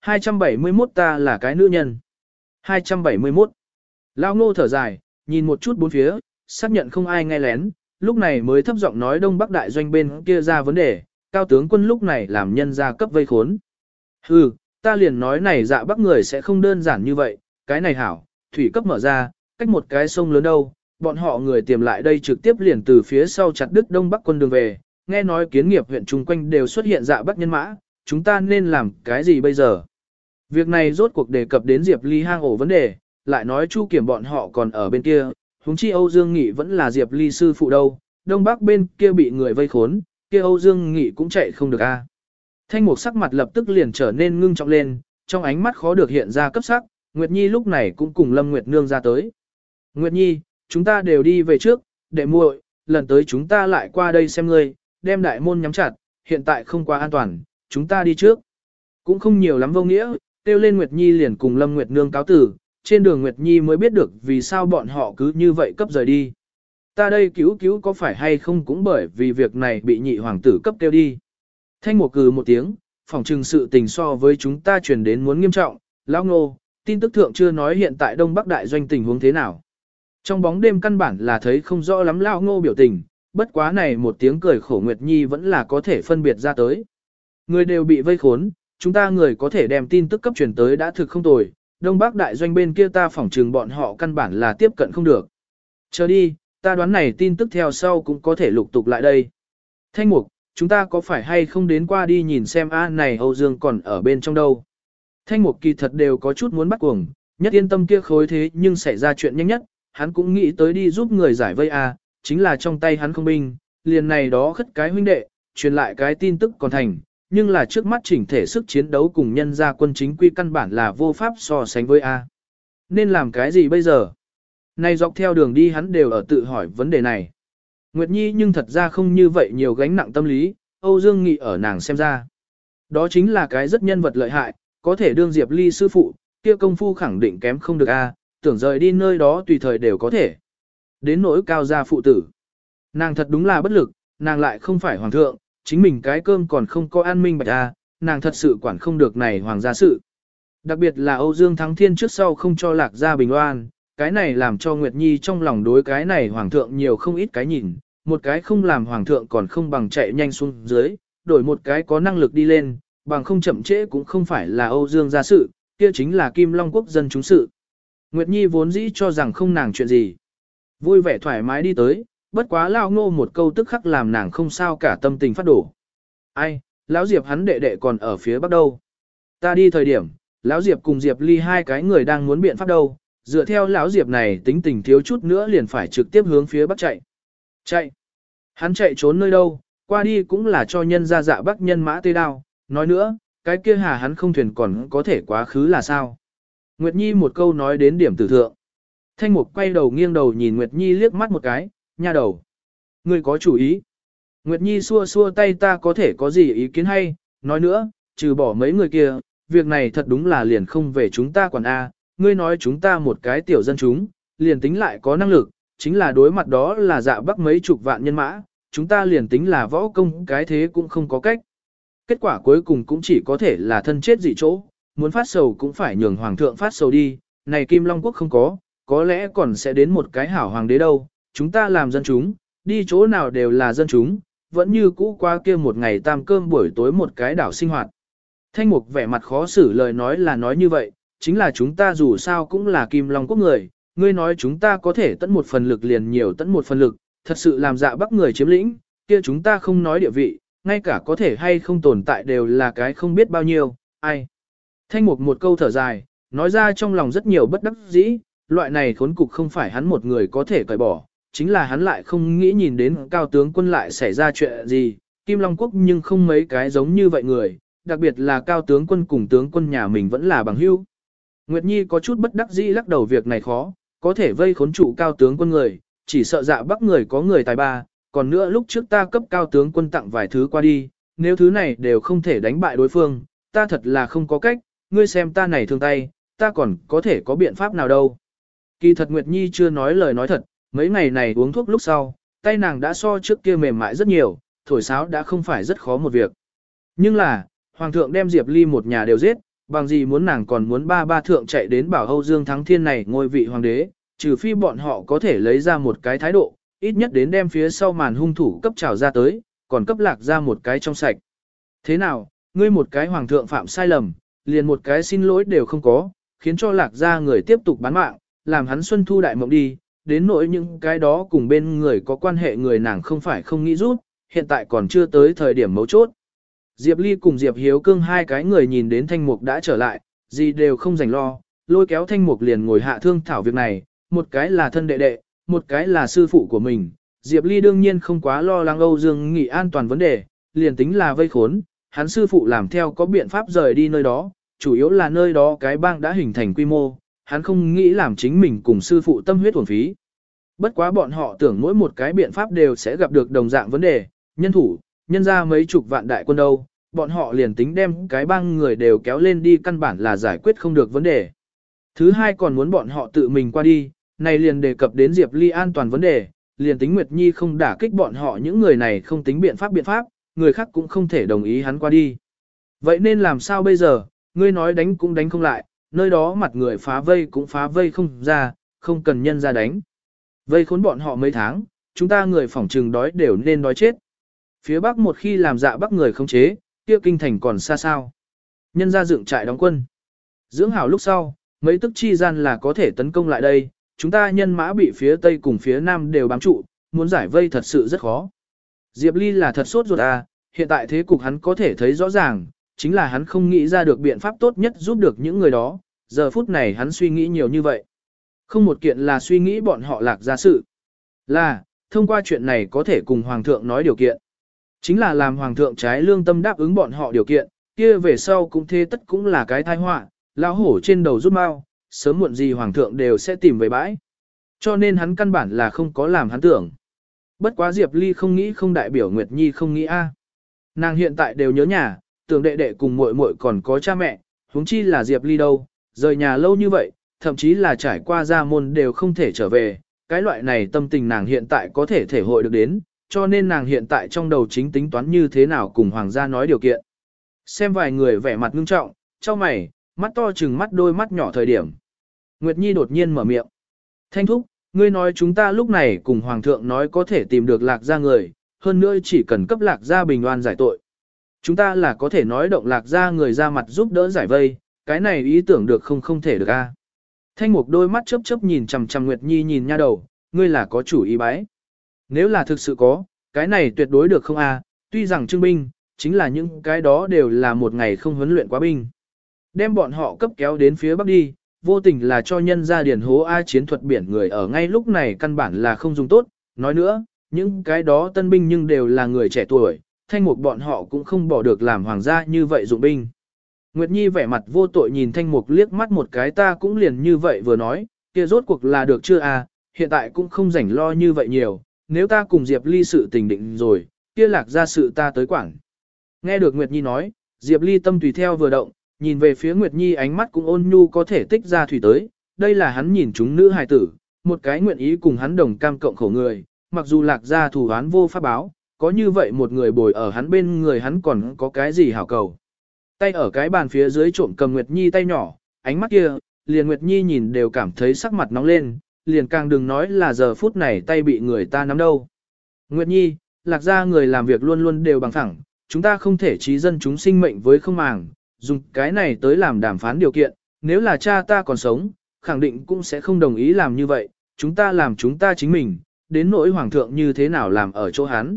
271 ta là cái nữ nhân. 271. Lao ngô thở dài, nhìn một chút bốn phía, xác nhận không ai nghe lén, lúc này mới thấp giọng nói Đông Bắc đại doanh bên kia ra vấn đề, cao tướng quân lúc này làm nhân gia cấp vây khốn. Hừ, ta liền nói này dạ bắc người sẽ không đơn giản như vậy, cái này hảo, thủy cấp mở ra, cách một cái sông lớn đâu, bọn họ người tiềm lại đây trực tiếp liền từ phía sau chặt đứt Đông Bắc quân đường về, nghe nói kiến nghiệp huyện chung quanh đều xuất hiện dạ bắc nhân mã, chúng ta nên làm cái gì bây giờ? Việc này rốt cuộc đề cập đến Diệp Ly hang ổ vấn đề, lại nói Chu Kiểm bọn họ còn ở bên kia, huống chi Âu Dương Nghị vẫn là Diệp Ly sư phụ đâu, Đông Bắc bên kia bị người vây khốn, kia Âu Dương Nghị cũng chạy không được a. Thanh mục sắc mặt lập tức liền trở nên ngưng trọng lên, trong ánh mắt khó được hiện ra cấp sắc, Nguyệt Nhi lúc này cũng cùng Lâm Nguyệt Nương ra tới. Nguyệt Nhi, chúng ta đều đi về trước, đệ muội, lần tới chúng ta lại qua đây xem ngươi, đem đại môn nhắm chặt, hiện tại không quá an toàn, chúng ta đi trước. Cũng không nhiều lắm vô nghĩa, kêu lên Nguyệt Nhi liền cùng Lâm Nguyệt Nương cáo tử, trên đường Nguyệt Nhi mới biết được vì sao bọn họ cứ như vậy cấp rời đi. Ta đây cứu cứu có phải hay không cũng bởi vì việc này bị nhị hoàng tử cấp tiêu đi. Thanh một cừ một tiếng, phỏng trừng sự tình so với chúng ta truyền đến muốn nghiêm trọng, lão ngô, tin tức thượng chưa nói hiện tại Đông Bắc Đại doanh tình huống thế nào. Trong bóng đêm căn bản là thấy không rõ lắm lão ngô biểu tình, bất quá này một tiếng cười khổ Nguyệt Nhi vẫn là có thể phân biệt ra tới. Người đều bị vây khốn, chúng ta người có thể đem tin tức cấp truyền tới đã thực không tồi, Đông Bắc đại doanh bên kia ta phỏng trừng bọn họ căn bản là tiếp cận không được. Chờ đi, ta đoán này tin tức theo sau cũng có thể lục tục lại đây. Thanh mục, chúng ta có phải hay không đến qua đi nhìn xem A này Âu Dương còn ở bên trong đâu. Thanh mục kỳ thật đều có chút muốn bắt cuồng, nhất yên tâm kia khối thế nhưng xảy ra chuyện nhanh nhất, hắn cũng nghĩ tới đi giúp người giải vây A, chính là trong tay hắn không binh, liền này đó khất cái huynh đệ, truyền lại cái tin tức còn thành, nhưng là trước mắt chỉnh thể sức chiến đấu cùng nhân gia quân chính quy căn bản là vô pháp so sánh với A. Nên làm cái gì bây giờ? Nay dọc theo đường đi hắn đều ở tự hỏi vấn đề này. Nguyệt Nhi nhưng thật ra không như vậy nhiều gánh nặng tâm lý, Âu Dương Nghị ở nàng xem ra. Đó chính là cái rất nhân vật lợi hại, có thể đương Diệp Ly sư phụ, kia công phu khẳng định kém không được a, tưởng rời đi nơi đó tùy thời đều có thể. Đến nỗi cao gia phụ tử. Nàng thật đúng là bất lực, nàng lại không phải hoàng thượng, chính mình cái cơm còn không có an minh bạch à nàng thật sự quản không được này hoàng gia sự. Đặc biệt là Âu Dương Thắng Thiên trước sau không cho lạc gia bình oan, cái này làm cho Nguyệt Nhi trong lòng đối cái này hoàng thượng nhiều không ít cái nhìn, một cái không làm hoàng thượng còn không bằng chạy nhanh xuống dưới, đổi một cái có năng lực đi lên, bằng không chậm trễ cũng không phải là Âu Dương gia sự, kia chính là Kim Long quốc dân chúng sự. Nguyệt Nhi vốn dĩ cho rằng không nàng chuyện gì. Vui vẻ thoải mái đi tới, bất quá lao ngô một câu tức khắc làm nàng không sao cả tâm tình phát đổ. Ai, lão Diệp hắn đệ đệ còn ở phía bắc đâu. Ta đi thời điểm, lão Diệp cùng Diệp ly hai cái người đang muốn biện pháp đâu, dựa theo lão Diệp này tính tình thiếu chút nữa liền phải trực tiếp hướng phía bắc chạy. Chạy. Hắn chạy trốn nơi đâu, qua đi cũng là cho nhân ra dạ bắc nhân mã tê đao. Nói nữa, cái kia hà hắn không thuyền còn có thể quá khứ là sao. Nguyệt Nhi một câu nói đến điểm tử thượng. Thanh Mục quay đầu nghiêng đầu nhìn Nguyệt Nhi liếc mắt một cái, nha đầu. Ngươi có chủ ý. Nguyệt Nhi xua xua tay ta có thể có gì ý kiến hay, nói nữa, trừ bỏ mấy người kia, việc này thật đúng là liền không về chúng ta quản A, ngươi nói chúng ta một cái tiểu dân chúng, liền tính lại có năng lực, chính là đối mặt đó là dạ bắc mấy chục vạn nhân mã, chúng ta liền tính là võ công cái thế cũng không có cách. Kết quả cuối cùng cũng chỉ có thể là thân chết dị chỗ, muốn phát sầu cũng phải nhường hoàng thượng phát sầu đi, này Kim Long Quốc không có, có lẽ còn sẽ đến một cái hảo hoàng đế đâu, chúng ta làm dân chúng, đi chỗ nào đều là dân chúng, vẫn như cũ qua kia một ngày tam cơm buổi tối một cái đảo sinh hoạt. Thanh mục vẻ mặt khó xử lời nói là nói như vậy, chính là chúng ta dù sao cũng là Kim Long Quốc người, ngươi nói chúng ta có thể tận một phần lực liền nhiều tận một phần lực, thật sự làm dạ bắc người chiếm lĩnh, kia chúng ta không nói địa vị, ngay cả có thể hay không tồn tại đều là cái không biết bao nhiêu, ai. Thanh mục một câu thở dài, nói ra trong lòng rất nhiều bất đắc dĩ, loại này khốn cục không phải hắn một người có thể cởi bỏ, chính là hắn lại không nghĩ nhìn đến cao tướng quân lại xảy ra chuyện gì, Kim Long Quốc nhưng không mấy cái giống như vậy người, đặc biệt là cao tướng quân cùng tướng quân nhà mình vẫn là bằng hữu. Nguyệt Nhi có chút bất đắc dĩ lắc đầu việc này khó, có thể vây khốn trụ cao tướng quân người, chỉ sợ dạ bắc người có người tài ba, còn nữa lúc trước ta cấp cao tướng quân tặng vài thứ qua đi, nếu thứ này đều không thể đánh bại đối phương, ta thật là không có cách, ngươi xem ta này thương tay, ta còn có thể có biện pháp nào đâu. Kỳ thật Nguyệt Nhi chưa nói lời nói thật, mấy ngày này uống thuốc lúc sau, tay nàng đã so trước kia mềm mại rất nhiều, thổi sáo đã không phải rất khó một việc. Nhưng là, Hoàng thượng đem Diệp Ly một nhà đều giết, Bằng gì muốn nàng còn muốn ba ba thượng chạy đến bảo Âu Dương Thắng Thiên này ngôi vị hoàng đế, trừ phi bọn họ có thể lấy ra một cái thái độ, ít nhất đến đem phía sau màn hung thủ cấp trào ra tới, còn cấp lạc ra một cái trong sạch. Thế nào, ngươi một cái hoàng thượng phạm sai lầm, liền một cái xin lỗi đều không có, khiến cho lạc ra người tiếp tục bán mạng, làm hắn xuân thu đại mộng đi, đến nỗi những cái đó cùng bên người có quan hệ người nàng không phải không nghĩ rút, hiện tại còn chưa tới thời điểm mấu chốt. Diệp Ly cùng Diệp Hiếu Cương hai cái người nhìn đến Thanh Mục đã trở lại, gì đều không dành lo, lôi kéo Thanh Mục liền ngồi hạ thương thảo việc này, một cái là thân đệ đệ, một cái là sư phụ của mình. Diệp Ly đương nhiên không quá lo lắng Âu Dương Nghị an toàn vấn đề, liền tính là vây khốn, hắn sư phụ làm theo có biện pháp rời đi nơi đó, chủ yếu là nơi đó cái bang đã hình thành quy mô, hắn không nghĩ làm chính mình cùng sư phụ tâm huyết uổng phí. Bất quá bọn họ tưởng mỗi một cái biện pháp đều sẽ gặp được đồng dạng vấn đề, nhân thủ, nhân ra mấy chục vạn đại quân đâu, bọn họ liền tính đem cái băng người đều kéo lên đi căn bản là giải quyết không được vấn đề. Thứ hai còn muốn bọn họ tự mình qua đi, này liền đề cập đến Diệp Ly an toàn vấn đề, liền tính Nguyệt Nhi không đả kích bọn họ những người này không tính biện pháp biện pháp, người khác cũng không thể đồng ý hắn qua đi. Vậy nên làm sao bây giờ, ngươi nói đánh cũng đánh không lại, nơi đó mặt người phá vây cũng phá vây không ra, không cần nhân ra đánh. Vây khốn bọn họ mấy tháng, chúng ta người phỏng trừng đói đều nên đói chết. Phía Bắc một khi làm dạ Bắc người không chế, kia kinh thành còn xa sao. Nhân ra dựng trại đóng quân. Dưỡng hảo lúc sau, mấy tức chi gian là có thể tấn công lại đây, chúng ta nhân mã bị phía Tây cùng phía Nam đều bám trụ, muốn giải vây thật sự rất khó. Diệp Ly là thật sốt ruột à, hiện tại thế cục hắn có thể thấy rõ ràng, chính là hắn không nghĩ ra được biện pháp tốt nhất giúp được những người đó, giờ phút này hắn suy nghĩ nhiều như vậy. Không một kiện là suy nghĩ bọn họ lạc ra sự. Là, thông qua chuyện này có thể cùng Hoàng thượng nói điều kiện. Chính là làm Hoàng thượng trái lương tâm đáp ứng bọn họ điều kiện, kia về sau cũng thế tất cũng là cái tai họa, lão hổ trên đầu rút mau, sớm muộn gì Hoàng thượng đều sẽ tìm về bãi. Cho nên hắn căn bản là không có làm hắn tưởng. Bất quá Diệp Ly không nghĩ không đại biểu Nguyệt Nhi không nghĩ a. Nàng hiện tại đều nhớ nhà, tưởng đệ đệ cùng muội muội còn có cha mẹ, huống chi là Diệp Ly đâu, rời nhà lâu như vậy, thậm chí là trải qua gia môn đều không thể trở về, cái loại này tâm tình nàng hiện tại có thể thể hội được đến, cho nên nàng hiện tại trong đầu chính tính toán như thế nào cùng hoàng gia nói điều kiện. Xem vài người vẻ mặt ngưng trọng, cho mày, mắt to chừng mắt đôi mắt nhỏ thời điểm. Nguyệt Nhi đột nhiên mở miệng. Thanh thúc, ngươi nói chúng ta lúc này cùng hoàng thượng nói có thể tìm được lạc gia người, hơn nữa chỉ cần cấp lạc gia bình oan giải tội. Chúng ta là có thể nói động lạc gia người ra mặt giúp đỡ giải vây, cái này ý tưởng được không không thể được a. Thanh mục đôi mắt chớp chớp nhìn chằm chằm Nguyệt Nhi nhìn nha đầu, ngươi là có chủ ý bái. Nếu là thực sự có, cái này tuyệt đối được không a? tuy rằng trưng binh, chính là những cái đó đều là một ngày không huấn luyện quá binh. Đem bọn họ cấp kéo đến phía bắc đi, vô tình là cho nhân ra điển hố A chiến thuật biển người ở ngay lúc này căn bản là không dùng tốt, nói nữa, những cái đó tân binh nhưng đều là người trẻ tuổi, thanh mục bọn họ cũng không bỏ được làm hoàng gia như vậy dụng binh. Nguyệt Nhi vẻ mặt vô tội nhìn thanh mục liếc mắt một cái ta cũng liền như vậy vừa nói, kia rốt cuộc là được chưa à, hiện tại cũng không rảnh lo như vậy nhiều, nếu ta cùng Diệp Ly sự tình định rồi, kia lạc ra sự ta tới quảng. Nghe được Nguyệt Nhi nói, Diệp Ly tâm tùy theo vừa động, nhìn về phía Nguyệt Nhi ánh mắt cũng ôn nhu có thể tích ra thủy tới, đây là hắn nhìn chúng nữ hài tử, một cái nguyện ý cùng hắn đồng cam cộng khổ người, mặc dù lạc ra thủ án vô pháp báo, có như vậy một người bồi ở hắn bên người hắn còn có cái gì hảo cầu. Tay ở cái bàn phía dưới trộm cầm Nguyệt Nhi tay nhỏ, ánh mắt kia, liền Nguyệt Nhi nhìn đều cảm thấy sắc mặt nóng lên, liền càng đừng nói là giờ phút này tay bị người ta nắm đâu. Nguyệt Nhi, lạc ra người làm việc luôn luôn đều bằng thẳng, chúng ta không thể trí dân chúng sinh mệnh với không màng, dùng cái này tới làm đàm phán điều kiện, nếu là cha ta còn sống, khẳng định cũng sẽ không đồng ý làm như vậy, chúng ta làm chúng ta chính mình, đến nỗi hoàng thượng như thế nào làm ở chỗ hắn.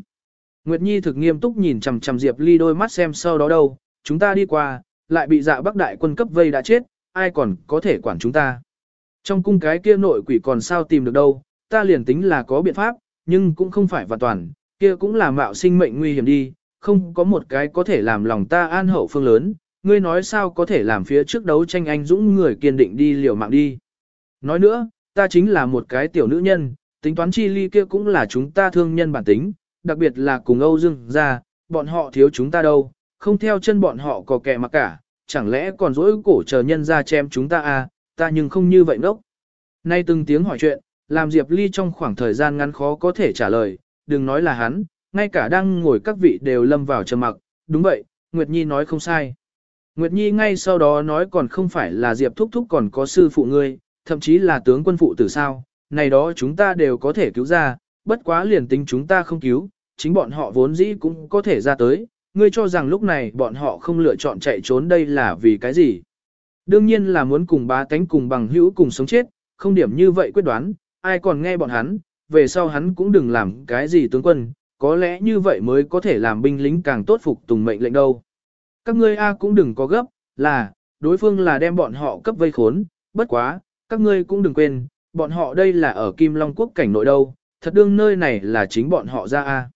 Nguyệt Nhi thực nghiêm túc nhìn chằm chằm Diệp Ly đôi mắt xem sau đó đâu, chúng ta đi qua, lại bị dạ bắc đại quân cấp vây đã chết, ai còn có thể quản chúng ta. Trong cung cái kia nội quỷ còn sao tìm được đâu, ta liền tính là có biện pháp, nhưng cũng không phải hoàn toàn, kia cũng là mạo sinh mệnh nguy hiểm đi, không có một cái có thể làm lòng ta an hậu phương lớn, ngươi nói sao có thể làm phía trước đấu tranh anh dũng người kiên định đi liều mạng đi. Nói nữa, ta chính là một cái tiểu nữ nhân, tính toán chi ly kia cũng là chúng ta thương nhân bản tính, đặc biệt là cùng Âu Dương ra, bọn họ thiếu chúng ta đâu, không theo chân bọn họ có kẻ mà cả, chẳng lẽ còn dỗi cổ chờ nhân ra chém chúng ta à, ta nhưng không như vậy ngốc. Nay từng tiếng hỏi chuyện, làm Diệp Ly trong khoảng thời gian ngắn khó có thể trả lời, đừng nói là hắn, ngay cả đang ngồi các vị đều lâm vào trầm mặc, đúng vậy, Nguyệt Nhi nói không sai. Nguyệt Nhi ngay sau đó nói còn không phải là Diệp Thúc Thúc còn có sư phụ ngươi, thậm chí là tướng quân phụ tử sao, này đó chúng ta đều có thể cứu ra, bất quá liền tính chúng ta không cứu, chính bọn họ vốn dĩ cũng có thể ra tới, ngươi cho rằng lúc này bọn họ không lựa chọn chạy trốn đây là vì cái gì. Đương nhiên là muốn cùng bá tánh cùng bằng hữu cùng sống chết, không điểm như vậy quyết đoán, ai còn nghe bọn hắn, về sau hắn cũng đừng làm cái gì tướng quân, có lẽ như vậy mới có thể làm binh lính càng tốt phục tùng mệnh lệnh đâu. Các ngươi A cũng đừng có gấp, là, đối phương là đem bọn họ cấp vây khốn, bất quá, các ngươi cũng đừng quên, bọn họ đây là ở Kim Long Quốc cảnh nội đâu, thật đương nơi này là chính bọn họ ra A.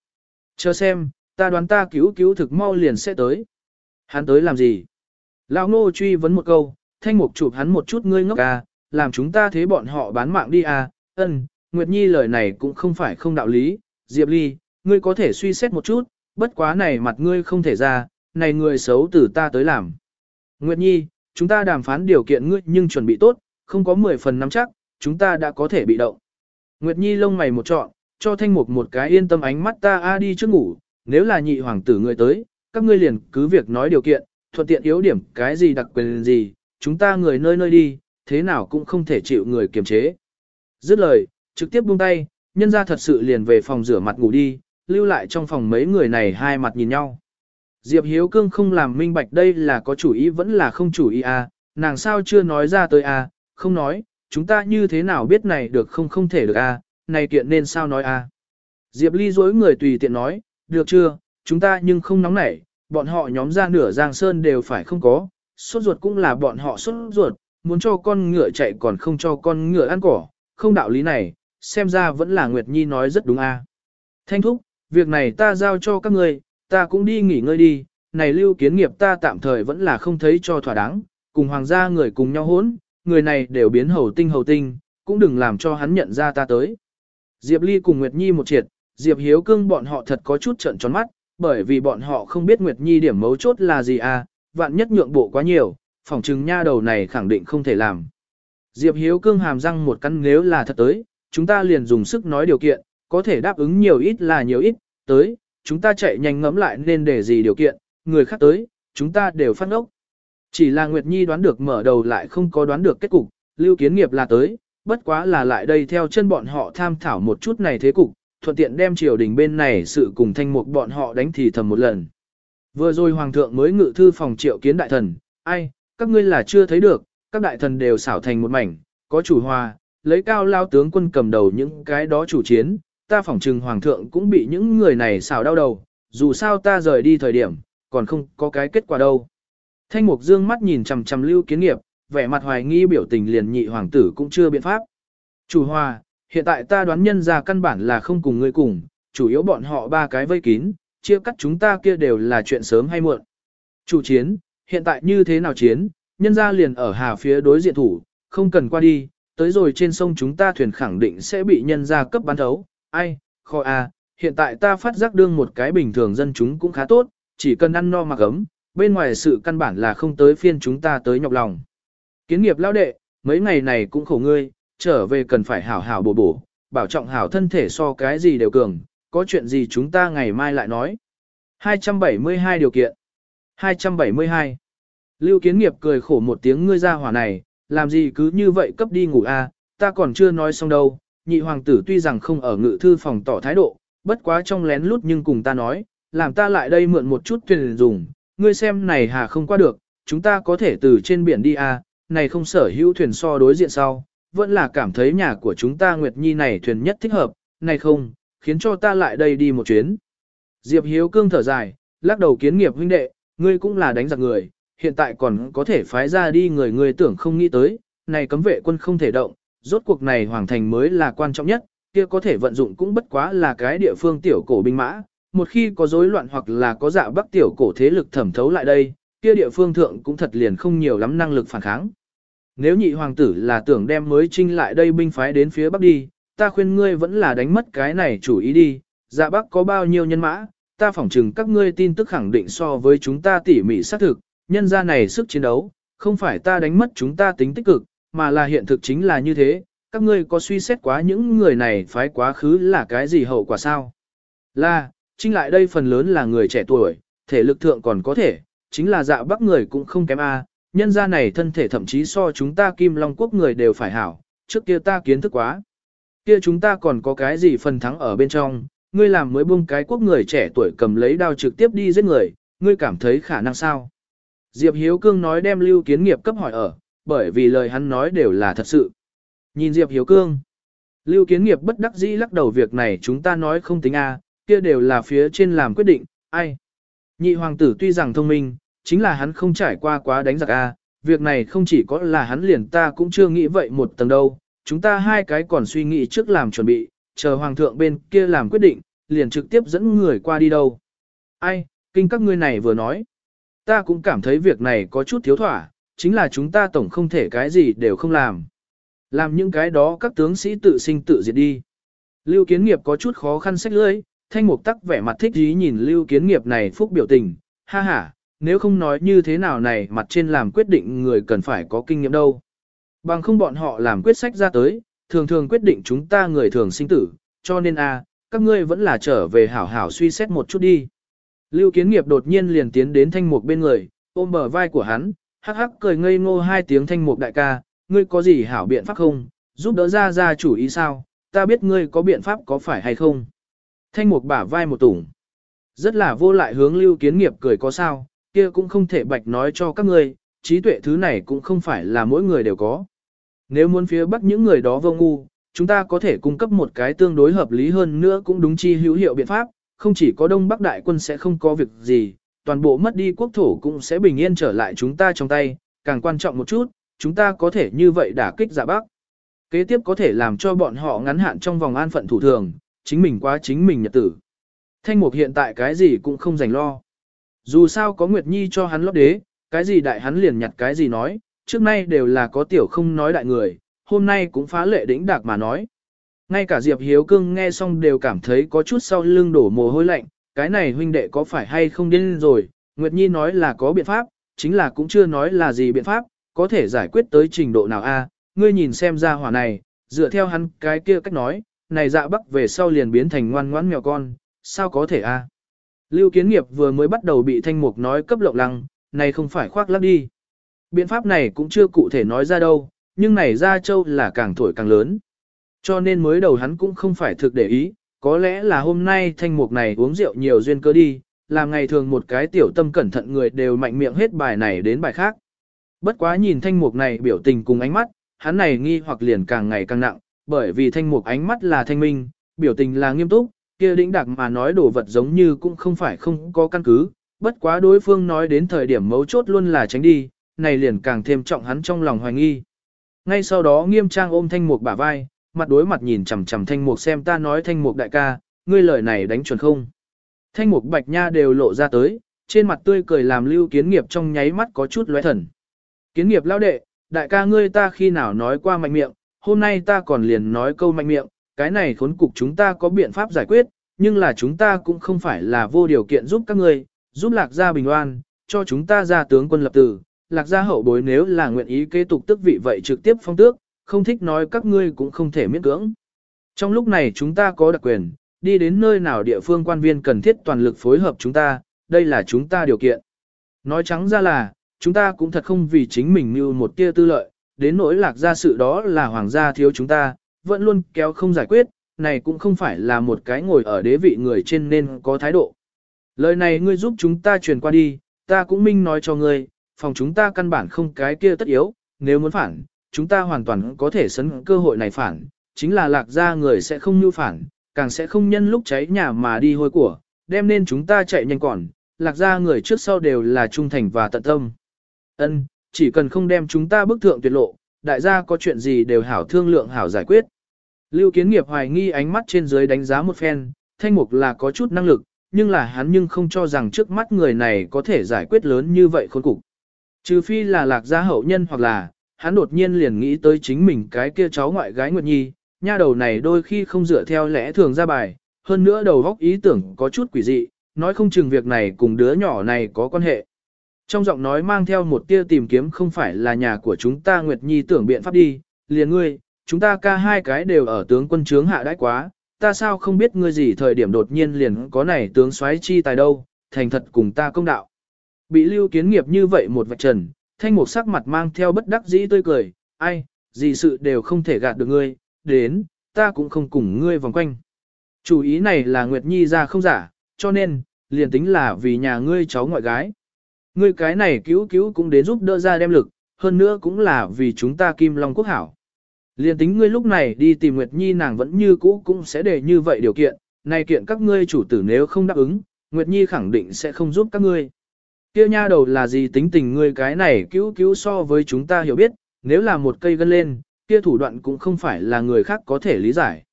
Chờ xem, ta đoán ta cứu cứu thực mau liền sẽ tới. Hắn tới làm gì? Lão ngô truy vấn một câu, thanh mục chụp hắn một chút ngươi ngốc à, làm chúng ta thế bọn họ bán mạng đi à, ân, Nguyệt Nhi lời này cũng không phải không đạo lý, Diệp Ly, ngươi có thể suy xét một chút, bất quá này mặt ngươi không thể ra, này người xấu từ ta tới làm. Nguyệt Nhi, chúng ta đàm phán điều kiện ngươi nhưng chuẩn bị tốt, không có 10 phần nắm chắc, chúng ta đã có thể bị động. Nguyệt Nhi lông mày một trọn, cho thanh mục một cái yên tâm ánh mắt ta a đi trước ngủ, nếu là nhị hoàng tử người tới, các ngươi liền cứ việc nói điều kiện, thuận tiện yếu điểm cái gì đặc quyền gì, chúng ta người nơi nơi đi, thế nào cũng không thể chịu người kiềm chế. Dứt lời, trực tiếp buông tay, nhân ra thật sự liền về phòng rửa mặt ngủ đi, lưu lại trong phòng mấy người này hai mặt nhìn nhau. Diệp Hiếu Cương không làm minh bạch đây là có chủ ý vẫn là không chủ ý à, nàng sao chưa nói ra tới à, không nói, chúng ta như thế nào biết này được không không thể được à, này kiện nên sao nói à. Diệp Ly dối người tùy tiện nói, được chưa, chúng ta nhưng không nóng nảy, bọn họ nhóm ra nửa giang sơn đều phải không có, sốt ruột cũng là bọn họ sốt ruột, muốn cho con ngựa chạy còn không cho con ngựa ăn cỏ, không đạo lý này, xem ra vẫn là Nguyệt Nhi nói rất đúng a. Thanh thúc, việc này ta giao cho các ngươi, ta cũng đi nghỉ ngơi đi, này lưu kiến nghiệp ta tạm thời vẫn là không thấy cho thỏa đáng, cùng hoàng gia người cùng nhau hỗn, người này đều biến hầu tinh hầu tinh, cũng đừng làm cho hắn nhận ra ta tới. Diệp Ly cùng Nguyệt Nhi một triệt, Diệp Hiếu Cương bọn họ thật có chút trận tròn mắt, bởi vì bọn họ không biết Nguyệt Nhi điểm mấu chốt là gì à, vạn nhất nhượng bộ quá nhiều, phỏng chừng nha đầu này khẳng định không thể làm. Diệp Hiếu Cương hàm răng một căn nếu là thật tới, chúng ta liền dùng sức nói điều kiện, có thể đáp ứng nhiều ít là nhiều ít, tới, chúng ta chạy nhanh ngẫm lại nên để gì điều kiện, người khác tới, chúng ta đều phát ngốc. Chỉ là Nguyệt Nhi đoán được mở đầu lại không có đoán được kết cục, lưu kiến nghiệp là tới, bất quá là lại đây theo chân bọn họ tham thảo một chút này thế cục, thuận tiện đem triều đình bên này sự cùng thanh mục bọn họ đánh thì thầm một lần. Vừa rồi hoàng thượng mới ngự thư phòng triệu kiến đại thần, ai, các ngươi là chưa thấy được, các đại thần đều xảo thành một mảnh, có chủ hòa, lấy cao lao tướng quân cầm đầu những cái đó chủ chiến, ta phỏng trừng hoàng thượng cũng bị những người này xảo đau đầu, dù sao ta rời đi thời điểm, còn không có cái kết quả đâu. Thanh mục dương mắt nhìn chằm chằm lưu kiến nghiệp, vẻ mặt hoài nghi biểu tình liền nhị hoàng tử cũng chưa biện pháp. Chủ hòa, hiện tại ta đoán nhân ra căn bản là không cùng ngươi cùng, chủ yếu bọn họ ba cái vây kín, chia cắt chúng ta kia đều là chuyện sớm hay muộn. Chủ chiến, hiện tại như thế nào chiến, nhân ra liền ở hà phía đối diện thủ, không cần qua đi, tới rồi trên sông chúng ta thuyền khẳng định sẽ bị nhân ra cấp bán thấu, ai, kho à, hiện tại ta phát giác đương một cái bình thường dân chúng cũng khá tốt, chỉ cần ăn no mặc ấm, bên ngoài sự căn bản là không tới phiên chúng ta tới nhọc lòng. Kiến nghiệp lao đệ, mấy ngày này cũng khổ ngươi, trở về cần phải hảo hảo bổ bổ, bảo trọng hảo thân thể so cái gì đều cường, có chuyện gì chúng ta ngày mai lại nói. 272 điều kiện. 272 Lưu Kiến Nghiệp cười khổ một tiếng ngươi ra hỏa này, làm gì cứ như vậy cấp đi ngủ a, ta còn chưa nói xong đâu, nhị hoàng tử tuy rằng không ở ngự thư phòng tỏ thái độ, bất quá trong lén lút nhưng cùng ta nói, làm ta lại đây mượn một chút thuyền dùng, ngươi xem này hà không qua được, chúng ta có thể từ trên biển đi a, này không sở hữu thuyền so đối diện sau, vẫn là cảm thấy nhà của chúng ta Nguyệt Nhi này thuyền nhất thích hợp, này không, khiến cho ta lại đây đi một chuyến. Diệp Hiếu Cương thở dài, lắc đầu kiến nghiệp huynh đệ, ngươi cũng là đánh giặc người, hiện tại còn có thể phái ra đi người ngươi tưởng không nghĩ tới, này cấm vệ quân không thể động, rốt cuộc này hoàng thành mới là quan trọng nhất, kia có thể vận dụng cũng bất quá là cái địa phương tiểu cổ binh mã, một khi có rối loạn hoặc là có dạ bắc tiểu cổ thế lực thẩm thấu lại đây, kia địa phương thượng cũng thật liền không nhiều lắm năng lực phản kháng. Nếu nhị hoàng tử là tưởng đem mới trinh lại đây binh phái đến phía bắc đi, ta khuyên ngươi vẫn là đánh mất cái này chủ ý đi, dạ bắc có bao nhiêu nhân mã, ta phỏng chừng các ngươi tin tức khẳng định so với chúng ta tỉ mỉ xác thực, nhân ra này sức chiến đấu, không phải ta đánh mất chúng ta tính tích cực, mà là hiện thực chính là như thế, các ngươi có suy xét quá những người này phái quá khứ là cái gì hậu quả sao? Là, trinh lại đây phần lớn là người trẻ tuổi, thể lực thượng còn có thể, chính là dạ bắc người cũng không kém a, nhân gia này thân thể thậm chí so chúng ta kim long quốc người đều phải hảo, trước kia ta kiến thức quá. Kia chúng ta còn có cái gì phần thắng ở bên trong, ngươi làm mới buông cái quốc người trẻ tuổi cầm lấy đao trực tiếp đi giết người, ngươi cảm thấy khả năng sao? Diệp Hiếu Cương nói đem Lưu Kiến Nghiệp cấp hỏi ở, bởi vì lời hắn nói đều là thật sự. Nhìn Diệp Hiếu Cương, Lưu Kiến Nghiệp bất đắc dĩ lắc đầu việc này chúng ta nói không tính A, kia đều là phía trên làm quyết định, ai? Nhị hoàng tử tuy rằng thông minh, chính là hắn không trải qua quá đánh giặc A, việc này không chỉ có là hắn liền ta cũng chưa nghĩ vậy một tầng đâu, chúng ta hai cái còn suy nghĩ trước làm chuẩn bị, chờ hoàng thượng bên kia làm quyết định, liền trực tiếp dẫn người qua đi đâu. Ai, kinh các ngươi này vừa nói. Ta cũng cảm thấy việc này có chút thiếu thỏa, chính là chúng ta tổng không thể cái gì đều không làm. Làm những cái đó các tướng sĩ tự sinh tự diệt đi. Lưu kiến nghiệp có chút khó khăn sách lưỡi, thanh mục tắc vẻ mặt thích ý nhìn lưu kiến nghiệp này phúc biểu tình, ha ha, nếu không nói như thế nào này mặt trên làm quyết định người cần phải có kinh nghiệm đâu. Bằng không bọn họ làm quyết sách ra tới, thường thường quyết định chúng ta người thường sinh tử, cho nên a, các ngươi vẫn là trở về hảo hảo suy xét một chút đi. Lưu kiến nghiệp đột nhiên liền tiến đến thanh mục bên người, ôm bờ vai của hắn, hắc hắc cười ngây ngô hai tiếng thanh mục đại ca, ngươi có gì hảo biện pháp không, giúp đỡ ra ra chủ ý sao, ta biết ngươi có biện pháp có phải hay không. Thanh mục bả vai một tủng. Rất là vô lại hướng lưu kiến nghiệp cười có sao, kia cũng không thể bạch nói cho các ngươi, trí tuệ thứ này cũng không phải là mỗi người đều có. Nếu muốn phía bắc những người đó vô ngu, chúng ta có thể cung cấp một cái tương đối hợp lý hơn nữa cũng đúng chi hữu hiệu biện pháp, không chỉ có Đông Bắc đại quân sẽ không có việc gì, toàn bộ mất đi quốc thổ cũng sẽ bình yên trở lại chúng ta trong tay, càng quan trọng một chút, chúng ta có thể như vậy đả kích giả Bắc. Kế tiếp có thể làm cho bọn họ ngắn hạn trong vòng an phận thủ thường, chính mình quá chính mình nhật tử. Thanh mục hiện tại cái gì cũng không dành lo. Dù sao có Nguyệt Nhi cho hắn lót đế, cái gì đại hắn liền nhặt cái gì nói, trước nay đều là có tiểu không nói đại người, hôm nay cũng phá lệ đỉnh đạc mà nói. Ngay cả Diệp Hiếu Cương nghe xong đều cảm thấy có chút sau lưng đổ mồ hôi lạnh, cái này huynh đệ có phải hay không điên rồi, Nguyệt Nhi nói là có biện pháp, chính là cũng chưa nói là gì biện pháp, có thể giải quyết tới trình độ nào a? ngươi nhìn xem ra hỏa này, dựa theo hắn cái kia cách nói, này dạ bắc về sau liền biến thành ngoan ngoãn mèo con, sao có thể a? Lưu Kiến Nghiệp vừa mới bắt đầu bị Thanh Mục nói cấp lộng lăng, này không phải khoác lác đi. Biện pháp này cũng chưa cụ thể nói ra đâu, nhưng này ra châu là càng thổi càng lớn. Cho nên mới đầu hắn cũng không phải thực để ý, có lẽ là hôm nay thanh mục này uống rượu nhiều duyên cơ đi, làm ngày thường một cái tiểu tâm cẩn thận người đều mạnh miệng hết bài này đến bài khác. Bất quá nhìn thanh mục này biểu tình cùng ánh mắt, hắn này nghi hoặc liền càng ngày càng nặng, bởi vì thanh mục ánh mắt là thanh minh, biểu tình là nghiêm túc, kia đĩnh đặc mà nói đồ vật giống như cũng không phải không có căn cứ, bất quá đối phương nói đến thời điểm mấu chốt luôn là tránh đi, này liền càng thêm trọng hắn trong lòng hoài nghi. Ngay sau đó nghiêm trang ôm thanh mục bả vai, mặt đối mặt nhìn chằm chằm thanh mục xem ta nói thanh mục đại ca, ngươi lời này đánh chuẩn không. Thanh mục bạch nha đều lộ ra tới, trên mặt tươi cười làm lưu kiến nghiệp trong nháy mắt có chút lóe thần. Kiến nghiệp lao đệ, đại ca ngươi ta khi nào nói qua mạnh miệng, hôm nay ta còn liền nói câu mạnh miệng, cái này khốn cục chúng ta có biện pháp giải quyết, nhưng là chúng ta cũng không phải là vô điều kiện giúp các ngươi, giúp lạc gia bình oan, cho chúng ta ra tướng quân lập tử, lạc gia hậu bối nếu là nguyện ý kế tục tức vị vậy trực tiếp phong tước, không thích nói các ngươi cũng không thể miễn cưỡng. Trong lúc này chúng ta có đặc quyền, đi đến nơi nào địa phương quan viên cần thiết toàn lực phối hợp chúng ta, đây là chúng ta điều kiện. Nói trắng ra là, chúng ta cũng thật không vì chính mình như một tia tư lợi, đến nỗi lạc gia sự đó là hoàng gia thiếu chúng ta, vẫn luôn kéo không giải quyết, này cũng không phải là một cái ngồi ở đế vị người trên nên có thái độ. Lời này ngươi giúp chúng ta truyền qua đi, ta cũng minh nói cho ngươi, phòng chúng ta căn bản không cái kia tất yếu, nếu muốn phản, chúng ta hoàn toàn có thể sấn cơ hội này phản, chính là lạc gia người sẽ không như phản, càng sẽ không nhân lúc cháy nhà mà đi hôi của, đem nên chúng ta chạy nhanh còn, lạc gia người trước sau đều là trung thành và tận tâm. Ân, chỉ cần không đem chúng ta bức thượng tuyệt lộ, đại gia có chuyện gì đều hảo thương lượng hảo giải quyết. Lưu kiến nghiệp hoài nghi ánh mắt trên dưới đánh giá một phen, thanh mục là có chút năng lực, nhưng là hắn nhưng không cho rằng trước mắt người này có thể giải quyết lớn như vậy khốn cục. Trừ phi là lạc gia hậu nhân hoặc là, hắn đột nhiên liền nghĩ tới chính mình cái kia cháu ngoại gái Nguyệt Nhi, nha đầu này đôi khi không dựa theo lẽ thường ra bài, hơn nữa đầu góc ý tưởng có chút quỷ dị, nói không chừng việc này cùng đứa nhỏ này có quan hệ. Trong giọng nói mang theo một tia tìm kiếm không phải là nhà của chúng ta Nguyệt Nhi tưởng biện pháp đi, liền ngươi, chúng ta ca hai cái đều ở tướng quân trướng hạ đãi quá, ta sao không biết ngươi gì thời điểm đột nhiên liền có này tướng soái chi tài đâu, thành thật cùng ta công đạo. Bị lưu kiến nghiệp như vậy một vạch trần, thanh mục sắc mặt mang theo bất đắc dĩ tươi cười, ai, gì sự đều không thể gạt được ngươi, đến, ta cũng không cùng ngươi vòng quanh. Chủ ý này là Nguyệt Nhi ra không giả, cho nên, liền tính là vì nhà ngươi cháu ngoại gái. Ngươi cái này cứu cứu cũng đến giúp đỡ ra đem lực, hơn nữa cũng là vì chúng ta Kim Long Quốc hảo liên tính ngươi lúc này đi tìm Nguyệt Nhi nàng vẫn như cũ cũng sẽ để như vậy điều kiện, này kiện các ngươi chủ tử nếu không đáp ứng, Nguyệt Nhi khẳng định sẽ không giúp các ngươi. Kia nha đầu là gì tính tình ngươi cái này cứu cứu so với chúng ta hiểu biết, nếu là một cây gân lên, kia thủ đoạn cũng không phải là người khác có thể lý giải.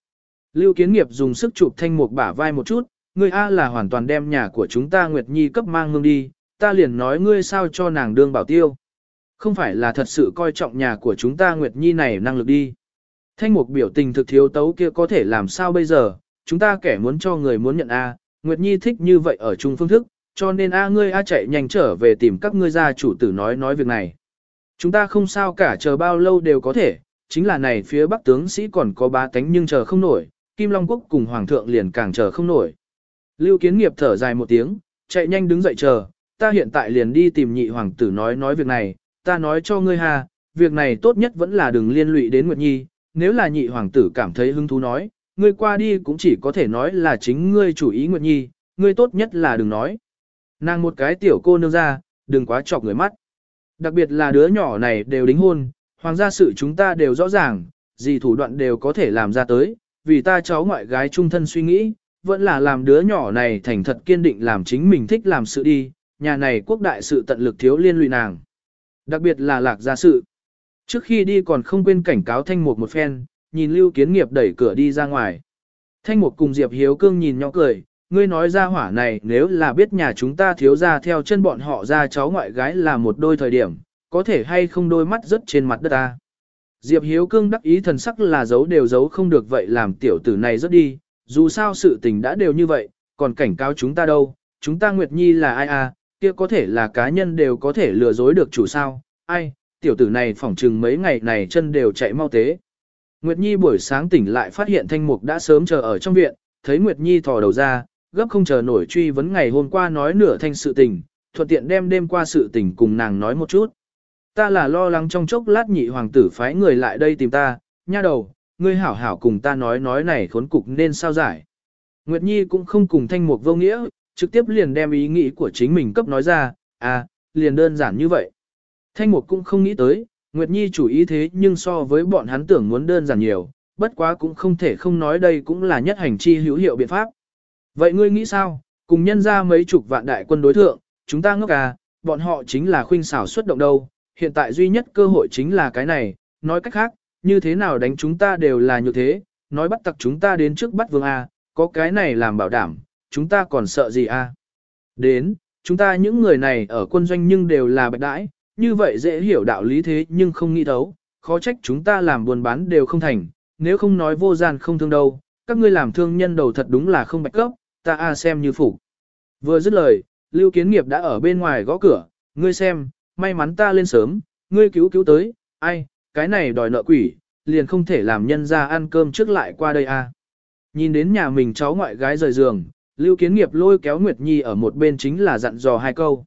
Lưu Kiến Nghiệp dùng sức chụp thanh mục bả vai một chút, ngươi A là hoàn toàn đem nhà của chúng ta Nguyệt Nhi cấp mang ngưng đi, ta liền nói ngươi sao cho nàng đương bảo tiêu. Không phải là thật sự coi trọng nhà của chúng ta Nguyệt Nhi này năng lực đi. Thanh mục biểu tình thực thiếu tấu kia có thể làm sao bây giờ, chúng ta kẻ muốn cho người muốn nhận A, Nguyệt Nhi thích như vậy ở chung phương thức, cho nên A ngươi A chạy nhanh trở về tìm các ngươi gia chủ tử nói nói việc này. Chúng ta không sao cả chờ bao lâu đều có thể, chính là này phía bắc tướng sĩ còn có ba tánh nhưng chờ không nổi, Kim Long Quốc cùng Hoàng thượng liền càng chờ không nổi. Lưu Kiến Nghiệp thở dài một tiếng, chạy nhanh đứng dậy chờ, ta hiện tại liền đi tìm nhị hoàng tử nói nói việc này, ta nói cho ngươi hà, việc này tốt nhất vẫn là đừng liên lụy đến Nguyệt Nhi, nếu là nhị hoàng tử cảm thấy hứng thú nói, ngươi qua đi cũng chỉ có thể nói là chính ngươi chủ ý Nguyệt Nhi, ngươi tốt nhất là đừng nói. Nàng một cái tiểu cô nương ra, đừng quá chọc người mắt. Đặc biệt là đứa nhỏ này đều đính hôn, hoàng gia sự chúng ta đều rõ ràng, gì thủ đoạn đều có thể làm ra tới, vì ta cháu ngoại gái trung thân suy nghĩ, vẫn là làm đứa nhỏ này thành thật kiên định làm chính mình thích làm sự đi, nhà này quốc đại sự tận lực thiếu liên lụy nàng. Đặc biệt là lạc gia sự. Trước khi đi còn không quên cảnh cáo Thanh Mục một phen, nhìn Lưu Kiến Nghiệp đẩy cửa đi ra ngoài. Thanh Mục cùng Diệp Hiếu Cương nhìn nhau cười, ngươi nói ra hỏa này nếu là biết nhà chúng ta thiếu ra theo chân bọn họ ra cháu ngoại gái là một đôi thời điểm, có thể hay không đôi mắt rớt trên mặt đất ta. Diệp Hiếu Cương đắc ý thần sắc là giấu đều giấu không được vậy làm tiểu tử này rất đi, dù sao sự tình đã đều như vậy, còn cảnh cáo chúng ta đâu, chúng ta Nguyệt Nhi là ai à, kia có thể là cá nhân đều có thể lừa dối được chủ sao, ai, tiểu tử này phỏng chừng mấy ngày này chân đều chạy mau tế. Nguyệt Nhi buổi sáng tỉnh lại phát hiện Thanh Mục đã sớm chờ ở trong viện, thấy Nguyệt Nhi thò đầu ra, gấp không chờ nổi truy vấn ngày hôm qua nói nửa thanh sự tình, thuận tiện đem đêm qua sự tình cùng nàng nói một chút. Ta là lo lắng trong chốc lát nhị hoàng tử phái người lại đây tìm ta, nha đầu, ngươi hảo hảo cùng ta nói nói này khốn cục nên sao giải. Nguyệt Nhi cũng không cùng thanh mục vô nghĩa, trực tiếp liền đem ý nghĩ của chính mình cấp nói ra, à, liền đơn giản như vậy. Thanh mục cũng không nghĩ tới, Nguyệt Nhi chủ ý thế nhưng so với bọn hắn tưởng muốn đơn giản nhiều, bất quá cũng không thể không nói đây cũng là nhất hành chi hữu hiệu biện pháp. Vậy ngươi nghĩ sao, cùng nhân ra mấy chục vạn đại quân đối thượng, chúng ta ngốc à, bọn họ chính là khuynh xảo xuất động đâu, hiện tại duy nhất cơ hội chính là cái này, nói cách khác, như thế nào đánh chúng ta đều là như thế, nói bắt tặc chúng ta đến trước bắt vương A, có cái này làm bảo đảm, chúng ta còn sợ gì à? Đến, chúng ta những người này ở quân doanh nhưng đều là bạch đãi, như vậy dễ hiểu đạo lý thế nhưng không nghĩ thấu, khó trách chúng ta làm buôn bán đều không thành, nếu không nói vô gian không thương đâu, các ngươi làm thương nhân đầu thật đúng là không bạch cấp, ta a xem như phủ. Vừa dứt lời, Lưu Kiến Nghiệp đã ở bên ngoài gõ cửa, ngươi xem, may mắn ta lên sớm, ngươi cứu cứu tới, ai, cái này đòi nợ quỷ, liền không thể làm nhân ra ăn cơm trước lại qua đây a. Nhìn đến nhà mình cháu ngoại gái rời giường, Lưu Kiến Nghiệp lôi kéo Nguyệt Nhi ở một bên chính là dặn dò hai câu.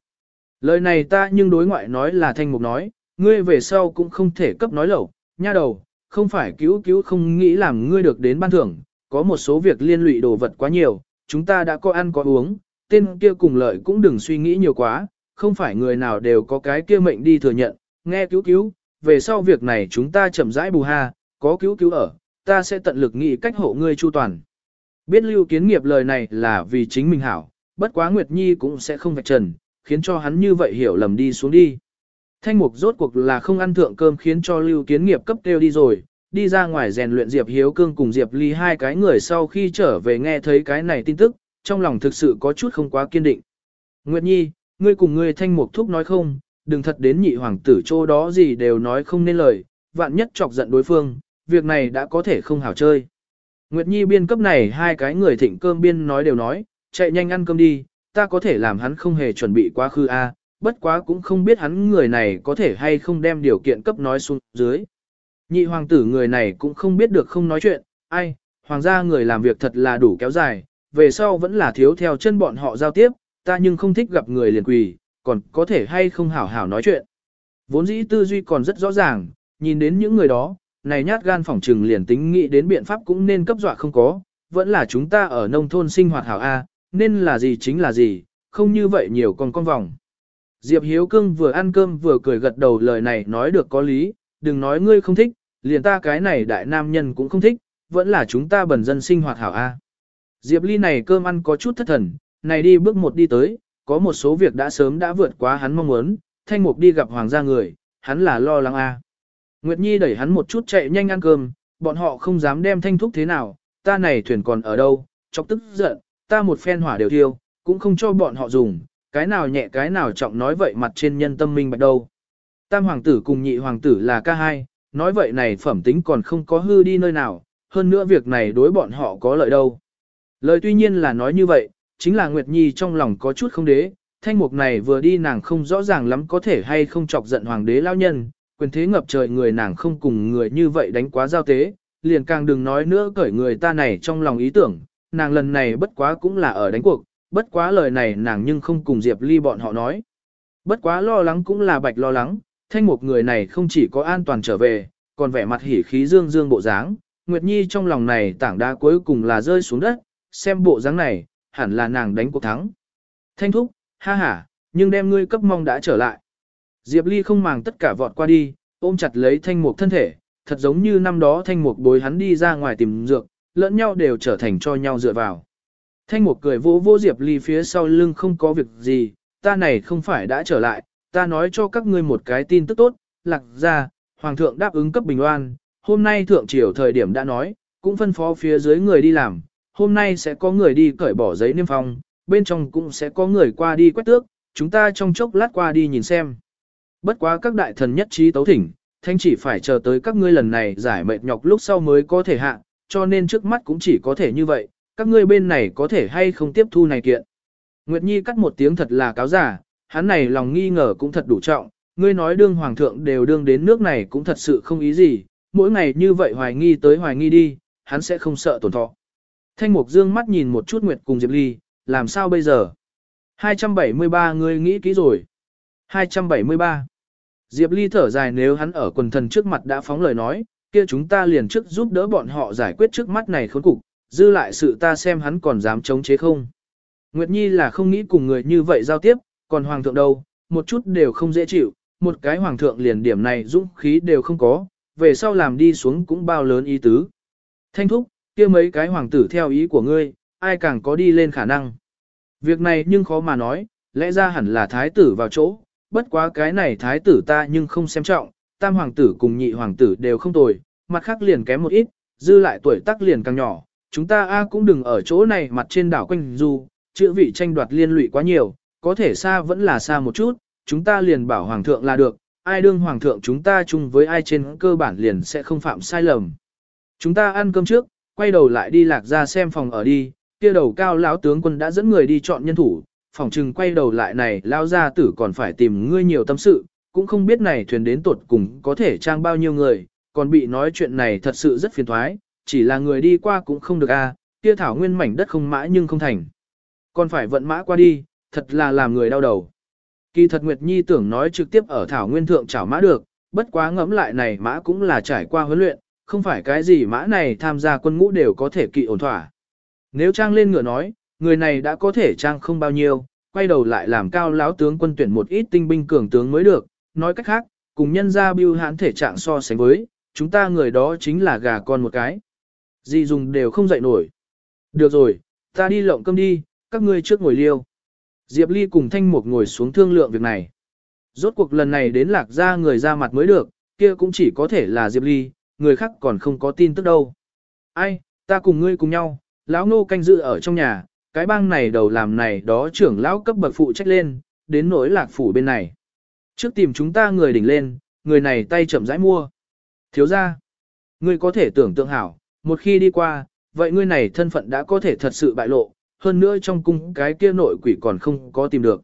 Lời này ta nhưng đối ngoại nói là thanh mục nói, ngươi về sau cũng không thể cấp nói lẩu, nha đầu, không phải cứu cứu không nghĩ làm ngươi được đến ban thưởng, có một số việc liên lụy đồ vật quá nhiều, chúng ta đã có ăn có uống, tên kia cùng lợi cũng đừng suy nghĩ nhiều quá, không phải người nào đều có cái kia mệnh đi thừa nhận, nghe cứu cứu, về sau việc này chúng ta chậm rãi bù ha, có cứu cứu ở, ta sẽ tận lực nghĩ cách hộ ngươi chu toàn. Biết lưu kiến nghiệp lời này là vì chính mình hảo, bất quá Nguyệt Nhi cũng sẽ không vạch trần, khiến cho hắn như vậy hiểu lầm đi xuống đi. Thanh mục rốt cuộc là không ăn thượng cơm khiến cho lưu kiến nghiệp cấp kêu đi rồi, đi ra ngoài rèn luyện Diệp Hiếu Cương cùng Diệp Ly hai cái người sau khi trở về nghe thấy cái này tin tức, trong lòng thực sự có chút không quá kiên định. Nguyệt Nhi, ngươi cùng ngươi thanh mục thúc nói không, đừng thật đến nhị hoàng tử chỗ đó gì đều nói không nên lời, vạn nhất chọc giận đối phương, việc này đã có thể không hảo chơi. Nguyệt Nhi biên cấp này hai cái người thịnh cơm biên nói đều nói, chạy nhanh ăn cơm đi, ta có thể làm hắn không hề chuẩn bị quá khứ a, bất quá cũng không biết hắn người này có thể hay không đem điều kiện cấp nói xuống dưới. Nhị hoàng tử người này cũng không biết được không nói chuyện, ai, hoàng gia người làm việc thật là đủ kéo dài, về sau vẫn là thiếu theo chân bọn họ giao tiếp, ta nhưng không thích gặp người liền quỳ, còn có thể hay không hảo hảo nói chuyện. Vốn dĩ tư duy còn rất rõ ràng, nhìn đến những người đó, này nhát gan phỏng trừng liền tính nghĩ đến biện pháp cũng nên cấp dọa không có, vẫn là chúng ta ở nông thôn sinh hoạt hảo A, nên là gì chính là gì, không như vậy nhiều còn con vòng. Diệp Hiếu Cương vừa ăn cơm vừa cười gật đầu lời này nói được có lý, đừng nói ngươi không thích, liền ta cái này đại nam nhân cũng không thích, vẫn là chúng ta bần dân sinh hoạt hảo A. Diệp Ly này cơm ăn có chút thất thần, này đi bước một đi tới, có một số việc đã sớm đã vượt quá hắn mong muốn, thanh mục đi gặp hoàng gia người, hắn là lo lắng A. Nguyệt Nhi đẩy hắn một chút chạy nhanh ăn cơm, bọn họ không dám đem thanh thúc thế nào, ta này thuyền còn ở đâu, chọc tức giận, ta một phen hỏa đều thiêu, cũng không cho bọn họ dùng, cái nào nhẹ cái nào trọng nói vậy mặt trên nhân tâm minh bạch đâu. Tam hoàng tử cùng nhị hoàng tử là ca hai, nói vậy này phẩm tính còn không có hư đi nơi nào, hơn nữa việc này đối bọn họ có lợi đâu. Lời tuy nhiên là nói như vậy, chính là Nguyệt Nhi trong lòng có chút không đế, thanh mục này vừa đi nàng không rõ ràng lắm có thể hay không chọc giận hoàng đế lao nhân, quyền thế ngập trời người nàng không cùng người như vậy đánh quá giao tế, liền càng đừng nói nữa cởi người ta này trong lòng ý tưởng, nàng lần này bất quá cũng là ở đánh cuộc, bất quá lời này nàng nhưng không cùng Diệp Ly bọn họ nói. Bất quá lo lắng cũng là bạch lo lắng, thanh mục người này không chỉ có an toàn trở về, còn vẻ mặt hỉ khí dương dương bộ dáng. Nguyệt Nhi trong lòng này tảng đá cuối cùng là rơi xuống đất, xem bộ dáng này, hẳn là nàng đánh cuộc thắng. Thanh thúc, ha ha, nhưng đem ngươi cấp mong đã trở lại. Diệp Ly không màng tất cả vọt qua đi, ôm chặt lấy thanh mục thân thể, thật giống như năm đó thanh mục bối hắn đi ra ngoài tìm dược, lẫn nhau đều trở thành cho nhau dựa vào. Thanh mục cười vỗ vỗ Diệp Ly phía sau lưng không có việc gì, ta này không phải đã trở lại, ta nói cho các ngươi một cái tin tức tốt, lạc ra, Hoàng thượng đáp ứng cấp bình oan, hôm nay thượng triều thời điểm đã nói, cũng phân phó phía dưới người đi làm, hôm nay sẽ có người đi cởi bỏ giấy niêm phong, bên trong cũng sẽ có người qua đi quét tước, chúng ta trong chốc lát qua đi nhìn xem. Bất quá các đại thần nhất trí tấu thỉnh, thanh chỉ phải chờ tới các ngươi lần này giải mệt nhọc lúc sau mới có thể hạ, cho nên trước mắt cũng chỉ có thể như vậy, các ngươi bên này có thể hay không tiếp thu này kiện. Nguyệt Nhi cắt một tiếng thật là cáo giả, hắn này lòng nghi ngờ cũng thật đủ trọng, ngươi nói đương hoàng thượng đều đương đến nước này cũng thật sự không ý gì, mỗi ngày như vậy hoài nghi tới hoài nghi đi, hắn sẽ không sợ tổn thọ. Thanh Mục Dương mắt nhìn một chút Nguyệt cùng Diệp Ly, làm sao bây giờ? 273 ngươi nghĩ kỹ rồi. 273. Diệp Ly thở dài nếu hắn ở quần thần trước mặt đã phóng lời nói, kia chúng ta liền trước giúp đỡ bọn họ giải quyết trước mắt này khốn cục, dư lại sự ta xem hắn còn dám chống chế không. Nguyệt Nhi là không nghĩ cùng người như vậy giao tiếp, còn Hoàng thượng đâu, một chút đều không dễ chịu, một cái Hoàng thượng liền điểm này dũng khí đều không có, về sau làm đi xuống cũng bao lớn ý tứ. Thanh thúc, kia mấy cái hoàng tử theo ý của ngươi, ai càng có đi lên khả năng. Việc này nhưng khó mà nói, lẽ ra hẳn là thái tử vào chỗ, bất quá cái này thái tử ta nhưng không xem trọng, tam hoàng tử cùng nhị hoàng tử đều không tồi, mặt khác liền kém một ít, dư lại tuổi tác liền càng nhỏ, chúng ta a cũng đừng ở chỗ này mặt trên đảo quanh du, chữ vị tranh đoạt liên lụy quá nhiều, có thể xa vẫn là xa một chút, chúng ta liền bảo hoàng thượng là được, ai đương hoàng thượng chúng ta chung với ai trên cơ bản liền sẽ không phạm sai lầm. Chúng ta ăn cơm trước, quay đầu lại đi lạc ra xem phòng ở đi, kia đầu cao lão tướng quân đã dẫn người đi chọn nhân thủ, Phỏng chừng quay đầu lại này lao ra tử còn phải tìm ngươi nhiều tâm sự, cũng không biết này thuyền đến tột cùng có thể trang bao nhiêu người, còn bị nói chuyện này thật sự rất phiền thoái, chỉ là người đi qua cũng không được a, à, kia thảo nguyên mảnh đất không mã nhưng không thành. Còn phải vận mã qua đi, thật là làm người đau đầu. Kỳ thật Nguyệt Nhi tưởng nói trực tiếp ở thảo nguyên thượng chảo mã được, bất quá ngẫm lại này mã cũng là trải qua huấn luyện, không phải cái gì mã này tham gia quân ngũ đều có thể kỵ ổn thỏa. Nếu trang lên ngựa nói, người này đã có thể trang không bao nhiêu, quay đầu lại làm cao lão tướng quân tuyển một ít tinh binh cường tướng mới được, nói cách khác, cùng nhân gia bưu hãn thể trạng so sánh với, chúng ta người đó chính là gà con một cái. Gì dùng đều không dậy nổi. Được rồi, ta đi lộng cơm đi, các ngươi trước ngồi liêu. Diệp Ly cùng Thanh Mục ngồi xuống thương lượng việc này. Rốt cuộc lần này đến lạc ra người ra mặt mới được, kia cũng chỉ có thể là Diệp Ly, người khác còn không có tin tức đâu. Ai, ta cùng ngươi cùng nhau, lão nô canh dự ở trong nhà, cái bang này đầu làm này đó trưởng lão cấp bậc phụ trách lên, đến nỗi lạc phủ bên này. Trước tìm chúng ta người đỉnh lên, người này tay chậm rãi mua. Thiếu ra, ngươi có thể tưởng tượng hảo, một khi đi qua, vậy ngươi này thân phận đã có thể thật sự bại lộ, hơn nữa trong cung cái kia nội quỷ còn không có tìm được.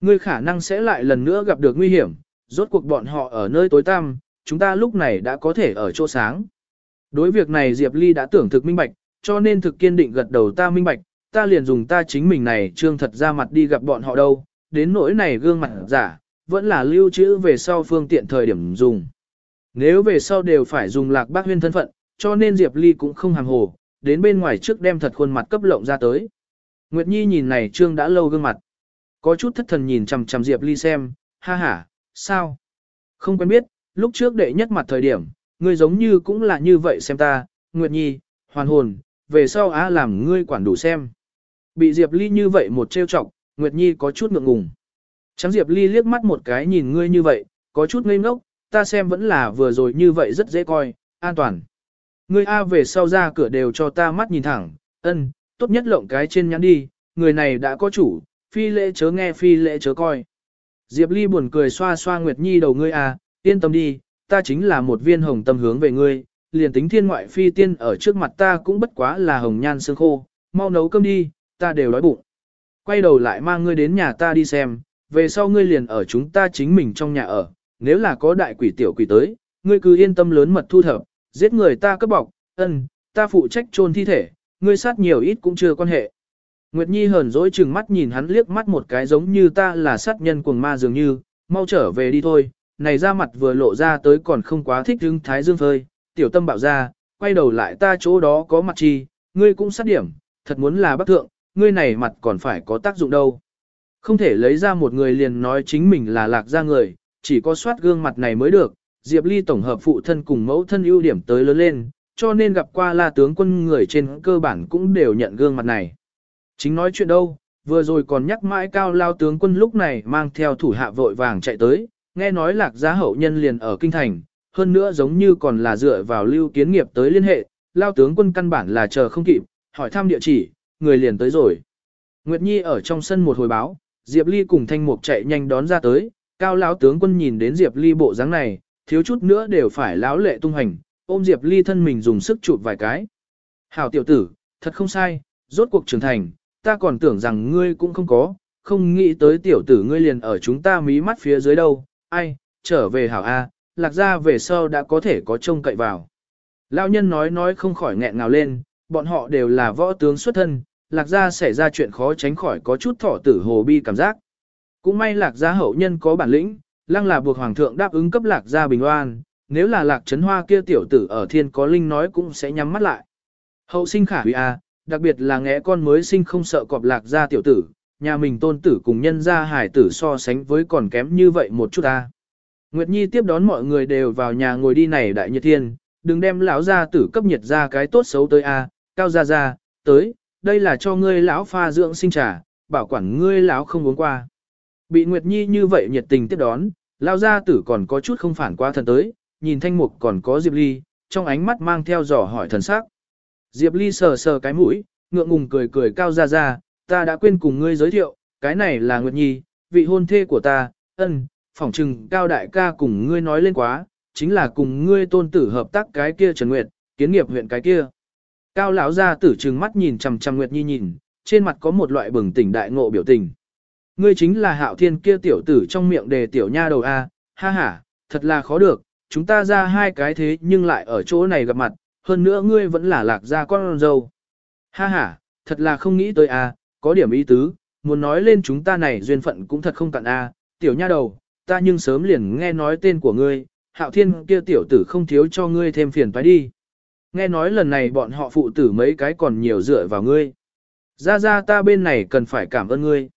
Ngươi khả năng sẽ lại lần nữa gặp được nguy hiểm, rốt cuộc bọn họ ở nơi tối tăm, chúng ta lúc này đã có thể ở chỗ sáng. Đối việc này Diệp Ly đã tưởng thực minh bạch, cho nên thực kiên định gật đầu ta minh bạch, ta liền dùng ta chính mình này trương thật ra mặt đi gặp bọn họ đâu, đến nỗi này gương mặt giả, vẫn là lưu trữ về sau phương tiện thời điểm dùng. Nếu về sau đều phải dùng lạc bác huyên thân phận, cho nên Diệp Ly cũng không hàm hồ, đến bên ngoài trước đem thật khuôn mặt cấp lộng ra tới. Nguyệt Nhi nhìn này trương đã lâu gương mặt. Có chút thất thần nhìn chằm chằm Diệp Ly xem, ha ha, sao? Không quen biết, lúc trước đệ nhất mặt thời điểm, ngươi giống như cũng là như vậy xem ta, Nguyệt Nhi, hoàn hồn, về sau á làm ngươi quản đủ xem. Bị Diệp Ly như vậy một trêu chọc, Nguyệt Nhi có chút ngượng ngùng. Trắng Diệp Ly liếc mắt một cái nhìn ngươi như vậy, có chút ngây ngốc, ta xem vẫn là vừa rồi như vậy rất dễ coi, an toàn. Ngươi A về sau ra cửa đều cho ta mắt nhìn thẳng, ân, tốt nhất lộng cái trên nhắn đi, người này đã có chủ, phi lễ chớ nghe phi lễ chớ coi. Diệp Ly buồn cười xoa xoa Nguyệt Nhi đầu ngươi A, yên tâm đi, ta chính là một viên hồng tâm hướng về ngươi, liền tính thiên ngoại phi tiên ở trước mặt ta cũng bất quá là hồng nhan sương khô, mau nấu cơm đi, ta đều đói bụng. Quay đầu lại mang ngươi đến nhà ta đi xem, về sau ngươi liền ở chúng ta chính mình trong nhà ở, nếu là có đại quỷ tiểu quỷ tới, ngươi cứ yên tâm lớn mật thu thập, giết người ta cấp bọc, ân, ta phụ trách chôn thi thể, ngươi sát nhiều ít cũng chưa quan hệ. Nguyệt Nhi hờn dỗi chừng mắt nhìn hắn liếc mắt một cái giống như ta là sát nhân cuồng ma dường như, mau trở về đi thôi, này ra mặt vừa lộ ra tới còn không quá thích hứng thái dương phơi, tiểu tâm bảo ra, quay đầu lại ta chỗ đó có mặt chi, ngươi cũng sát điểm, thật muốn là bác thượng, ngươi này mặt còn phải có tác dụng đâu. Không thể lấy ra một người liền nói chính mình là lạc ra người, chỉ có soát gương mặt này mới được, Diệp Ly tổng hợp phụ thân cùng mẫu thân ưu điểm tới lớn lên, cho nên gặp qua la tướng quân người trên cơ bản cũng đều nhận gương mặt này. Chính nói chuyện đâu, vừa rồi còn nhắc mãi cao lao tướng quân lúc này mang theo thủ hạ vội vàng chạy tới, nghe nói lạc giá hậu nhân liền ở kinh thành, hơn nữa giống như còn là dựa vào lưu kiến nghiệp tới liên hệ, lao tướng quân căn bản là chờ không kịp, hỏi thăm địa chỉ, người liền tới rồi. Nguyệt Nhi ở trong sân một hồi báo, Diệp Ly cùng Thanh Mục chạy nhanh đón ra tới, cao lão tướng quân nhìn đến Diệp Ly bộ dáng này, thiếu chút nữa đều phải lão lệ tung hành, ôm Diệp Ly thân mình dùng sức chụp vài cái. Hảo tiểu tử, thật không sai, rốt cuộc trưởng thành, ta còn tưởng rằng ngươi cũng không có, không nghĩ tới tiểu tử ngươi liền ở chúng ta mí mắt phía dưới đâu, ai, trở về hảo A, lạc ra về sau đã có thể có trông cậy vào. Lão nhân nói nói không khỏi nghẹn ngào lên, bọn họ đều là võ tướng xuất thân, lạc gia xảy ra chuyện khó tránh khỏi có chút thọ tử hồ bi cảm giác. Cũng may lạc gia hậu nhân có bản lĩnh, lăng là buộc hoàng thượng đáp ứng cấp lạc gia bình oan, nếu là lạc trấn hoa kia tiểu tử ở thiên có linh nói cũng sẽ nhắm mắt lại. Hậu sinh khả huy a, à, đặc biệt là ngẽ con mới sinh không sợ cọp lạc gia tiểu tử, nhà mình tôn tử cùng nhân gia hải tử so sánh với còn kém như vậy một chút a. Nguyệt Nhi tiếp đón mọi người đều vào nhà ngồi đi này đại nhiệt thiên, đừng đem lão gia tử cấp nhiệt ra cái tốt xấu tới a, cao gia gia, tới, đây là cho ngươi lão pha dưỡng sinh trà, bảo quản ngươi lão không uống qua. Bị Nguyệt Nhi như vậy nhiệt tình tiếp đón, lão gia tử còn có chút không phản qua thần tới, nhìn thanh mục còn có Diệp Ly, trong ánh mắt mang theo dò hỏi thần sắc. Diệp Ly sờ sờ cái mũi, ngượng ngùng cười cười cao ra ra, ta đã quên cùng ngươi giới thiệu, cái này là Nguyệt Nhi, vị hôn thê của ta, ân, phỏng trừng cao đại ca cùng ngươi nói lên quá, chính là cùng ngươi tôn tử hợp tác cái kia Trần Nguyệt, kiến nghiệp huyện cái kia. Cao lão gia tử trừng mắt nhìn chằm chằm Nguyệt Nhi nhìn, trên mặt có một loại bừng tỉnh đại ngộ biểu tình. Ngươi chính là hạo thiên kia tiểu tử trong miệng đề tiểu nha đầu A, ha ha, thật là khó được, chúng ta ra hai cái thế nhưng lại ở chỗ này gặp mặt, hơn nữa ngươi vẫn là lạc gia con dâu. Ha ha, thật là không nghĩ tới A, có điểm ý tứ, muốn nói lên chúng ta này duyên phận cũng thật không cạn A, tiểu nha đầu, ta nhưng sớm liền nghe nói tên của ngươi, hạo thiên kia tiểu tử không thiếu cho ngươi thêm phiền phải đi. Nghe nói lần này bọn họ phụ tử mấy cái còn nhiều dựa vào ngươi. Ra ra ta bên này cần phải cảm ơn ngươi.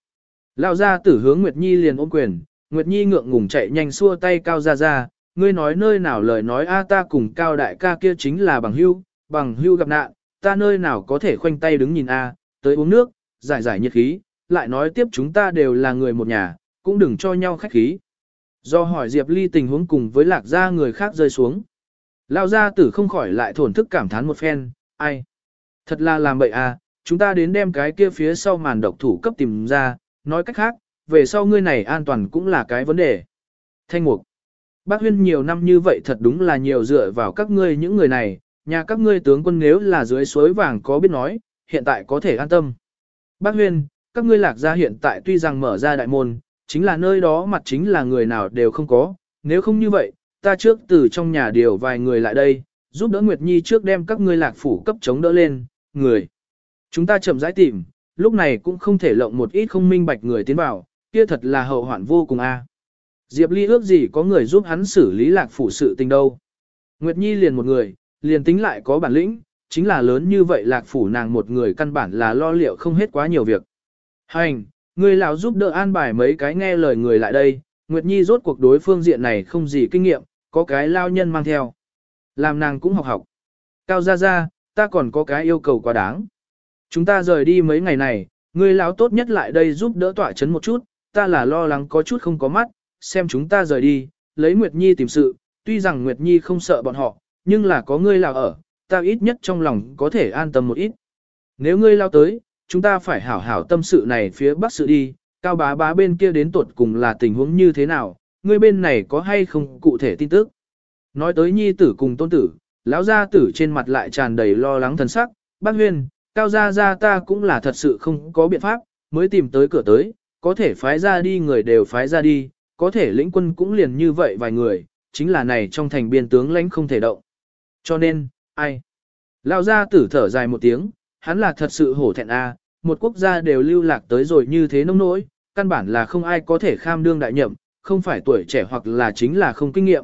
Lão gia tử hướng Nguyệt Nhi liền ôm quyền, Nguyệt Nhi ngượng ngùng chạy nhanh xua tay cao ra ra, ngươi nói nơi nào lời nói a ta cùng cao đại ca kia chính là bằng hưu, bằng hưu gặp nạn, ta nơi nào có thể khoanh tay đứng nhìn a, tới uống nước, giải giải nhiệt khí, lại nói tiếp chúng ta đều là người một nhà, cũng đừng cho nhau khách khí. Do hỏi Diệp Ly tình huống cùng với lạc gia người khác rơi xuống. Lao gia tử không khỏi lại thổn thức cảm thán một phen, ai? Thật là làm bậy à, chúng ta đến đem cái kia phía sau màn độc thủ cấp tìm ra, nói cách khác, về sau ngươi này an toàn cũng là cái vấn đề. Thanh mục. Bác huyên nhiều năm như vậy thật đúng là nhiều dựa vào các ngươi những người này, nhà các ngươi tướng quân nếu là dưới suối vàng có biết nói, hiện tại có thể an tâm. Bác huyên, các ngươi lạc gia hiện tại tuy rằng mở ra đại môn, chính là nơi đó mặt chính là người nào đều không có, nếu không như vậy, ta trước từ trong nhà điều vài người lại đây, giúp đỡ Nguyệt Nhi trước đem các ngươi lạc phủ cấp chống đỡ lên, người. Chúng ta chậm rãi tìm, lúc này cũng không thể lộng một ít không minh bạch người tiến vào, kia thật là hậu hoạn vô cùng a. Diệp Ly ước gì có người giúp hắn xử lý lạc phủ sự tình đâu. Nguyệt Nhi liền một người, liền tính lại có bản lĩnh, chính là lớn như vậy lạc phủ nàng một người căn bản là lo liệu không hết quá nhiều việc. Hành, người lão giúp đỡ an bài mấy cái nghe lời người lại đây, Nguyệt Nhi rốt cuộc đối phương diện này không gì kinh nghiệm, có cái lao nhân mang theo. Làm nàng cũng học học. Cao ra ra, ta còn có cái yêu cầu quá đáng. Chúng ta rời đi mấy ngày này, người lão tốt nhất lại đây giúp đỡ tỏa chấn một chút, ta là lo lắng có chút không có mắt, xem chúng ta rời đi, lấy Nguyệt Nhi tìm sự, tuy rằng Nguyệt Nhi không sợ bọn họ, nhưng là có ngươi lão ở, ta ít nhất trong lòng có thể an tâm một ít. Nếu ngươi lao tới, chúng ta phải hảo hảo tâm sự này phía bắc sự đi, cao bá bá bên kia đến tuột cùng là tình huống như thế nào, ngươi bên này có hay không cụ thể tin tức. Nói tới nhi tử cùng tôn tử, lão gia tử trên mặt lại tràn đầy lo lắng thần sắc, bác huyên, cao gia gia ta cũng là thật sự không có biện pháp, mới tìm tới cửa tới, có thể phái ra đi người đều phái ra đi, có thể lĩnh quân cũng liền như vậy vài người, chính là này trong thành biên tướng lãnh không thể động. Cho nên, ai? Lão gia tử thở dài một tiếng, hắn là thật sự hổ thẹn a, một quốc gia đều lưu lạc tới rồi như thế nông nỗi, căn bản là không ai có thể kham đương đại nhậm, không phải tuổi trẻ hoặc là chính là không kinh nghiệm,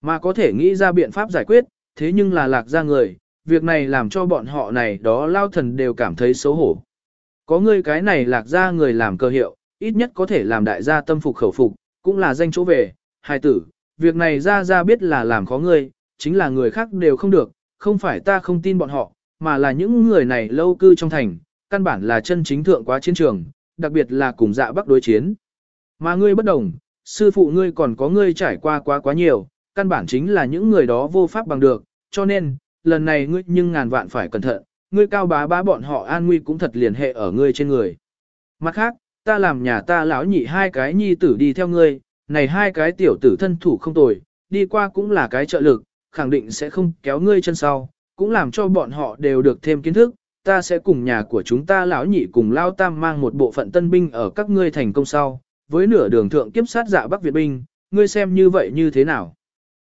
mà có thể nghĩ ra biện pháp giải quyết, thế nhưng là lạc ra người, việc này làm cho bọn họ này đó lao thần đều cảm thấy xấu hổ. Có người cái này lạc ra người làm cơ hiệu, ít nhất có thể làm đại gia tâm phục khẩu phục, cũng là danh chỗ về, hài tử, việc này ra ra biết là làm khó ngươi, chính là người khác đều không được, không phải ta không tin bọn họ, mà là những người này lâu cư trong thành, căn bản là chân chính thượng quá chiến trường, đặc biệt là cùng dạ bắc đối chiến. Mà ngươi bất đồng, sư phụ ngươi còn có ngươi trải qua quá quá nhiều, căn bản chính là những người đó vô pháp bằng được, cho nên, lần này ngươi nhưng ngàn vạn phải cẩn thận, ngươi cao bá bá bọn họ an nguy cũng thật liền hệ ở ngươi trên người. Mặt khác, ta làm nhà ta lão nhị hai cái nhi tử đi theo ngươi, này hai cái tiểu tử thân thủ không tồi, đi qua cũng là cái trợ lực, khẳng định sẽ không kéo ngươi chân sau, cũng làm cho bọn họ đều được thêm kiến thức, ta sẽ cùng nhà của chúng ta lão nhị cùng lao tam mang một bộ phận tân binh ở các ngươi thành công sau, với nửa đường thượng kiếp sát dạ Bắc Việt binh, ngươi xem như vậy như thế nào.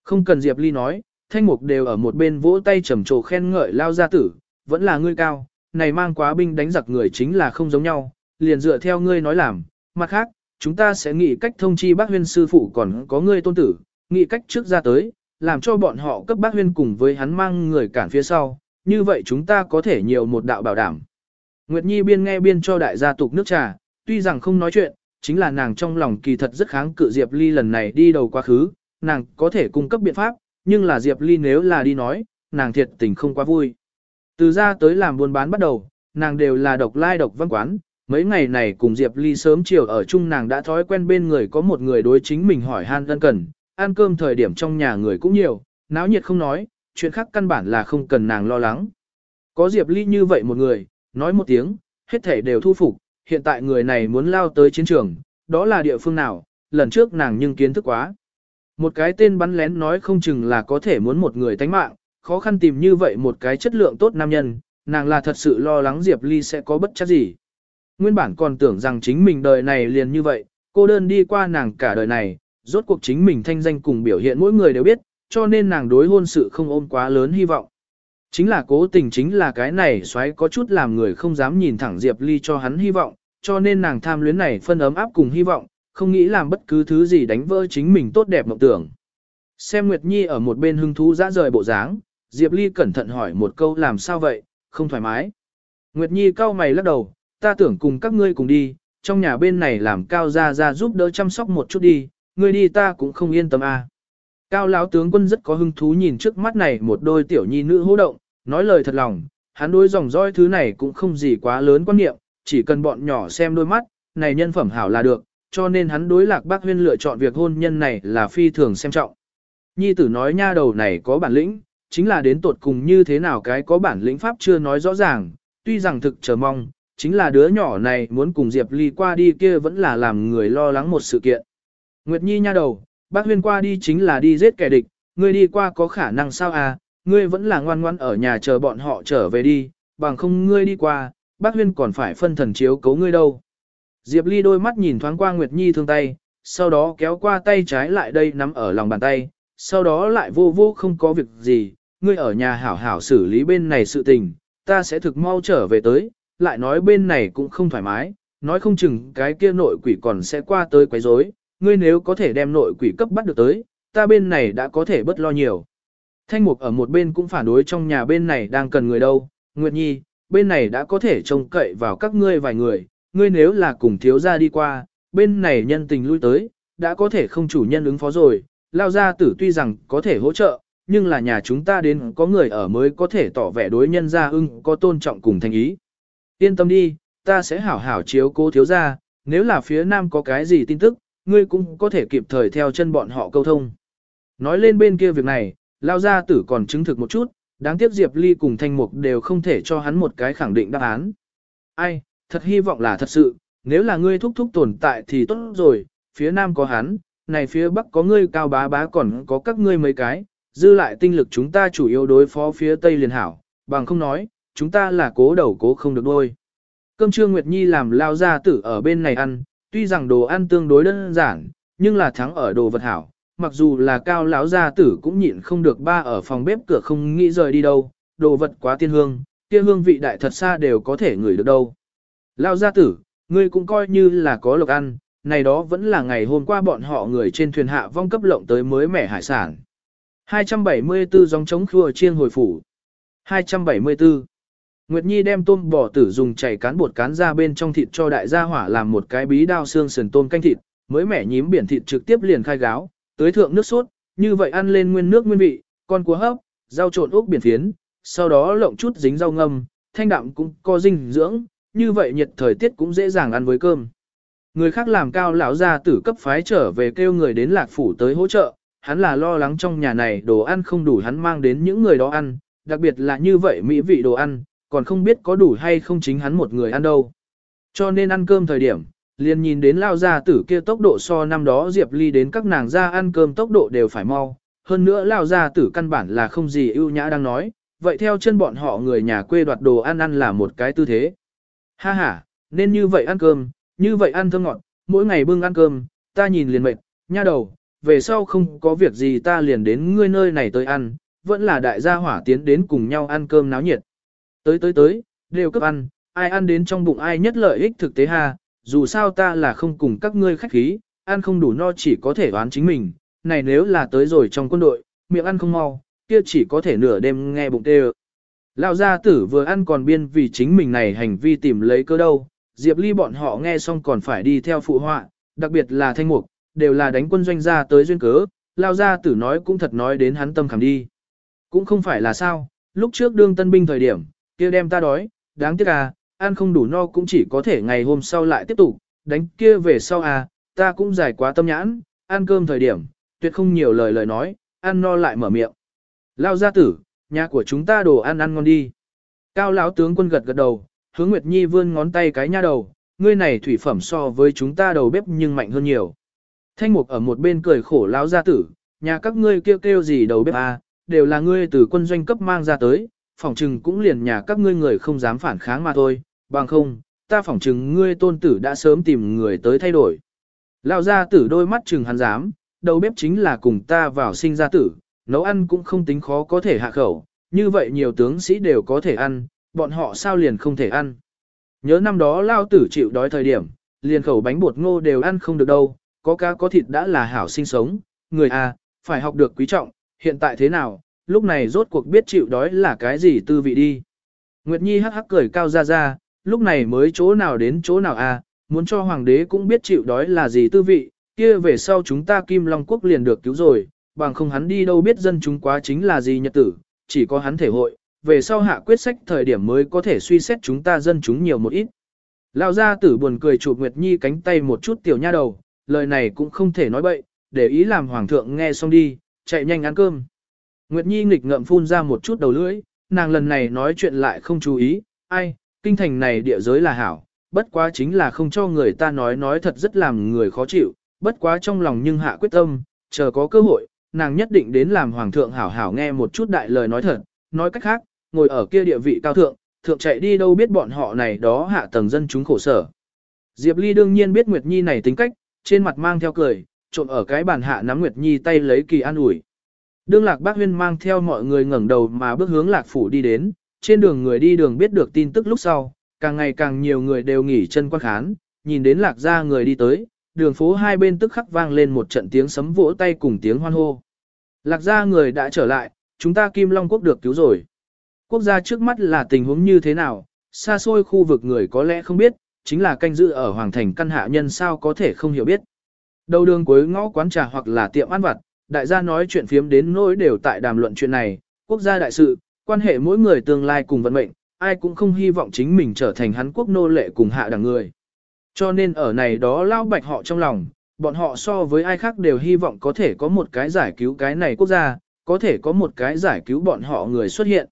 Không cần Diệp Ly nói, thanh mục đều ở một bên vỗ tay trầm trồ khen ngợi lao gia tử, vẫn là ngươi cao, này mang quá binh đánh giặc người chính là không giống nhau, liền dựa theo ngươi nói làm, mặt khác, chúng ta sẽ nghĩ cách thông chi bác huyên sư phụ còn có ngươi tôn tử, nghĩ cách trước ra tới, làm cho bọn họ cấp bác huyên cùng với hắn mang người cản phía sau, như vậy chúng ta có thể nhiều một đạo bảo đảm. Nguyệt Nhi biên nghe biên cho đại gia tục nước trà, tuy rằng không nói chuyện, chính là nàng trong lòng kỳ thật rất kháng cự Diệp Ly lần này đi đầu quá khứ, nàng có thể cung cấp biện pháp, nhưng là Diệp Ly nếu là đi nói, nàng thiệt tình không quá vui. Từ ra tới làm buôn bán bắt đầu, nàng đều là độc lai độc văn quán, mấy ngày này cùng Diệp Ly sớm chiều ở chung nàng đã thói quen bên người có một người đối chính mình hỏi han ân cần, ăn cơm thời điểm trong nhà người cũng nhiều, náo nhiệt không nói, chuyện khác căn bản là không cần nàng lo lắng. Có Diệp Ly như vậy một người, nói một tiếng, hết thể đều thu phục, hiện tại người này muốn lao tới chiến trường, đó là địa phương nào, lần trước nàng nhưng kiến thức quá. Một cái tên bắn lén nói không chừng là có thể muốn một người tánh mạng, khó khăn tìm như vậy một cái chất lượng tốt nam nhân, nàng là thật sự lo lắng Diệp Ly sẽ có bất chắc gì. Nguyên bản còn tưởng rằng chính mình đời này liền như vậy, cô đơn đi qua nàng cả đời này, rốt cuộc chính mình thanh danh cùng biểu hiện mỗi người đều biết, cho nên nàng đối hôn sự không ôm quá lớn hy vọng. Chính là cố tình chính là cái này xoáy có chút làm người không dám nhìn thẳng Diệp Ly cho hắn hy vọng, cho nên nàng tham luyến này phân ấm áp cùng hy vọng, không nghĩ làm bất cứ thứ gì đánh vỡ chính mình tốt đẹp mộng tưởng. Xem Nguyệt Nhi ở một bên hưng thú dã rời bộ dáng, Diệp Ly cẩn thận hỏi một câu làm sao vậy, không thoải mái. Nguyệt Nhi cau mày lắc đầu, ta tưởng cùng các ngươi cùng đi, trong nhà bên này làm cao ra ra giúp đỡ chăm sóc một chút đi, ngươi đi ta cũng không yên tâm à. Cao lão tướng quân rất có hứng thú nhìn trước mắt này một đôi tiểu nhi nữ hô động, nói lời thật lòng, hắn đối dòng dõi thứ này cũng không gì quá lớn quan niệm, chỉ cần bọn nhỏ xem đôi mắt, này nhân phẩm hảo là được, cho nên hắn đối lạc bác huyên lựa chọn việc hôn nhân này là phi thường xem trọng. Nhi tử nói nha đầu này có bản lĩnh, chính là đến tột cùng như thế nào cái có bản lĩnh pháp chưa nói rõ ràng, tuy rằng thực chờ mong, chính là đứa nhỏ này muốn cùng Diệp Ly qua đi kia vẫn là làm người lo lắng một sự kiện. Nguyệt Nhi nha đầu, bác huyên qua đi chính là đi giết kẻ địch, ngươi đi qua có khả năng sao à, ngươi vẫn là ngoan ngoan ở nhà chờ bọn họ trở về đi, bằng không ngươi đi qua, bác huyên còn phải phân thần chiếu cấu ngươi đâu. Diệp Ly đôi mắt nhìn thoáng qua Nguyệt Nhi thương tay, sau đó kéo qua tay trái lại đây nắm ở lòng bàn tay, sau đó lại vô vô không có việc gì, ngươi ở nhà hảo hảo xử lý bên này sự tình, ta sẽ thực mau trở về tới, lại nói bên này cũng không thoải mái, nói không chừng cái kia nội quỷ còn sẽ qua tới quấy rối, ngươi nếu có thể đem nội quỷ cấp bắt được tới, ta bên này đã có thể bất lo nhiều. Thanh mục ở một bên cũng phản đối trong nhà bên này đang cần người đâu, Nguyệt Nhi, bên này đã có thể trông cậy vào các ngươi vài người, ngươi nếu là cùng thiếu gia đi qua, bên này nhân tình lui tới, đã có thể không chủ nhân ứng phó rồi, lao gia tử tuy rằng có thể hỗ trợ, nhưng là nhà chúng ta đến có người ở mới có thể tỏ vẻ đối nhân gia ưng có tôn trọng cùng thành ý. Yên tâm đi, ta sẽ hảo hảo chiếu cố thiếu gia, nếu là phía nam có cái gì tin tức, ngươi cũng có thể kịp thời theo chân bọn họ câu thông. Nói lên bên kia việc này, lao gia tử còn chứng thực một chút, đáng tiếc Diệp Ly cùng Thanh Mục đều không thể cho hắn một cái khẳng định đáp án. Ai, thật hy vọng là thật sự, nếu là ngươi thúc thúc tồn tại thì tốt rồi, phía nam có hắn, này phía bắc có ngươi cao bá bá còn có các ngươi mấy cái, dư lại tinh lực chúng ta chủ yếu đối phó phía tây liền hảo, bằng không nói, chúng ta là cố đầu cố không được đôi. Cơm trưa Nguyệt Nhi làm lao gia tử ở bên này ăn, tuy rằng đồ ăn tương đối đơn giản, nhưng là thắng ở đồ vật hảo, mặc dù là cao lão gia tử cũng nhịn không được ba ở phòng bếp cửa không nghĩ rời đi đâu, đồ vật quá tiên hương, kia hương vị đại thật xa đều có thể ngửi được đâu. Lão gia tử, ngươi cũng coi như là có lộc ăn, này đó vẫn là ngày hôm qua bọn họ người trên thuyền hạ vong cấp lộng tới mới mẻ hải sản. 274 dòng chống khua chiên hồi phủ. 274. Nguyệt Nhi đem tôm bò tử dùng chảy cán bột cán ra bên trong thịt cho đại gia hỏa làm một cái bí đao xương sườn tôm canh thịt, mới mẻ nhím biển thịt trực tiếp liền khai gáo, tới thượng nước sốt, như vậy ăn lên nguyên nước nguyên vị, con cua hấp, rau trộn ốc biển phiến, sau đó lộng chút dính rau ngâm, thanh đạm cũng có dinh dưỡng, như vậy nhiệt thời tiết cũng dễ dàng ăn với cơm. Người khác làm cao lão gia tử cấp phái trở về kêu người đến lạc phủ tới hỗ trợ, hắn là lo lắng trong nhà này đồ ăn không đủ hắn mang đến những người đó ăn, đặc biệt là như vậy mỹ vị đồ ăn, còn không biết có đủ hay không chính hắn một người ăn đâu. Cho nên ăn cơm thời điểm, liền nhìn đến lao gia tử kia tốc độ so năm đó Diệp Ly đến các nàng ra ăn cơm tốc độ đều phải mau, hơn nữa lao gia tử căn bản là không gì ưu nhã đang nói, vậy theo chân bọn họ người nhà quê đoạt đồ ăn ăn là một cái tư thế. Ha ha, nên như vậy ăn cơm, như vậy ăn thơm ngọt, mỗi ngày bưng ăn cơm, ta nhìn liền mệt, nha đầu, về sau không có việc gì ta liền đến ngươi nơi này tới ăn, vẫn là đại gia hỏa tiến đến cùng nhau ăn cơm náo nhiệt. Tới tới tới, đều cấp ăn, ai ăn đến trong bụng ai nhất lợi ích thực tế ha, dù sao ta là không cùng các ngươi khách khí, ăn không đủ no chỉ có thể đoán chính mình, này nếu là tới rồi trong quân đội, miệng ăn không mau, kia chỉ có thể nửa đêm nghe bụng tê Lão gia tử vừa ăn còn biên vì chính mình này hành vi tìm lấy cơ đâu, Diệp Ly bọn họ nghe xong còn phải đi theo phụ họa, đặc biệt là thanh mục, đều là đánh quân doanh ra tới duyên cớ, Lão gia tử nói cũng thật nói đến hắn tâm khảm đi. Cũng không phải là sao, lúc trước đương tân binh thời điểm, kia đem ta đói, đáng tiếc à, ăn không đủ no cũng chỉ có thể ngày hôm sau lại tiếp tục, đánh kia về sau à, ta cũng giải quá tâm nhãn, ăn cơm thời điểm, tuyệt không nhiều lời lời nói, ăn no lại mở miệng. Lao gia tử, nhà của chúng ta đồ ăn ăn ngon đi. Cao lão tướng quân gật gật đầu, hướng Nguyệt Nhi vươn ngón tay cái nha đầu, ngươi này thủy phẩm so với chúng ta đầu bếp nhưng mạnh hơn nhiều. Thanh mục ở một bên cười khổ lão gia tử, nhà các ngươi kêu kêu gì đầu bếp à, đều là ngươi từ quân doanh cấp mang ra tới, phỏng chừng cũng liền nhà các ngươi người không dám phản kháng mà thôi, bằng không, ta phỏng chừng ngươi tôn tử đã sớm tìm người tới thay đổi. Lão gia tử đôi mắt chừng hắn dám, đầu bếp chính là cùng ta vào sinh ra tử, nấu ăn cũng không tính khó có thể hạ khẩu, như vậy nhiều tướng sĩ đều có thể ăn, bọn họ sao liền không thể ăn. Nhớ năm đó lao tử chịu đói thời điểm, liền khẩu bánh bột ngô đều ăn không được đâu, có cá có thịt đã là hảo sinh sống, người à, phải học được quý trọng, hiện tại thế nào, lúc này rốt cuộc biết chịu đói là cái gì tư vị đi. Nguyệt Nhi hắc hắc cười cao ra ra, lúc này mới chỗ nào đến chỗ nào à, muốn cho hoàng đế cũng biết chịu đói là gì tư vị, kia về sau chúng ta Kim Long Quốc liền được cứu rồi, bằng không hắn đi đâu biết dân chúng quá chính là gì nhật tử, chỉ có hắn thể hội, về sau hạ quyết sách thời điểm mới có thể suy xét chúng ta dân chúng nhiều một ít. Lão gia tử buồn cười chụp Nguyệt Nhi cánh tay một chút tiểu nha đầu, lời này cũng không thể nói bậy, để ý làm hoàng thượng nghe xong đi, chạy nhanh ăn cơm. Nguyệt Nhi nghịch ngợm phun ra một chút đầu lưỡi, nàng lần này nói chuyện lại không chú ý, ai, kinh thành này địa giới là hảo, bất quá chính là không cho người ta nói nói thật rất làm người khó chịu, bất quá trong lòng nhưng hạ quyết tâm, chờ có cơ hội, nàng nhất định đến làm hoàng thượng hảo hảo nghe một chút đại lời nói thật, nói cách khác, ngồi ở kia địa vị cao thượng, thượng chạy đi đâu biết bọn họ này đó hạ tầng dân chúng khổ sở. Diệp Ly đương nhiên biết Nguyệt Nhi này tính cách, trên mặt mang theo cười, trộn ở cái bàn hạ nắm Nguyệt Nhi tay lấy kỳ an ủi. Đương lạc bác huyên mang theo mọi người ngẩng đầu mà bước hướng lạc phủ đi đến, trên đường người đi đường biết được tin tức lúc sau, càng ngày càng nhiều người đều nghỉ chân quan khán, nhìn đến lạc gia người đi tới, đường phố hai bên tức khắc vang lên một trận tiếng sấm vỗ tay cùng tiếng hoan hô. Lạc gia người đã trở lại, chúng ta Kim Long Quốc được cứu rồi. Quốc gia trước mắt là tình huống như thế nào, xa xôi khu vực người có lẽ không biết, chính là canh giữ ở Hoàng Thành căn hạ nhân sao có thể không hiểu biết. Đầu đường cuối ngõ quán trà hoặc là tiệm ăn vặt, đại gia nói chuyện phiếm đến nỗi đều tại đàm luận chuyện này, quốc gia đại sự, quan hệ mỗi người tương lai cùng vận mệnh, ai cũng không hy vọng chính mình trở thành hắn quốc nô lệ cùng hạ đẳng người. Cho nên ở này đó lao bạch họ trong lòng, bọn họ so với ai khác đều hy vọng có thể có một cái giải cứu cái này quốc gia, có thể có một cái giải cứu bọn họ người xuất hiện.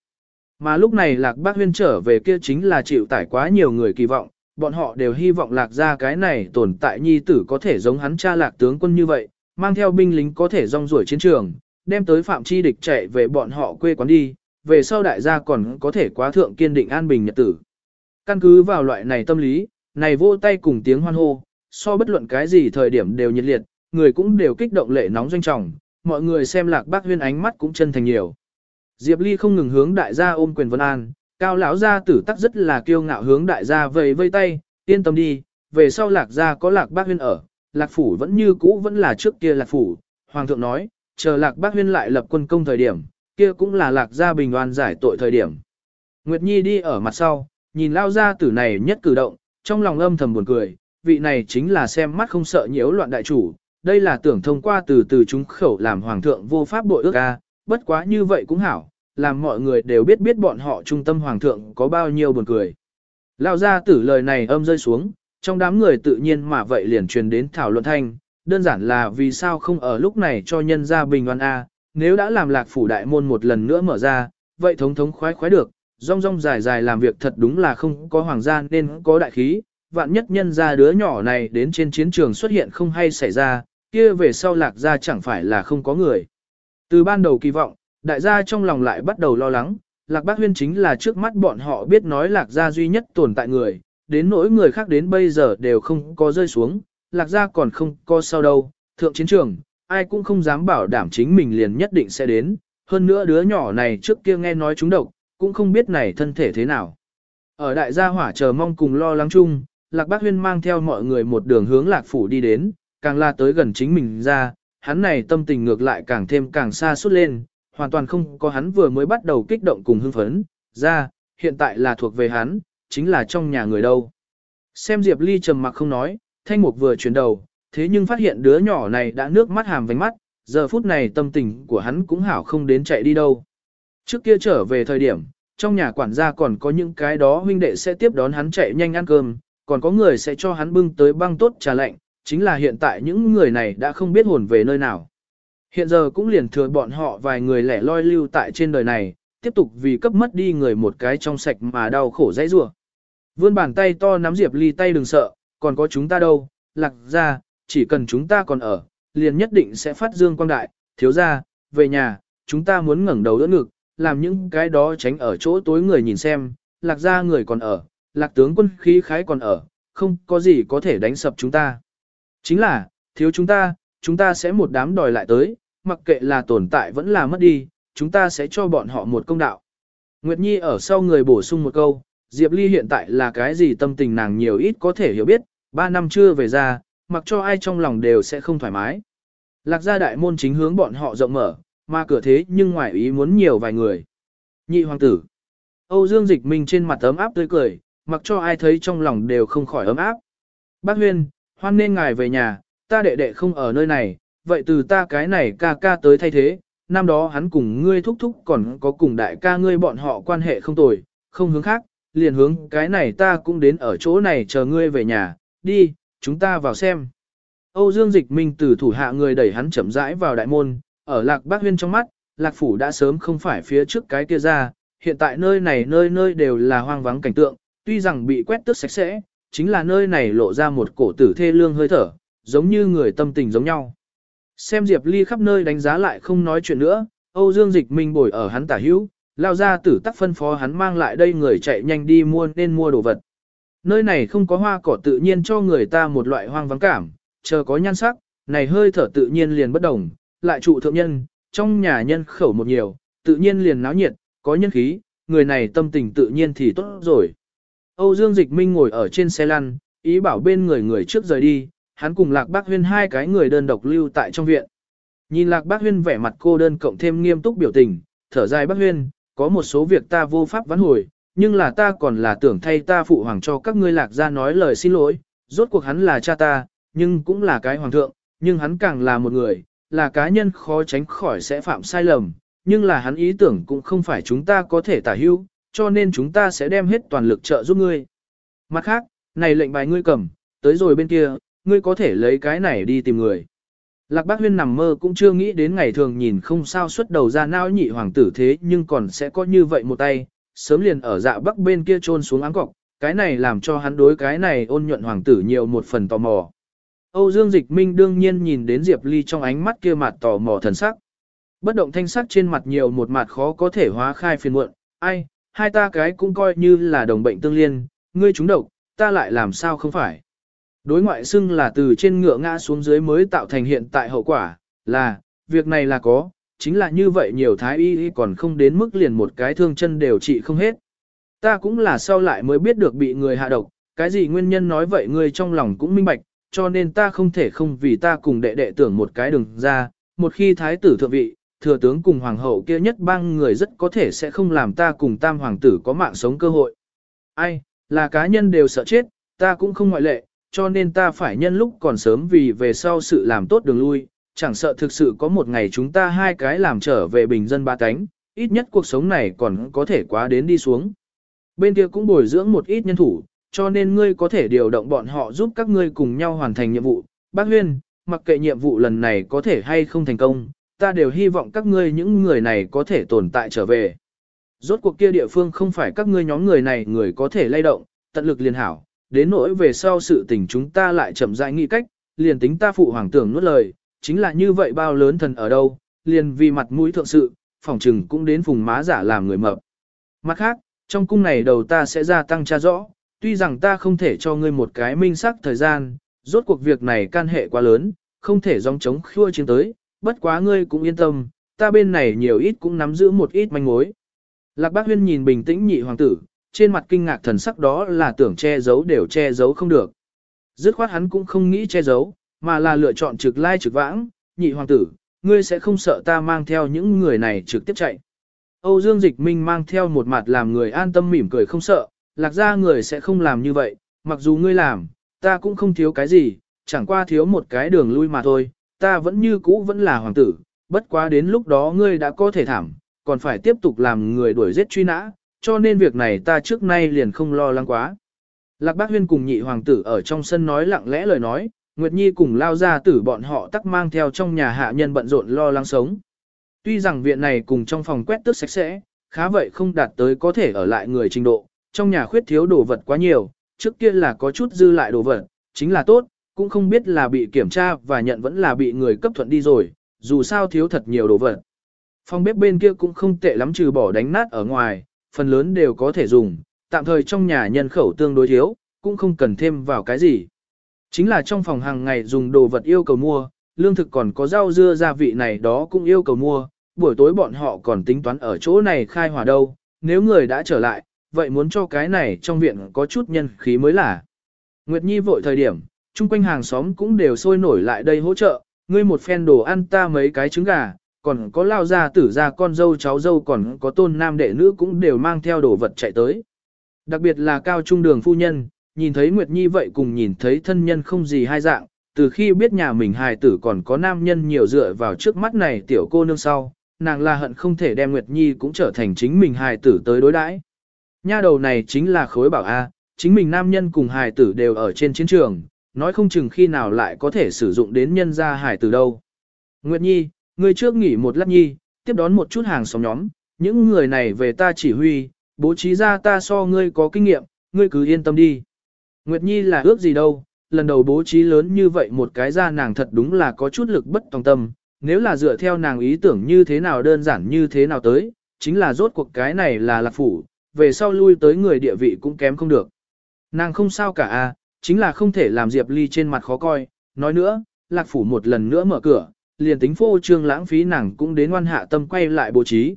Mà lúc này Lạc Bác Huyên trở về kia chính là chịu tải quá nhiều người kỳ vọng, bọn họ đều hy vọng Lạc ra cái này tồn tại nhi tử có thể giống hắn cha Lạc tướng quân như vậy, mang theo binh lính có thể rong ruổi chiến trường, đem tới phạm chi địch chạy về bọn họ quê quán đi, về sau đại gia còn có thể quá thượng kiên định an bình nhật tử. Căn cứ vào loại này tâm lý, này vô tay cùng tiếng hoan hô, so bất luận cái gì thời điểm đều nhiệt liệt, người cũng đều kích động lệ nóng doanh trọng, mọi người xem lạc bác huyên ánh mắt cũng chân thành nhiều. Diệp Ly không ngừng hướng đại gia ôm quyền vân an, cao lão gia tử tắc rất là kiêu ngạo hướng đại gia vầy vây tay, yên tâm đi, về sau lạc gia có lạc bác huyên ở, lạc phủ vẫn như cũ vẫn là trước kia lạc phủ, hoàng thượng nói, chờ lạc bác huyên lại lập quân công thời điểm, kia cũng là lạc gia bình oan giải tội thời điểm. Nguyệt Nhi đi ở mặt sau, nhìn lao gia tử này nhất cử động, trong lòng âm thầm buồn cười, vị này chính là xem mắt không sợ nhiễu loạn đại chủ, đây là tưởng thông qua từ từ chúng khẩu làm hoàng thượng vô pháp bội ước a, bất quá như vậy cũng hảo, làm mọi người đều biết biết bọn họ trung tâm hoàng thượng có bao nhiêu buồn cười. Lao gia tử lời này âm rơi xuống, trong đám người tự nhiên mà vậy liền truyền đến thảo luận thanh, đơn giản là vì sao không ở lúc này cho nhân gia bình oan a, nếu đã làm lạc phủ đại môn một lần nữa mở ra, vậy thống thống khoái khoái được, rong rong dài dài làm việc thật đúng là không có hoàng gia nên có đại khí, vạn nhất nhân gia đứa nhỏ này đến trên chiến trường xuất hiện không hay xảy ra, kia về sau lạc gia chẳng phải là không có người. Từ ban đầu kỳ vọng, đại gia trong lòng lại bắt đầu lo lắng, lạc bác huyên chính là trước mắt bọn họ biết nói lạc gia duy nhất tồn tại người, đến nỗi người khác đến bây giờ đều không có rơi xuống, lạc gia còn không có sao đâu, thượng chiến trường, ai cũng không dám bảo đảm chính mình liền nhất định sẽ đến, hơn nữa đứa nhỏ này trước kia nghe nói chúng độc, cũng không biết này thân thể thế nào. Ở đại gia hỏa chờ mong cùng lo lắng chung, Lạc Bác Huyên mang theo mọi người một đường hướng Lạc Phủ đi đến, càng la tới gần chính mình ra, hắn này tâm tình ngược lại càng thêm càng xa suốt lên, hoàn toàn không có hắn vừa mới bắt đầu kích động cùng hưng phấn, ra, hiện tại là thuộc về hắn, chính là trong nhà người đâu. Xem Diệp Ly trầm mặc không nói, thanh mục vừa chuyển đầu, thế nhưng phát hiện đứa nhỏ này đã nước mắt hàm vánh mắt, giờ phút này tâm tình của hắn cũng hảo không đến chạy đi đâu. Trước kia trở về thời điểm, trong nhà quản gia còn có những cái đó huynh đệ sẽ tiếp đón hắn chạy nhanh ăn cơm, còn có người sẽ cho hắn bưng tới băng tốt trà lạnh, chính là hiện tại những người này đã không biết hồn về nơi nào. Hiện giờ cũng liền thừa bọn họ vài người lẻ loi lưu tại trên đời này, tiếp tục vì cấp mất đi người một cái trong sạch mà đau khổ dãy rủa. Vươn bàn tay to nắm Diệp Ly tay đừng sợ, còn có chúng ta đâu, lạc ra, chỉ cần chúng ta còn ở, liền nhất định sẽ phát dương quang đại, thiếu ra, về nhà, chúng ta muốn ngẩng đầu đỡ ngực, làm những cái đó tránh ở chỗ tối người nhìn xem, lạc ra người còn ở, lạc tướng quân khí khái còn ở, không có gì có thể đánh sập chúng ta. Chính là, thiếu chúng ta, chúng ta sẽ một đám đòi lại tới, mặc kệ là tồn tại vẫn là mất đi, chúng ta sẽ cho bọn họ một công đạo. Nguyệt Nhi ở sau người bổ sung một câu, Diệp Ly hiện tại là cái gì tâm tình nàng nhiều ít có thể hiểu biết, ba năm chưa về ra, mặc cho ai trong lòng đều sẽ không thoải mái. Lạc gia đại môn chính hướng bọn họ rộng mở, mà cửa thế nhưng ngoài ý muốn nhiều vài người. Nhị hoàng tử. Âu Dương Dịch Minh trên mặt ấm áp tươi cười, mặc cho ai thấy trong lòng đều không khỏi ấm áp. Bác Huyên, hoan nên ngài về nhà, ta đệ đệ không ở nơi này, vậy từ ta cái này ca ca tới thay thế, năm đó hắn cùng ngươi thúc thúc còn có cùng đại ca ngươi bọn họ quan hệ không tồi, không hướng khác, liền hướng cái này ta cũng đến ở chỗ này chờ ngươi về nhà, đi, chúng ta vào xem. Âu Dương Dịch Minh từ thủ hạ người đẩy hắn chậm rãi vào đại môn, ở Lạc Bác Huyên trong mắt, Lạc Phủ đã sớm không phải phía trước cái kia ra, hiện tại nơi này nơi nơi đều là hoang vắng cảnh tượng, tuy rằng bị quét tước sạch sẽ, chính là nơi này lộ ra một cổ tử thê lương hơi thở, giống như người tâm tình giống nhau. Xem Diệp Ly khắp nơi đánh giá lại không nói chuyện nữa, Âu Dương Dịch Minh bồi ở hắn tả hữu, lao ra tử tắc phân phó hắn mang lại đây người chạy nhanh đi mua nên mua đồ vật. Nơi này không có hoa cỏ tự nhiên cho người ta một loại hoang vắng cảm, chờ có nhan sắc, này hơi thở tự nhiên liền bất đồng, lại trụ thượng nhân, trong nhà nhân khẩu một nhiều, tự nhiên liền náo nhiệt, có nhân khí, người này tâm tình tự nhiên thì tốt rồi. Âu Dương Dịch Minh ngồi ở trên xe lăn, ý bảo bên người người trước rời đi, hắn cùng Lạc Bác Huyên hai cái người đơn độc lưu tại trong viện. Nhìn Lạc Bác Huyên vẻ mặt cô đơn cộng thêm nghiêm túc biểu tình, thở dài Bác Huyên, có một số việc ta vô pháp vãn hồi, nhưng là ta còn là tưởng thay ta phụ hoàng cho các ngươi lạc ra nói lời xin lỗi, rốt cuộc hắn là cha ta, nhưng cũng là cái hoàng thượng, nhưng hắn càng là một người, là cá nhân khó tránh khỏi sẽ phạm sai lầm, nhưng là hắn ý tưởng cũng không phải chúng ta có thể tả hữu, cho nên chúng ta sẽ đem hết toàn lực trợ giúp ngươi. Mặt khác, này lệnh bài ngươi cầm, tới rồi bên kia, ngươi có thể lấy cái này đi tìm người. Lạc Bác Huyên nằm mơ cũng chưa nghĩ đến ngày thường nhìn không sao xuất đầu ra não nhị hoàng tử thế nhưng còn sẽ có như vậy một tay, sớm liền ở dạ bắc bên kia trôn xuống áng cọc, cái này làm cho hắn đối cái này ôn nhuận hoàng tử nhiều một phần tò mò. Âu Dương Dịch Minh đương nhiên nhìn đến Diệp Ly trong ánh mắt kia mặt tò mò thần sắc. Bất động thanh sắc trên mặt nhiều một mặt khó có thể hóa khai phiền muộn, ai, hai ta cái cũng coi như là đồng bệnh tương liên, ngươi chúng độc, ta lại làm sao không phải. Đối ngoại xưng là từ trên ngựa ngã xuống dưới mới tạo thành hiện tại hậu quả, là, việc này là có, chính là như vậy nhiều thái y còn không đến mức liền một cái thương chân đều trị không hết. Ta cũng là sau lại mới biết được bị người hạ độc, cái gì nguyên nhân nói vậy ngươi trong lòng cũng minh bạch, cho nên ta không thể không vì ta cùng đệ đệ tưởng một cái đường ra, một khi thái tử thượng vị, thừa tướng cùng hoàng hậu kia nhất bang người rất có thể sẽ không làm ta cùng tam hoàng tử có mạng sống cơ hội. Ai, là cá nhân đều sợ chết, ta cũng không ngoại lệ, cho nên ta phải nhân lúc còn sớm vì về sau sự làm tốt đường lui, chẳng sợ thực sự có một ngày chúng ta hai cái làm trở về bình dân ba cánh, ít nhất cuộc sống này còn có thể quá đến đi xuống. Bên kia cũng bồi dưỡng một ít nhân thủ, cho nên ngươi có thể điều động bọn họ giúp các ngươi cùng nhau hoàn thành nhiệm vụ. Bác Huyên, mặc kệ nhiệm vụ lần này có thể hay không thành công, ta đều hy vọng các ngươi những người này có thể tồn tại trở về. Rốt cuộc kia địa phương không phải các ngươi nhóm người này người có thể lay động, tận lực liền hảo, đến nỗi về sau sự tình chúng ta lại chậm rãi nghĩ cách, liền tính ta phụ hoàng tưởng nuốt lời, chính là như vậy bao lớn thần ở đâu, liền vì mặt mũi thượng sự, phòng trừng cũng đến vùng má giả làm người mập. Mặt khác, trong cung này đầu ta sẽ gia tăng tra rõ, tuy rằng ta không thể cho ngươi một cái minh sắc thời gian, rốt cuộc việc này can hệ quá lớn, không thể dòng chống khua chiến tới, bất quá ngươi cũng yên tâm, ta bên này nhiều ít cũng nắm giữ một ít manh mối. Lạc Bác Huyên nhìn bình tĩnh nhị hoàng tử, trên mặt kinh ngạc thần sắc đó là tưởng che giấu đều che giấu không được. Dứt khoát hắn cũng không nghĩ che giấu, mà là lựa chọn trực lai trực vãng, nhị hoàng tử, ngươi sẽ không sợ ta mang theo những người này trực tiếp chạy. Âu Dương Dịch Minh mang theo một mặt làm người an tâm mỉm cười không sợ, lạc ra người sẽ không làm như vậy, mặc dù ngươi làm, ta cũng không thiếu cái gì, chẳng qua thiếu một cái đường lui mà thôi, ta vẫn như cũ vẫn là hoàng tử, bất quá đến lúc đó ngươi đã có thể thảm, còn phải tiếp tục làm người đuổi giết truy nã, cho nên việc này ta trước nay liền không lo lắng quá. Lạc Bác Huyên cùng nhị hoàng tử ở trong sân nói lặng lẽ lời nói, Nguyệt Nhi cùng lao ra tử bọn họ tắc mang theo trong nhà hạ nhân bận rộn lo lắng sống. Tuy rằng viện này cùng trong phòng quét tước sạch sẽ, khá vậy không đạt tới có thể ở lại người trình độ, trong nhà khuyết thiếu đồ vật quá nhiều, trước kia là có chút dư lại đồ vật, chính là tốt, cũng không biết là bị kiểm tra và nhận vẫn là bị người cấp thuận đi rồi, dù sao thiếu thật nhiều đồ vật. Phòng bếp bên kia cũng không tệ lắm trừ bỏ đánh nát ở ngoài, phần lớn đều có thể dùng, tạm thời trong nhà nhân khẩu tương đối thiếu, cũng không cần thêm vào cái gì. Chính là trong phòng hàng ngày dùng đồ vật yêu cầu mua, lương thực còn có rau dưa gia vị này đó cũng yêu cầu mua, buổi tối bọn họ còn tính toán ở chỗ này khai hỏa đâu, nếu người đã trở lại, vậy muốn cho cái này trong viện có chút nhân khí mới là. Nguyệt Nhi vội thời điểm, chung quanh hàng xóm cũng đều sôi nổi lại đây hỗ trợ, ngươi một phen đồ ăn ta mấy cái trứng gà, còn có lao gia tử gia con dâu cháu dâu còn có tôn nam đệ nữ cũng đều mang theo đồ vật chạy tới. Đặc biệt là cao trung đường phu nhân, nhìn thấy Nguyệt Nhi vậy cùng nhìn thấy thân nhân không gì hai dạng, từ khi biết nhà mình hài tử còn có nam nhân nhiều dựa vào trước mắt này tiểu cô nương sau, nàng là hận không thể đem Nguyệt Nhi cũng trở thành chính mình hài tử tới đối đãi. Nha đầu này chính là khối bảo A, chính mình nam nhân cùng hài tử đều ở trên chiến trường, nói không chừng khi nào lại có thể sử dụng đến nhân gia hài tử đâu. Nguyệt Nhi, ngươi trước nghỉ một lát nhi, tiếp đón một chút hàng xóm nhóm, những người này về ta chỉ huy, bố trí ra ta so ngươi có kinh nghiệm, ngươi cứ yên tâm đi. Nguyệt Nhi là ước gì đâu, lần đầu bố trí lớn như vậy một cái ra nàng thật đúng là có chút lực bất tòng tâm, nếu là dựa theo nàng ý tưởng như thế nào đơn giản như thế nào tới, chính là rốt cuộc cái này là lạc phủ, về sau lui tới người địa vị cũng kém không được. Nàng không sao cả a, à, chính là không thể làm Diệp Ly trên mặt khó coi, nói nữa, lạc phủ một lần nữa mở cửa, liền tính phô trương lãng phí nàng cũng đến ngoan hạ tâm quay lại bố trí.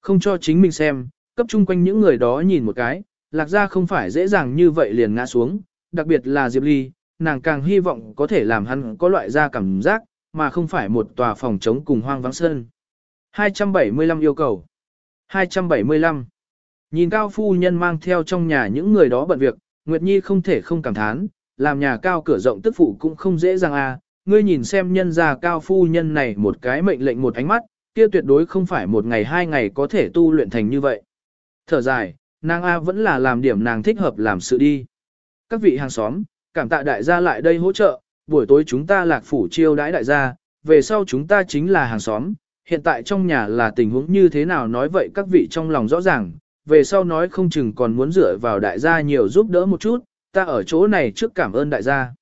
Không cho chính mình xem, cấp chung quanh những người đó nhìn một cái, lạc ra không phải dễ dàng như vậy liền ngã xuống, đặc biệt là Diệp Ly, nàng càng hy vọng có thể làm hắn có loại ra cảm giác, mà không phải một tòa phòng chống cùng hoang vắng sơn. 275 yêu cầu 275 Nhìn cao phu nhân mang theo trong nhà những người đó bận việc, Nguyệt Nhi không thể không cảm thán, làm nhà cao cửa rộng tức phụ cũng không dễ dàng à, ngươi nhìn xem nhân gia cao phu nhân này một cái mệnh lệnh một ánh mắt, kia tuyệt đối không phải một ngày hai ngày có thể tu luyện thành như vậy. Thở dài, nàng A vẫn là làm điểm nàng thích hợp làm sự đi. Các vị hàng xóm, cảm tạ đại gia lại đây hỗ trợ, buổi tối chúng ta lạc phủ chiêu đãi đại gia, về sau chúng ta chính là hàng xóm, hiện tại trong nhà là tình huống như thế nào nói vậy các vị trong lòng rõ ràng, về sau nói không chừng còn muốn dựa vào đại gia nhiều giúp đỡ một chút, ta ở chỗ này trước cảm ơn đại gia.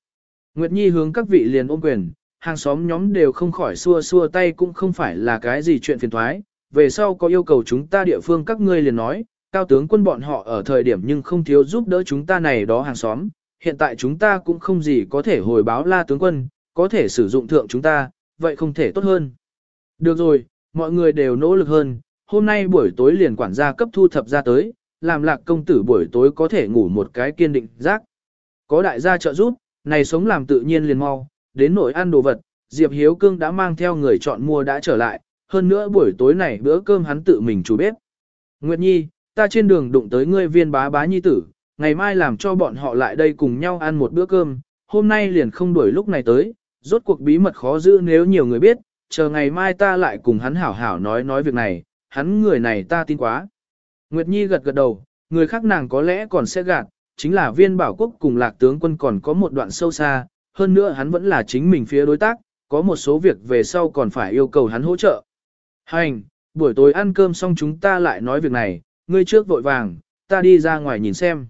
Nguyệt Nhi hướng các vị liền ôm quyền, hàng xóm nhóm đều không khỏi xua xua tay cũng không phải là cái gì chuyện phiền thoái, về sau có yêu cầu chúng ta địa phương các ngươi liền nói, cao tướng quân bọn họ ở thời điểm nhưng không thiếu giúp đỡ chúng ta này đó hàng xóm, hiện tại chúng ta cũng không gì có thể hồi báo la tướng quân, có thể sử dụng thượng chúng ta, vậy không thể tốt hơn. Được rồi, mọi người đều nỗ lực hơn, hôm nay buổi tối liền quản gia cấp thu thập ra tới, làm lạc công tử buổi tối có thể ngủ một cái kiên định giác. Có đại gia trợ giúp, này sống làm tự nhiên liền mau, đến nỗi ăn đồ vật, Diệp Hiếu Cương đã mang theo người chọn mua đã trở lại, hơn nữa buổi tối này bữa cơm hắn tự mình chủ bếp. Nguyệt Nhi, ta trên đường đụng tới ngươi viên bá bá nhi tử, ngày mai làm cho bọn họ lại đây cùng nhau ăn một bữa cơm, hôm nay liền không đuổi lúc này tới, rốt cuộc bí mật khó giữ nếu nhiều người biết, chờ ngày mai ta lại cùng hắn hảo hảo nói nói việc này, hắn người này ta tin quá. Nguyệt Nhi gật gật đầu, người khác nàng có lẽ còn sẽ gạt, chính là viên bảo quốc cùng lạc tướng quân còn có một đoạn sâu xa, hơn nữa hắn vẫn là chính mình phía đối tác, có một số việc về sau còn phải yêu cầu hắn hỗ trợ. Hành, buổi tối ăn cơm xong chúng ta lại nói việc này, ngươi trước vội vàng, ta đi ra ngoài nhìn xem.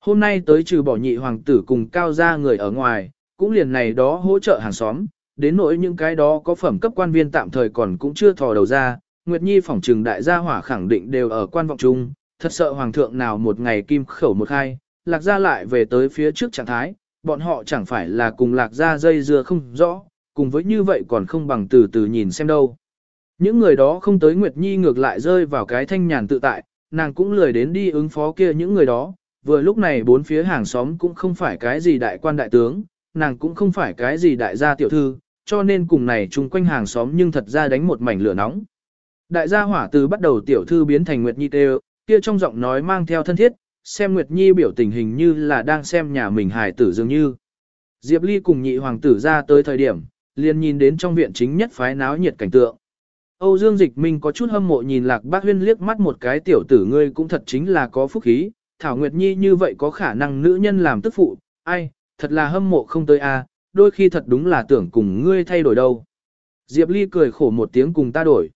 Hôm nay tới trừ bỏ nhị hoàng tử cùng cao gia người ở ngoài, cũng liền này đó hỗ trợ hàng xóm, đến nỗi những cái đó có phẩm cấp quan viên tạm thời còn cũng chưa thò đầu ra, Nguyệt Nhi phỏng trừng đại gia hỏa khẳng định đều ở quan vọng chung, thật sợ hoàng thượng nào một ngày kim khẩu một hai lạc gia lại về tới phía trước trạng thái, bọn họ chẳng phải là cùng lạc gia dây dưa không rõ, cùng với như vậy còn không bằng từ từ nhìn xem đâu. Những người đó không tới Nguyệt Nhi ngược lại rơi vào cái thanh nhàn tự tại, nàng cũng lười đến đi ứng phó kia những người đó, vừa lúc này bốn phía hàng xóm cũng không phải cái gì đại quan đại tướng, nàng cũng không phải cái gì đại gia tiểu thư, cho nên cùng này chung quanh hàng xóm nhưng thật ra đánh một mảnh lửa nóng. Đại gia hỏa từ bắt đầu tiểu thư biến thành Nguyệt Nhi tê kia trong giọng nói mang theo thân thiết, xem Nguyệt Nhi biểu tình hình như là đang xem nhà mình hài tử dường như. Diệp Ly cùng nhị hoàng tử ra tới thời điểm, liền nhìn đến trong viện chính nhất phái náo nhiệt cảnh tượng. Âu Dương Dịch Minh có chút hâm mộ nhìn Lạc Bác Huyên liếc mắt một cái tiểu tử ngươi cũng thật chính là có phúc khí, Thảo Nguyệt Nhi như vậy có khả năng nữ nhân làm tức phụ, ai, thật là hâm mộ không tới a, đôi khi thật đúng là tưởng cùng ngươi thay đổi đâu. Diệp Ly cười khổ một tiếng cùng ta đổi.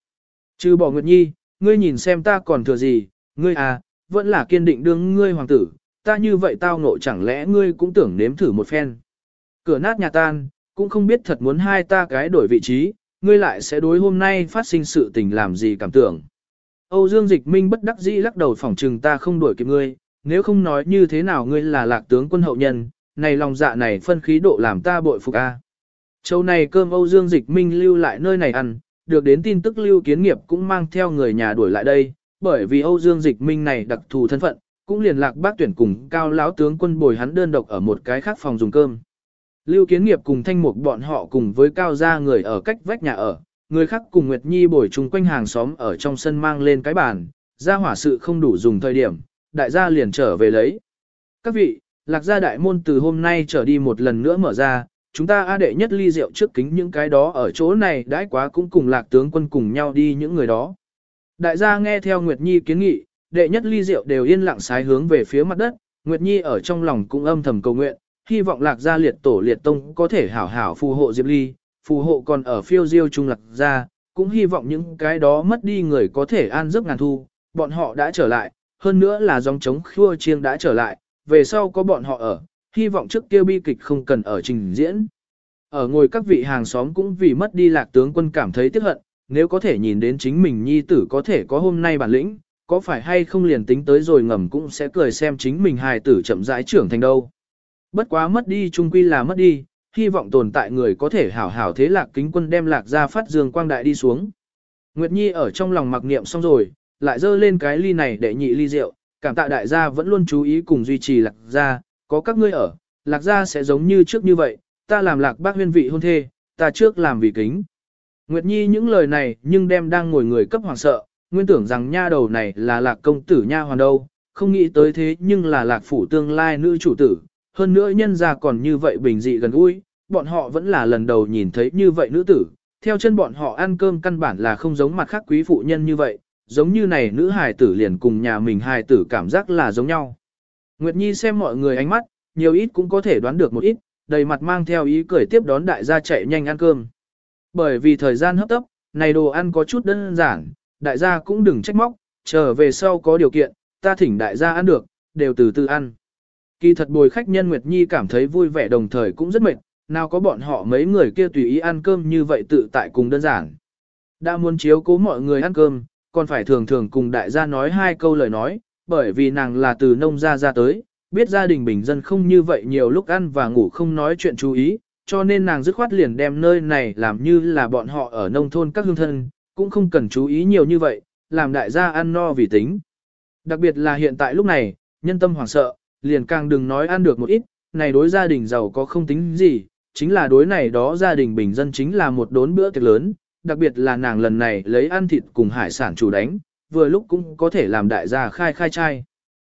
Trừ bỏ Nguyệt Nhi, ngươi nhìn xem ta còn thừa gì, ngươi à, vẫn là kiên định đương ngươi hoàng tử, ta như vậy tao ngộ chẳng lẽ ngươi cũng tưởng nếm thử một phen. Cửa nát nhà tan, cũng không biết thật muốn hai ta cái đổi vị trí, ngươi lại sẽ đối hôm nay phát sinh sự tình làm gì cảm tưởng. Âu Dương Dịch Minh bất đắc dĩ lắc đầu phỏng trừng ta không đuổi kịp ngươi, nếu không nói như thế nào ngươi là lạc tướng quân hậu nhân, này lòng dạ này phân khí độ làm ta bội phục a. Châu này cơm Âu Dương Dịch Minh lưu lại nơi này ăn, được đến tin tức lưu kiến nghiệp cũng mang theo người nhà đuổi lại đây, bởi vì Âu Dương Dịch Minh này đặc thù thân phận, cũng liền lạc bác tuyển cùng cao lão tướng quân bồi hắn đơn độc ở một cái khác phòng dùng cơm. Lưu kiến nghiệp cùng thanh mục bọn họ cùng với cao gia người ở cách vách nhà ở, người khác cùng Nguyệt Nhi bồi chung quanh hàng xóm ở trong sân mang lên cái bàn, ra hỏa sự không đủ dùng thời điểm, đại gia liền trở về lấy. Các vị, lạc gia đại môn từ hôm nay trở đi một lần nữa mở ra, chúng ta a đệ nhất ly rượu trước kính những cái đó ở chỗ này đãi quá cũng cùng lạc tướng quân cùng nhau đi những người đó. Đại gia nghe theo Nguyệt Nhi kiến nghị, đệ nhất ly rượu đều yên lặng sái hướng về phía mặt đất, Nguyệt Nhi ở trong lòng cũng âm thầm cầu nguyện, hy vọng lạc gia liệt tổ liệt tông có thể hảo hảo phù hộ Diệp Ly, phù hộ còn ở phiêu diêu trung lạc gia, cũng hy vọng những cái đó mất đi người có thể an giấc ngàn thu, bọn họ đã trở lại, hơn nữa là dòng chống khua chiêng đã trở lại, về sau có bọn họ ở, hy vọng trước kia bi kịch không cần ở trình diễn. Ở ngồi các vị hàng xóm cũng vì mất đi lạc tướng quân cảm thấy tiếc hận, nếu có thể nhìn đến chính mình nhi tử có thể có hôm nay bản lĩnh, có phải hay không liền tính tới rồi ngầm cũng sẽ cười xem chính mình hài tử chậm rãi trưởng thành đâu. Bất quá mất đi trung quy là mất đi, hy vọng tồn tại người có thể hảo hảo thế lạc kính quân đem lạc ra phát dương quang đại đi xuống. Nguyệt Nhi ở trong lòng mặc niệm xong rồi, lại dơ lên cái ly này để nhị ly rượu, cảm tạ đại gia vẫn luôn chú ý cùng duy trì lạc gia có các ngươi ở, lạc gia sẽ giống như trước như vậy, ta làm lạc bác huyên vị hôn thê, ta trước làm vì kính. Nguyệt Nhi những lời này nhưng đem đang ngồi người cấp hoàng sợ, nguyên tưởng rằng nha đầu này là lạc công tử nha hoàn đâu, không nghĩ tới thế nhưng là lạc phủ tương lai nữ chủ tử, hơn nữa nhân ra còn như vậy bình dị gần gũi, bọn họ vẫn là lần đầu nhìn thấy như vậy nữ tử, theo chân bọn họ ăn cơm căn bản là không giống mặt khác quý phụ nhân như vậy, giống như này nữ hài tử liền cùng nhà mình hài tử cảm giác là giống nhau. Nguyệt Nhi xem mọi người ánh mắt, nhiều ít cũng có thể đoán được một ít, đầy mặt mang theo ý cười tiếp đón đại gia chạy nhanh ăn cơm. Bởi vì thời gian hấp tấp, này đồ ăn có chút đơn giản, đại gia cũng đừng trách móc, trở về sau có điều kiện, ta thỉnh đại gia ăn được, đều từ từ ăn. Kỳ thật bồi khách nhân Nguyệt Nhi cảm thấy vui vẻ đồng thời cũng rất mệt, nào có bọn họ mấy người kia tùy ý ăn cơm như vậy tự tại cùng đơn giản. Đã muốn chiếu cố mọi người ăn cơm, còn phải thường thường cùng đại gia nói hai câu lời nói, bởi vì nàng là từ nông gia ra tới, biết gia đình bình dân không như vậy nhiều lúc ăn và ngủ không nói chuyện chú ý, cho nên nàng dứt khoát liền đem nơi này làm như là bọn họ ở nông thôn các hương thân, cũng không cần chú ý nhiều như vậy, làm đại gia ăn no vì tính. Đặc biệt là hiện tại lúc này, nhân tâm hoảng sợ, liền càng đừng nói ăn được một ít, này đối gia đình giàu có không tính gì, chính là đối này đó gia đình bình dân chính là một đốn bữa tiệc lớn, đặc biệt là nàng lần này lấy ăn thịt cùng hải sản chủ đánh, vừa lúc cũng có thể làm đại gia khai khai trai.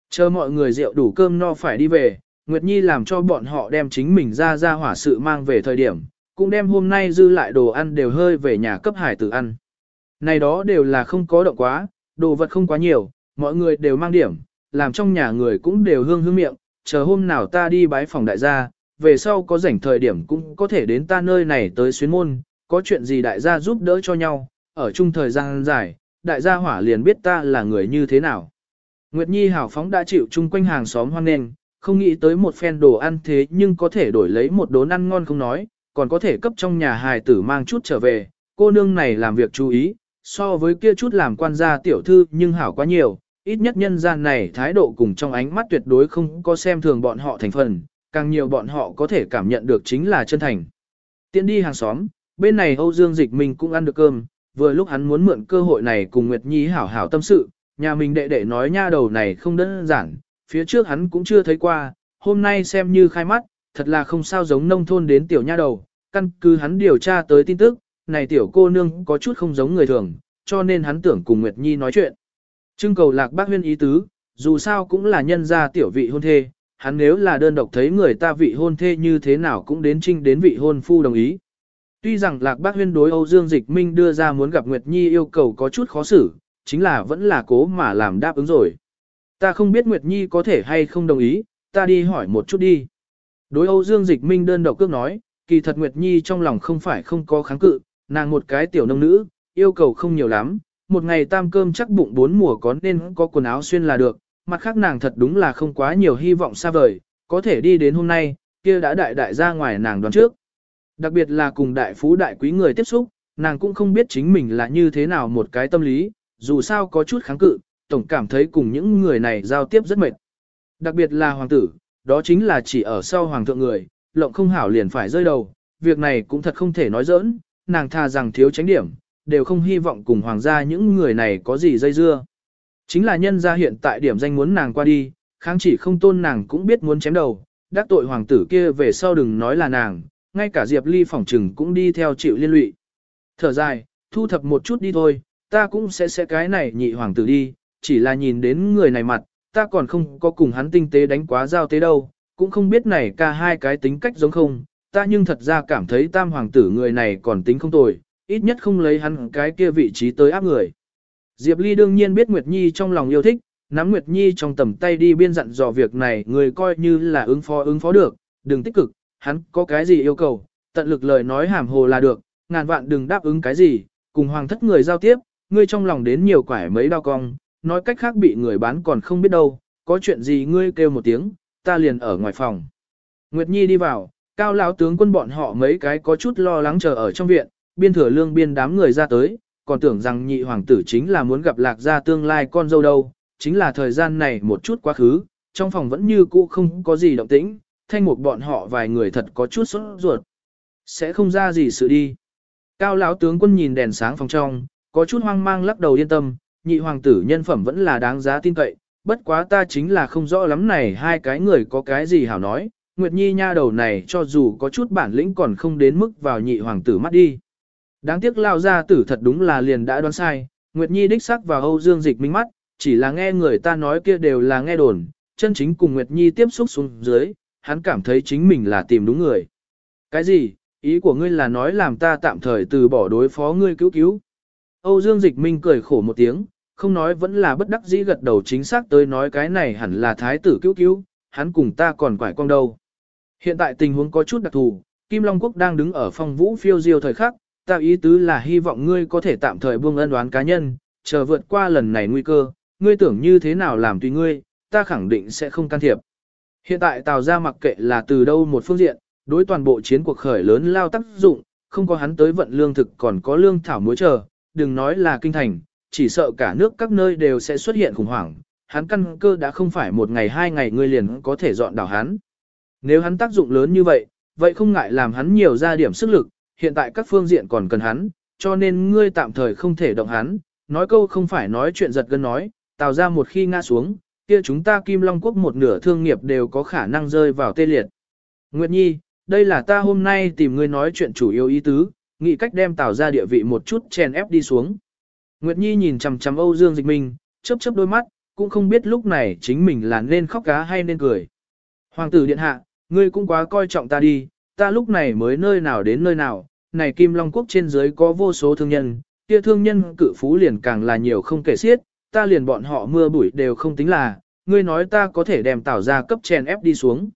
Chờ mọi người rượu đủ cơm no phải đi về, Nguyệt Nhi làm cho bọn họ đem chính mình ra ra hỏa sự mang về thời điểm, cũng đem hôm nay dư lại đồ ăn đều hơi về nhà cấp hải tử ăn. Này đó đều là không có động quá, đồ vật không quá nhiều, mọi người đều mang điểm, làm trong nhà người cũng đều hương hương miệng, chờ hôm nào ta đi bái phòng đại gia, về sau có rảnh thời điểm cũng có thể đến ta nơi này tới xuyến môn, có chuyện gì đại gia giúp đỡ cho nhau, ở chung thời gian dài, đại gia hỏa liền biết ta là người như thế nào. Nguyệt Nhi hào phóng đã chịu chung quanh hàng xóm hoan nghênh, không nghĩ tới một phen đồ ăn thế nhưng có thể đổi lấy một đốn ăn ngon không nói, còn có thể cấp trong nhà hài tử mang chút trở về, cô nương này làm việc chú ý, so với kia chút làm quan gia tiểu thư nhưng hảo quá nhiều, ít nhất nhân gian này thái độ cùng trong ánh mắt tuyệt đối không có xem thường bọn họ thành phần, càng nhiều bọn họ có thể cảm nhận được chính là chân thành. Tiến đi hàng xóm, bên này Âu Dương Dịch mình cũng ăn được cơm, vừa lúc hắn muốn mượn cơ hội này cùng Nguyệt Nhi hảo hảo tâm sự, nhà mình đệ đệ nói nha đầu này không đơn giản, phía trước hắn cũng chưa thấy qua, hôm nay xem như khai mắt, thật là không sao giống nông thôn đến tiểu nha đầu, căn cứ hắn điều tra tới tin tức, này tiểu cô nương có chút không giống người thường, cho nên hắn tưởng cùng Nguyệt Nhi nói chuyện. Trưng cầu lạc bác huyên ý tứ, dù sao cũng là nhân gia tiểu vị hôn thê, hắn nếu là đơn độc thấy người ta vị hôn thê như thế nào cũng đến trinh đến vị hôn phu đồng ý. Tuy rằng lạc bác huyên đối Âu Dương Dịch Minh đưa ra muốn gặp Nguyệt Nhi yêu cầu có chút khó xử, chính là vẫn là cố mà làm đáp ứng rồi. Ta không biết Nguyệt Nhi có thể hay không đồng ý, ta đi hỏi một chút đi. Đối Âu Dương Dịch Minh đơn độc cước nói, kỳ thật Nguyệt Nhi trong lòng không phải không có kháng cự, nàng một cái tiểu nông nữ, yêu cầu không nhiều lắm, một ngày tam cơm chắc bụng bốn mùa có nên có quần áo xuyên là được, mặt khác nàng thật đúng là không quá nhiều hy vọng xa vời, có thể đi đến hôm nay, kia đã đại đại ra ngoài nàng đoán trước. Đặc biệt là cùng đại phú đại quý người tiếp xúc, nàng cũng không biết chính mình là như thế nào một cái tâm lý, dù sao có chút kháng cự, tổng cảm thấy cùng những người này giao tiếp rất mệt. Đặc biệt là hoàng tử, đó chính là chỉ ở sau hoàng thượng người, lộng không hảo liền phải rơi đầu, việc này cũng thật không thể nói giỡn, nàng tha rằng thiếu tránh điểm, đều không hy vọng cùng hoàng gia những người này có gì dây dưa. Chính là nhân gia hiện tại điểm danh muốn nàng qua đi, kháng chỉ không tôn nàng cũng biết muốn chém đầu, đắc tội hoàng tử kia về sau đừng nói là nàng, ngay cả Diệp Ly phỏng trừng cũng đi theo chịu liên lụy. Thở dài, thu thập một chút đi thôi, ta cũng sẽ sẽ cái này nhị hoàng tử đi, chỉ là nhìn đến người này mặt, ta còn không có cùng hắn tinh tế đánh quá giao tế đâu, cũng không biết này ca hai cái tính cách giống không, ta nhưng thật ra cảm thấy tam hoàng tử người này còn tính không tồi, ít nhất không lấy hắn cái kia vị trí tới áp người. Diệp Ly đương nhiên biết Nguyệt Nhi trong lòng yêu thích, nắm Nguyệt Nhi trong tầm tay đi biên dặn dò việc này người coi như là ứng phó ứng phó được, đừng tích cực, hắn có cái gì yêu cầu, tận lực lời nói hàm hồ là được, ngàn vạn đừng đáp ứng cái gì, cùng hoàng thất người giao tiếp, ngươi trong lòng đến nhiều quải mấy đau cong, nói cách khác bị người bán còn không biết đâu, có chuyện gì ngươi kêu một tiếng, ta liền ở ngoài phòng. Nguyệt Nhi đi vào, cao lão tướng quân bọn họ mấy cái có chút lo lắng chờ ở trong viện, biên thừa lương biên đám người ra tới, còn tưởng rằng nhị hoàng tử chính là muốn gặp lạc gia tương lai con dâu đâu, chính là thời gian này một chút quá khứ, trong phòng vẫn như cũ không có gì động tĩnh, thanh một bọn họ vài người thật có chút sốt ruột. Sẽ không ra gì sự đi. Cao lão tướng quân nhìn đèn sáng phòng trong, có chút hoang mang lắc đầu yên tâm, nhị hoàng tử nhân phẩm vẫn là đáng giá tin cậy, bất quá ta chính là không rõ lắm này hai cái người có cái gì hảo nói, Nguyệt Nhi nha đầu này cho dù có chút bản lĩnh còn không đến mức vào nhị hoàng tử mắt đi. Đáng tiếc lao ra tử thật đúng là liền đã đoán sai, Nguyệt Nhi đích sắc vào Âu Dương Dịch minh mắt, chỉ là nghe người ta nói kia đều là nghe đồn, chân chính cùng Nguyệt Nhi tiếp xúc xuống dưới, hắn cảm thấy chính mình là tìm đúng người. Cái gì, ý của ngươi là nói làm ta tạm thời từ bỏ đối phó ngươi cứu cứu. Âu Dương Dịch Minh cười khổ một tiếng, không nói vẫn là bất đắc dĩ gật đầu chính xác tới nói cái này hẳn là thái tử cứu cứu, hắn cùng ta còn quải quang đâu. Hiện tại tình huống có chút đặc thù, Kim Long Quốc đang đứng ở phong vũ phiêu diêu thời khắc, ta ý tứ là hy vọng ngươi có thể tạm thời buông ân đoán cá nhân, chờ vượt qua lần này nguy cơ, ngươi tưởng như thế nào làm tùy ngươi, ta khẳng định sẽ không can thiệp. Hiện tại Tào ra mặc kệ là từ đâu một phương diện, đối toàn bộ chiến cuộc khởi lớn lao tác dụng, không có hắn tới vận lương thực còn có lương thảo muối chờ, đừng nói là kinh thành, chỉ sợ cả nước các nơi đều sẽ xuất hiện khủng hoảng, hắn căn cơ đã không phải một ngày hai ngày ngươi liền có thể dọn đảo hắn. Nếu hắn tác dụng lớn như vậy, vậy không ngại làm hắn nhiều ra điểm sức lực, hiện tại các phương diện còn cần hắn, cho nên ngươi tạm thời không thể động hắn, nói câu không phải nói chuyện giật gân nói, tạo ra một khi ngã xuống, kia chúng ta Kim Long Quốc một nửa thương nghiệp đều có khả năng rơi vào tê liệt. Nguyệt Nhi, đây là ta hôm nay tìm ngươi nói chuyện chủ yếu ý tứ, nghĩ cách đem tạo ra địa vị một chút chèn ép đi xuống. Nguyệt Nhi nhìn chằm chằm Âu Dương Dịch Minh, chớp chớp đôi mắt, cũng không biết lúc này chính mình là nên khóc cá hay nên cười. Hoàng tử điện hạ, ngươi cũng quá coi trọng ta đi, ta lúc này mới nơi nào đến nơi nào, này Kim Long Quốc trên dưới có vô số thương nhân, kia thương nhân cự phú liền càng là nhiều không kể xiết, ta liền bọn họ mưa bụi đều không tính là, ngươi nói ta có thể đem tảo ra cấp chèn ép đi xuống.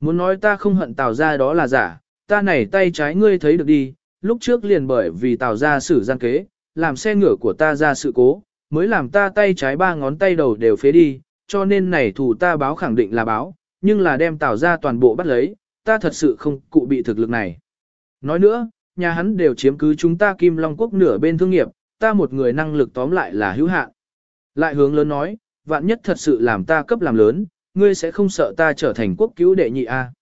Muốn nói ta không hận tảo ra đó là giả, ta này tay trái ngươi thấy được đi, lúc trước liền bởi vì tào ra xử gian kế, làm xe ngựa của ta ra sự cố, mới làm ta tay trái ba ngón tay đầu đều phế đi, cho nên này thủ ta báo khẳng định là báo, nhưng là đem tào ra toàn bộ bắt lấy, ta thật sự không cụ bị thực lực này. Nói nữa, nhà hắn đều chiếm cứ chúng ta Kim Long Quốc nửa bên thương nghiệp, ta một người năng lực tóm lại là hữu hạn. Lại hướng lớn nói, vạn nhất thật sự làm ta cấp làm lớn, ngươi sẽ không sợ ta trở thành quốc cứu đệ nhị a?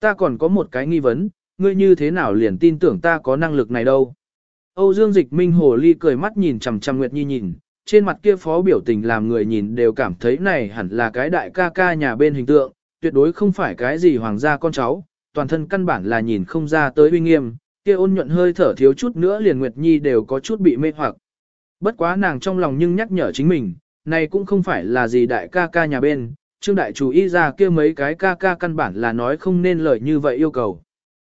Ta còn có một cái nghi vấn, ngươi như thế nào liền tin tưởng ta có năng lực này đâu? Âu Dương Dịch Minh hồ ly cười mắt nhìn chằm chằm Nguyệt Nhi nhìn, trên mặt kia phó biểu tình làm người nhìn đều cảm thấy này hẳn là cái đại ca ca nhà bên hình tượng, tuyệt đối không phải cái gì hoàng gia con cháu, toàn thân căn bản là nhìn không ra tới uy nghiêm, kia ôn nhuận hơi thở thiếu chút nữa liền Nguyệt Nhi đều có chút bị mê hoặc. Bất quá nàng trong lòng nhưng nhắc nhở chính mình, này cũng không phải là gì đại ca ca nhà bên, trương đại chủ ý ra kia mấy cái ca ca căn bản là nói không nên lời như vậy yêu cầu.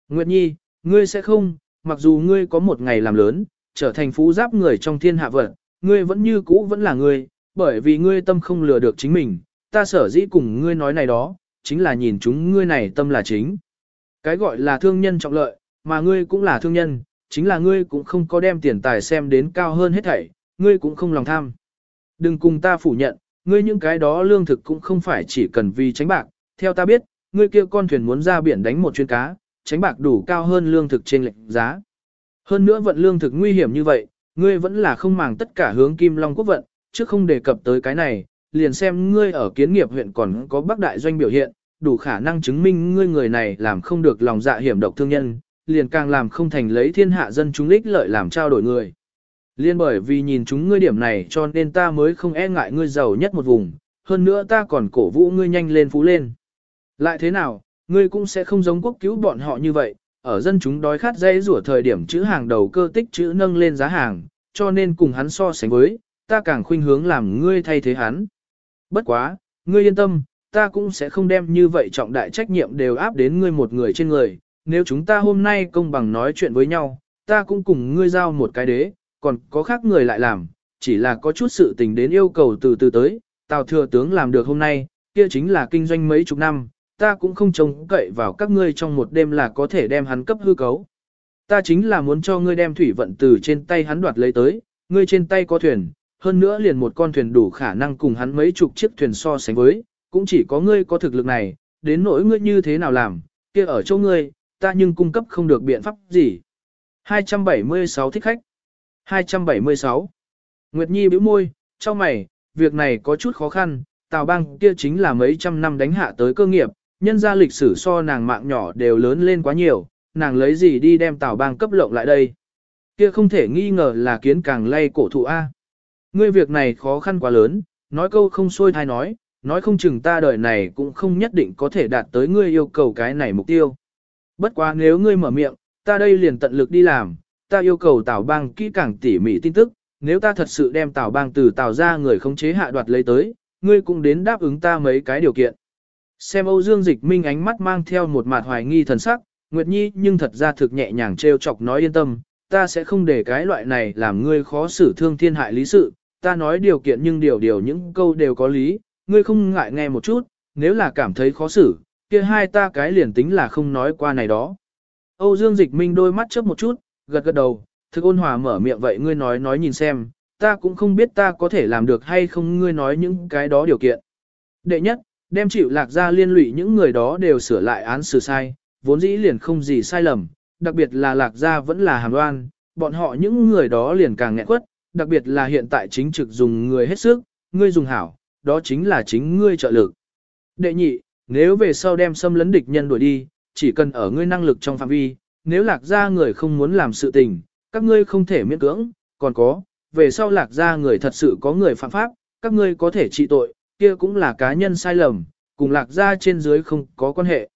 Nguyệt Nhi, ngươi sẽ không, mặc dù ngươi có một ngày làm lớn, trở thành phú giáp người trong thiên hạ vật, ngươi vẫn như cũ vẫn là ngươi, bởi vì ngươi tâm không lừa được chính mình, ta sở dĩ cùng ngươi nói này đó, chính là nhìn chúng ngươi này tâm là chính. Cái gọi là thương nhân trọng lợi, mà ngươi cũng là thương nhân, chính là ngươi cũng không có đem tiền tài xem đến cao hơn hết thảy, ngươi cũng không lòng tham. Đừng cùng ta phủ nhận, ngươi những cái đó lương thực cũng không phải chỉ cần vì tránh bạc, theo ta biết, ngươi kia con thuyền muốn ra biển đánh một chuyến cá, tránh bạc đủ cao hơn lương thực trên lệnh giá. Hơn nữa vận lương thực nguy hiểm như vậy, ngươi vẫn là không màng tất cả hướng Kim Long quốc vận, chứ không đề cập tới cái này, liền xem ngươi ở kiến nghiệp huyện còn có bắc đại doanh biểu hiện, đủ khả năng chứng minh ngươi người này làm không được lòng dạ hiểm độc thương nhân, liền càng làm không thành lấy thiên hạ dân chúng ích lợi làm trao đổi người. Liên bởi vì nhìn chúng ngươi điểm này cho nên ta mới không e ngại ngươi giàu nhất một vùng, hơn nữa ta còn cổ vũ ngươi nhanh lên phú lên. Lại thế nào, ngươi cũng sẽ không giống quốc cứu bọn họ như vậy, ở dân chúng đói khát dây rủa thời điểm chữ hàng đầu cơ tích chữ nâng lên giá hàng, cho nên cùng hắn so sánh với, ta càng khuynh hướng làm ngươi thay thế hắn. Bất quá, ngươi yên tâm, ta cũng sẽ không đem như vậy trọng đại trách nhiệm đều áp đến ngươi một người trên người, nếu chúng ta hôm nay công bằng nói chuyện với nhau, ta cũng cùng ngươi giao một cái đế, còn có khác người lại làm, chỉ là có chút sự tình đến yêu cầu từ từ tới, Tào thừa tướng làm được hôm nay, kia chính là kinh doanh mấy chục năm, ta cũng không trông cậy vào các ngươi trong một đêm là có thể đem hắn cấp hư cấu. Ta chính là muốn cho ngươi đem thủy vận từ trên tay hắn đoạt lấy tới, ngươi trên tay có thuyền, hơn nữa liền một con thuyền đủ khả năng cùng hắn mấy chục chiếc thuyền so sánh với, cũng chỉ có ngươi có thực lực này, đến nỗi ngươi như thế nào làm, kia ở chỗ ngươi, ta nhưng cung cấp không được biện pháp gì. 276 thích khách 276 Nguyệt Nhi bĩu môi, cho mày, việc này có chút khó khăn, Tào bang kia chính là mấy trăm năm đánh hạ tới cơ nghiệp, nhân ra lịch sử so nàng mạng nhỏ đều lớn lên quá nhiều, nàng lấy gì đi đem Tào bang cấp lộng lại đây. Kia không thể nghi ngờ là kiến càng lay cổ thụ A. Ngươi việc này khó khăn quá lớn, nói câu không xuôi thai nói, nói không chừng ta đời này cũng không nhất định có thể đạt tới ngươi yêu cầu cái này mục tiêu. Bất quá nếu ngươi mở miệng, ta đây liền tận lực đi làm, ta yêu cầu Tào Bang kỹ càng tỉ mỉ tin tức, nếu ta thật sự đem Tào Bang từ Tào ra người không chế hạ đoạt lấy tới, ngươi cũng đến đáp ứng ta mấy cái điều kiện. Xem Âu Dương Dịch Minh ánh mắt mang theo một mặt hoài nghi thần sắc, Nguyệt Nhi nhưng thật ra thực nhẹ nhàng trêu chọc nói yên tâm, ta sẽ không để cái loại này làm ngươi khó xử thương thiên hại lý sự, ta nói điều kiện nhưng điều điều những câu đều có lý, ngươi không ngại nghe một chút, nếu là cảm thấy khó xử, kia hai ta cái liền tính là không nói qua này đó. Âu Dương Dịch Minh đôi mắt chớp một chút, gật gật đầu, thực ôn hòa mở miệng vậy ngươi nói nói nhìn xem, ta cũng không biết ta có thể làm được hay không ngươi nói những cái đó điều kiện. Đệ nhất, đem chịu lạc ra liên lụy những người đó đều sửa lại án xử sai, vốn dĩ liền không gì sai lầm, đặc biệt là lạc gia vẫn là hàm đoan, bọn họ những người đó liền càng nghẹn quất, đặc biệt là hiện tại chính trực dùng người hết sức, ngươi dùng hảo, đó chính là chính ngươi trợ lực. Đệ nhị, nếu về sau đem xâm lấn địch nhân đuổi đi, chỉ cần ở ngươi năng lực trong phạm vi, nếu lạc gia người không muốn làm sự tình, các ngươi không thể miễn cưỡng, còn có, về sau lạc gia người thật sự có người phạm pháp, các ngươi có thể trị tội, kia cũng là cá nhân sai lầm, cùng lạc gia trên dưới không có quan hệ.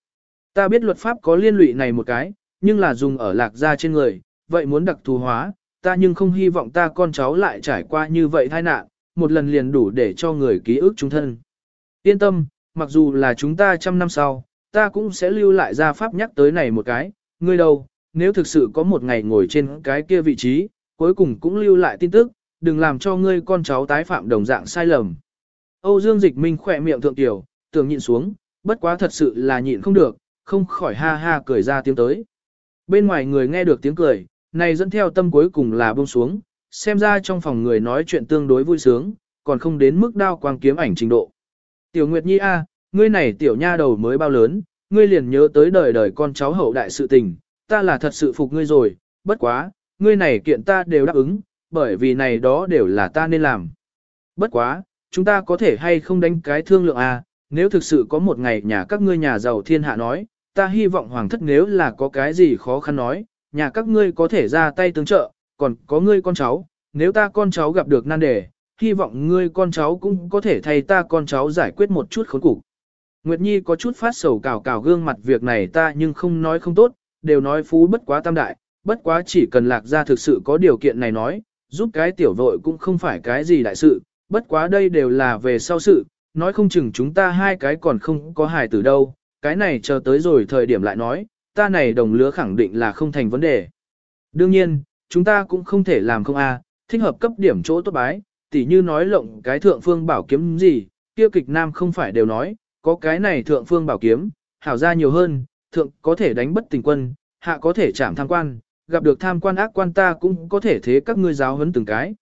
Ta biết luật pháp có liên lụy này một cái, nhưng là dùng ở lạc gia trên người, vậy muốn đặc thù hóa, ta nhưng không hy vọng ta con cháu lại trải qua như vậy tai nạn, một lần liền đủ để cho người ký ức chúng thân. Yên tâm, mặc dù là chúng ta trăm năm sau, ta cũng sẽ lưu lại gia pháp nhắc tới này một cái, ngươi đâu, nếu thực sự có một ngày ngồi trên cái kia vị trí, cuối cùng cũng lưu lại tin tức, đừng làm cho ngươi con cháu tái phạm đồng dạng sai lầm. Âu Dương Dịch Minh khỏe miệng thượng tiểu, tưởng nhịn xuống, bất quá thật sự là nhịn không được, không khỏi ha ha cười ra tiếng tới. Bên ngoài người nghe được tiếng cười, này dẫn theo tâm cuối cùng là buông xuống, xem ra trong phòng người nói chuyện tương đối vui sướng, còn không đến mức đao quang kiếm ảnh trình độ. Tiểu Nguyệt Nhi A, ngươi này tiểu nha đầu mới bao lớn, ngươi liền nhớ tới đời đời con cháu hậu đại sự tình, ta là thật sự phục ngươi rồi, bất quá, ngươi này kiện ta đều đáp ứng, bởi vì này đó đều là ta nên làm. Bất quá, chúng ta có thể hay không đánh cái thương lượng à? nếu thực sự có một ngày nhà các ngươi nhà giàu thiên hạ nói, ta hy vọng hoàng thất nếu là có cái gì khó khăn nói, nhà các ngươi có thể ra tay tương trợ, còn có ngươi con cháu, nếu ta con cháu gặp được nan đề, hy vọng ngươi con cháu cũng có thể thay ta con cháu giải quyết một chút khốn cục. Nguyệt Nhi có chút phát sầu cào cào gương mặt việc này ta nhưng không nói không tốt, đều nói phú bất quá tam đại, bất quá chỉ cần lạc ra thực sự có điều kiện này nói, giúp cái tiểu vội cũng không phải cái gì đại sự, bất quá đây đều là về sau sự, nói không chừng chúng ta hai cái còn không có hài từ đâu, cái này chờ tới rồi thời điểm lại nói, ta này đồng lứa khẳng định là không thành vấn đề. Đương nhiên, chúng ta cũng không thể làm không a, thích hợp cấp điểm chỗ tốt bái, tỉ như nói lộng cái thượng phương bảo kiếm gì, kia kịch nam không phải đều nói, có cái này thượng phương bảo kiếm, hảo ra nhiều hơn, thượng có thể đánh bất tình quân, hạ có thể chạm tham quan, gặp được tham quan ác quan ta cũng có thể thế các ngươi giáo huấn từng cái.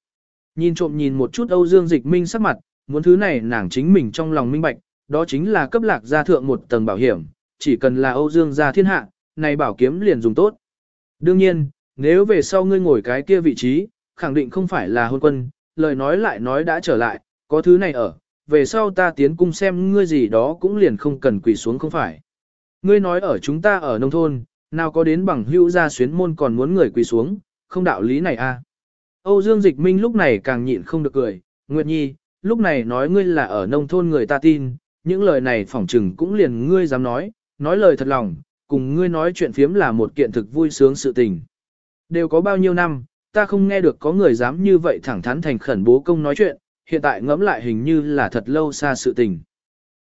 Nhìn trộm nhìn một chút Âu Dương Dịch Minh sắc mặt, muốn thứ này nàng chính mình trong lòng minh bạch, đó chính là cấp lạc gia thượng một tầng bảo hiểm, chỉ cần là Âu Dương gia thiên hạ, này bảo kiếm liền dùng tốt. Đương nhiên, nếu về sau ngươi ngồi cái kia vị trí, khẳng định không phải là hôn quân, lời nói lại nói đã trở lại, có thứ này ở, về sau ta tiến cung xem ngươi gì đó cũng liền không cần quỳ xuống không phải. Ngươi nói ở chúng ta ở nông thôn, nào có đến bằng hữu gia xuyến môn còn muốn người quỳ xuống, không đạo lý này a. À. Âu Dương Dịch Minh lúc này càng nhịn không được cười, Nguyệt Nhi, lúc này nói ngươi là ở nông thôn người ta tin, những lời này phỏng chừng cũng liền ngươi dám nói, nói lời thật lòng, cùng ngươi nói chuyện phiếm là một kiện thực vui sướng sự tình. Đều có bao nhiêu năm, ta không nghe được có người dám như vậy thẳng thắn thành khẩn bố công nói chuyện, hiện tại ngẫm lại hình như là thật lâu xa sự tình.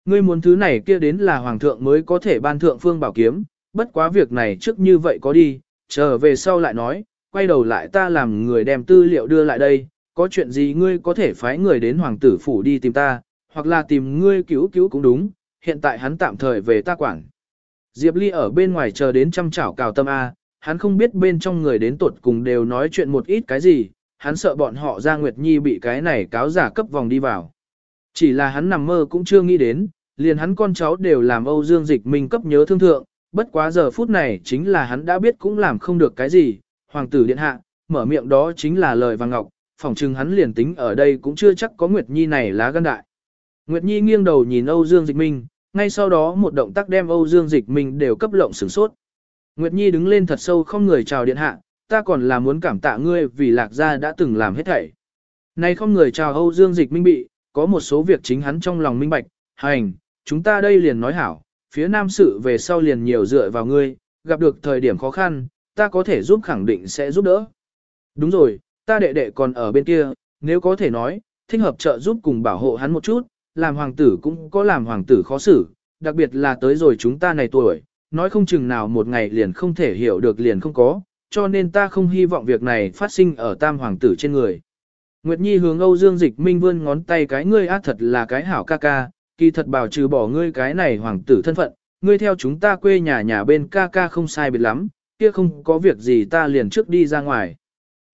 Ngươi muốn thứ này kia đến là hoàng thượng mới có thể ban thượng phương bảo kiếm, bất quá việc này trước như vậy có đi, chờ về sau lại nói, quay đầu lại ta làm người đem tư liệu đưa lại đây, có chuyện gì ngươi có thể phái người đến hoàng tử phủ đi tìm ta, hoặc là tìm ngươi cứu cứu cũng đúng, hiện tại hắn tạm thời về ta quản. Diệp Ly ở bên ngoài chờ đến chăm chảo cào tâm A, hắn không biết bên trong người đến tuột cùng đều nói chuyện một ít cái gì, hắn sợ bọn họ ra Nguyệt Nhi bị cái này cáo giả cấp vòng đi vào. Chỉ là hắn nằm mơ cũng chưa nghĩ đến, liền hắn con cháu đều làm Âu Dương Dịch Minh cấp nhớ thương thượng, bất quá giờ phút này chính là hắn đã biết cũng làm không được cái gì, hoàng tử điện hạ, mở miệng đó chính là lời vàng ngọc, phỏng chừng hắn liền tính ở đây cũng chưa chắc có Nguyệt Nhi này lá gan đại. Nguyệt Nhi nghiêng đầu nhìn Âu Dương Dịch Minh, ngay sau đó một động tác đem Âu Dương Dịch Minh đều cấp lộng sửng sốt. Nguyệt Nhi đứng lên thật sâu không người chào điện hạ, ta còn là muốn cảm tạ ngươi vì lạc gia đã từng làm hết thảy. Này không người chào Âu Dương Dịch Minh bị, có một số việc chính hắn trong lòng minh bạch, hành, chúng ta đây liền nói hảo, phía nam sự về sau liền nhiều dựa vào ngươi, gặp được thời điểm khó khăn, ta có thể giúp khẳng định sẽ giúp đỡ. Đúng rồi, ta đệ đệ còn ở bên kia, nếu có thể nói, thích hợp trợ giúp cùng bảo hộ hắn một chút, làm hoàng tử cũng có làm hoàng tử khó xử, đặc biệt là tới rồi chúng ta này tuổi, nói không chừng nào một ngày liền không thể hiểu được liền không có, cho nên ta không hy vọng việc này phát sinh ở tam hoàng tử trên người. Nguyệt Nhi hướng Âu Dương Dịch Minh vươn ngón tay cái ngươi ác thật là cái hảo ca ca, kỳ thật bảo trừ bỏ ngươi cái này hoàng tử thân phận, ngươi theo chúng ta quê nhà nhà bên ca ca không sai biệt lắm, kia không có việc gì ta liền trước đi ra ngoài.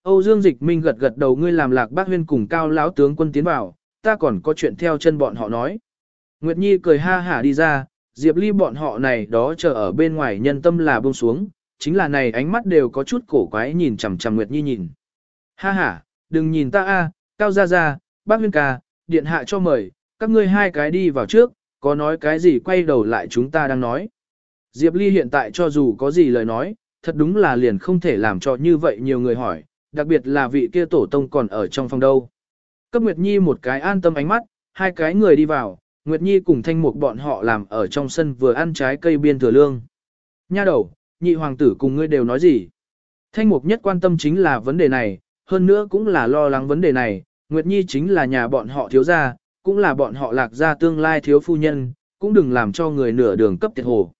Âu Dương Dịch Minh gật gật đầu ngươi làm lạc bác huyên cùng cao lão tướng quân tiến vào, ta còn có chuyện theo chân bọn họ nói. Nguyệt Nhi cười ha hả đi ra, Diệp Ly bọn họ này đó chờ ở bên ngoài nhân tâm là buông xuống, chính là này ánh mắt đều có chút cổ quái nhìn chằm chằm Nguyệt Nhi nhìn. Ha ha, đừng nhìn ta a, cao gia gia, bác huyên ca, điện hạ cho mời, các ngươi hai cái đi vào trước, có nói cái gì quay đầu lại chúng ta đang nói. Diệp Ly hiện tại cho dù có gì lời nói, thật đúng là liền không thể làm cho như vậy nhiều người hỏi, đặc biệt là vị kia tổ tông còn ở trong phòng đâu. Cấp Nguyệt Nhi một cái an tâm ánh mắt, hai cái người đi vào, Nguyệt Nhi cùng thanh mục bọn họ làm ở trong sân vừa ăn trái cây biên thừa lương. Nha đầu, nhị hoàng tử cùng ngươi đều nói gì? Thanh mục nhất quan tâm chính là vấn đề này, hơn nữa cũng là lo lắng vấn đề này, Nguyệt Nhi chính là nhà bọn họ thiếu gia, cũng là bọn họ lạc gia tương lai thiếu phu nhân, cũng đừng làm cho người nửa đường cấp tiệt hồ.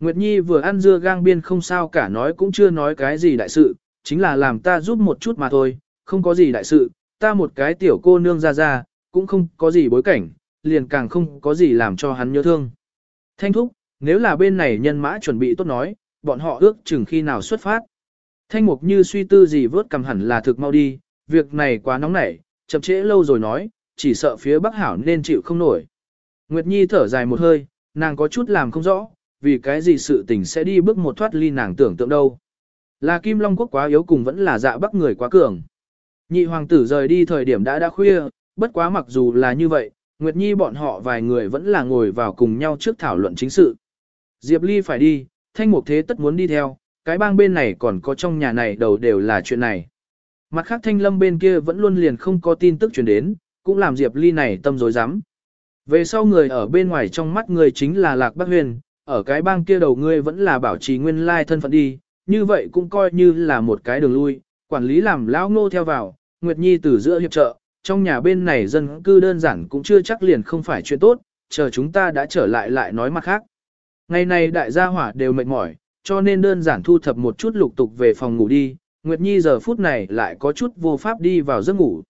Nguyệt Nhi vừa ăn dưa gang biên không sao cả nói cũng chưa nói cái gì đại sự, chính là làm ta giúp một chút mà thôi, không có gì đại sự, ta một cái tiểu cô nương ra ra, cũng không có gì bối cảnh, liền càng không có gì làm cho hắn nhớ thương. Thanh thúc, nếu là bên này nhân mã chuẩn bị tốt nói, bọn họ ước chừng khi nào xuất phát. Thanh mục như suy tư gì vớt cầm hẳn là thực mau đi, việc này quá nóng nảy, chậm trễ lâu rồi nói, chỉ sợ phía Bắc Hảo nên chịu không nổi. Nguyệt Nhi thở dài một hơi, nàng có chút làm không rõ, vì cái gì sự tình sẽ đi bước một thoát ly nàng tưởng tượng đâu. Là Kim Long Quốc quá yếu cùng vẫn là dạ Bắc người quá cường. Nhị hoàng tử rời đi thời điểm đã đã khuya, bất quá mặc dù là như vậy, Nguyệt Nhi bọn họ vài người vẫn là ngồi vào cùng nhau trước thảo luận chính sự. Diệp Ly phải đi, thanh mục thế tất muốn đi theo, cái bang bên này còn có trong nhà này đầu đều là chuyện này. Mặt khác thanh lâm bên kia vẫn luôn liền không có tin tức truyền đến, cũng làm Diệp Ly này tâm rối rắm. Về sau người ở bên ngoài trong mắt người chính là Lạc Bắc Huyền, ở cái bang kia đầu ngươi vẫn là bảo trì nguyên lai thân phận đi, như vậy cũng coi như là một cái đường lui, quản lý làm lão ngô theo vào, Nguyệt Nhi từ giữa hiệp trợ, trong nhà bên này dân cư đơn giản cũng chưa chắc liền không phải chuyện tốt, chờ chúng ta đã trở lại lại nói mặt khác. Ngày này đại gia hỏa đều mệt mỏi, cho nên đơn giản thu thập một chút lục tục về phòng ngủ đi, Nguyệt Nhi giờ phút này lại có chút vô pháp đi vào giấc ngủ.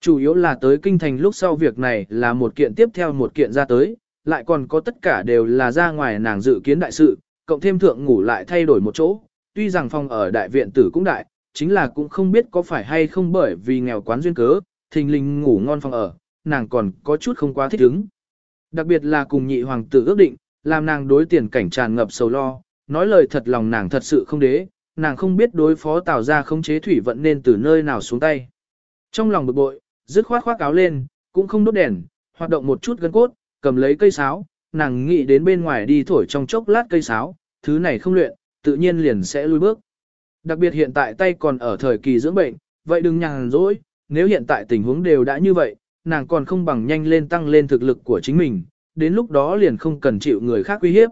Chủ yếu là tới kinh thành lúc sau việc này là một kiện tiếp theo một kiện ra tới, lại còn có tất cả đều là ra ngoài nàng dự kiến đại sự, cộng thêm thượng ngủ lại thay đổi một chỗ, tuy rằng phòng ở đại viện tử cũng đại, chính là cũng không biết có phải hay không bởi vì nghèo quán duyên cớ, thình lình ngủ ngon phòng ở, nàng còn có chút không quá thích ứng. Đặc biệt là cùng nhị hoàng tử ước định, làm nàng đối tiền cảnh tràn ngập sầu lo, nói lời thật lòng nàng thật sự không đế, nàng không biết đối phó tạo ra không chế thủy vận nên từ nơi nào xuống tay. Trong lòng bực bội, dứt khoát khoác áo lên, cũng không đốt đèn, hoạt động một chút gân cốt, cầm lấy cây sáo, nàng nghĩ đến bên ngoài đi thổi trong chốc lát cây sáo, thứ này không luyện, tự nhiên liền sẽ lui bước. Đặc biệt hiện tại tay còn ở thời kỳ dưỡng bệnh, vậy đừng nhàn rỗi, nếu hiện tại tình huống đều đã như vậy, nàng còn không bằng nhanh lên tăng lên thực lực của chính mình, đến lúc đó liền không cần chịu người khác uy hiếp.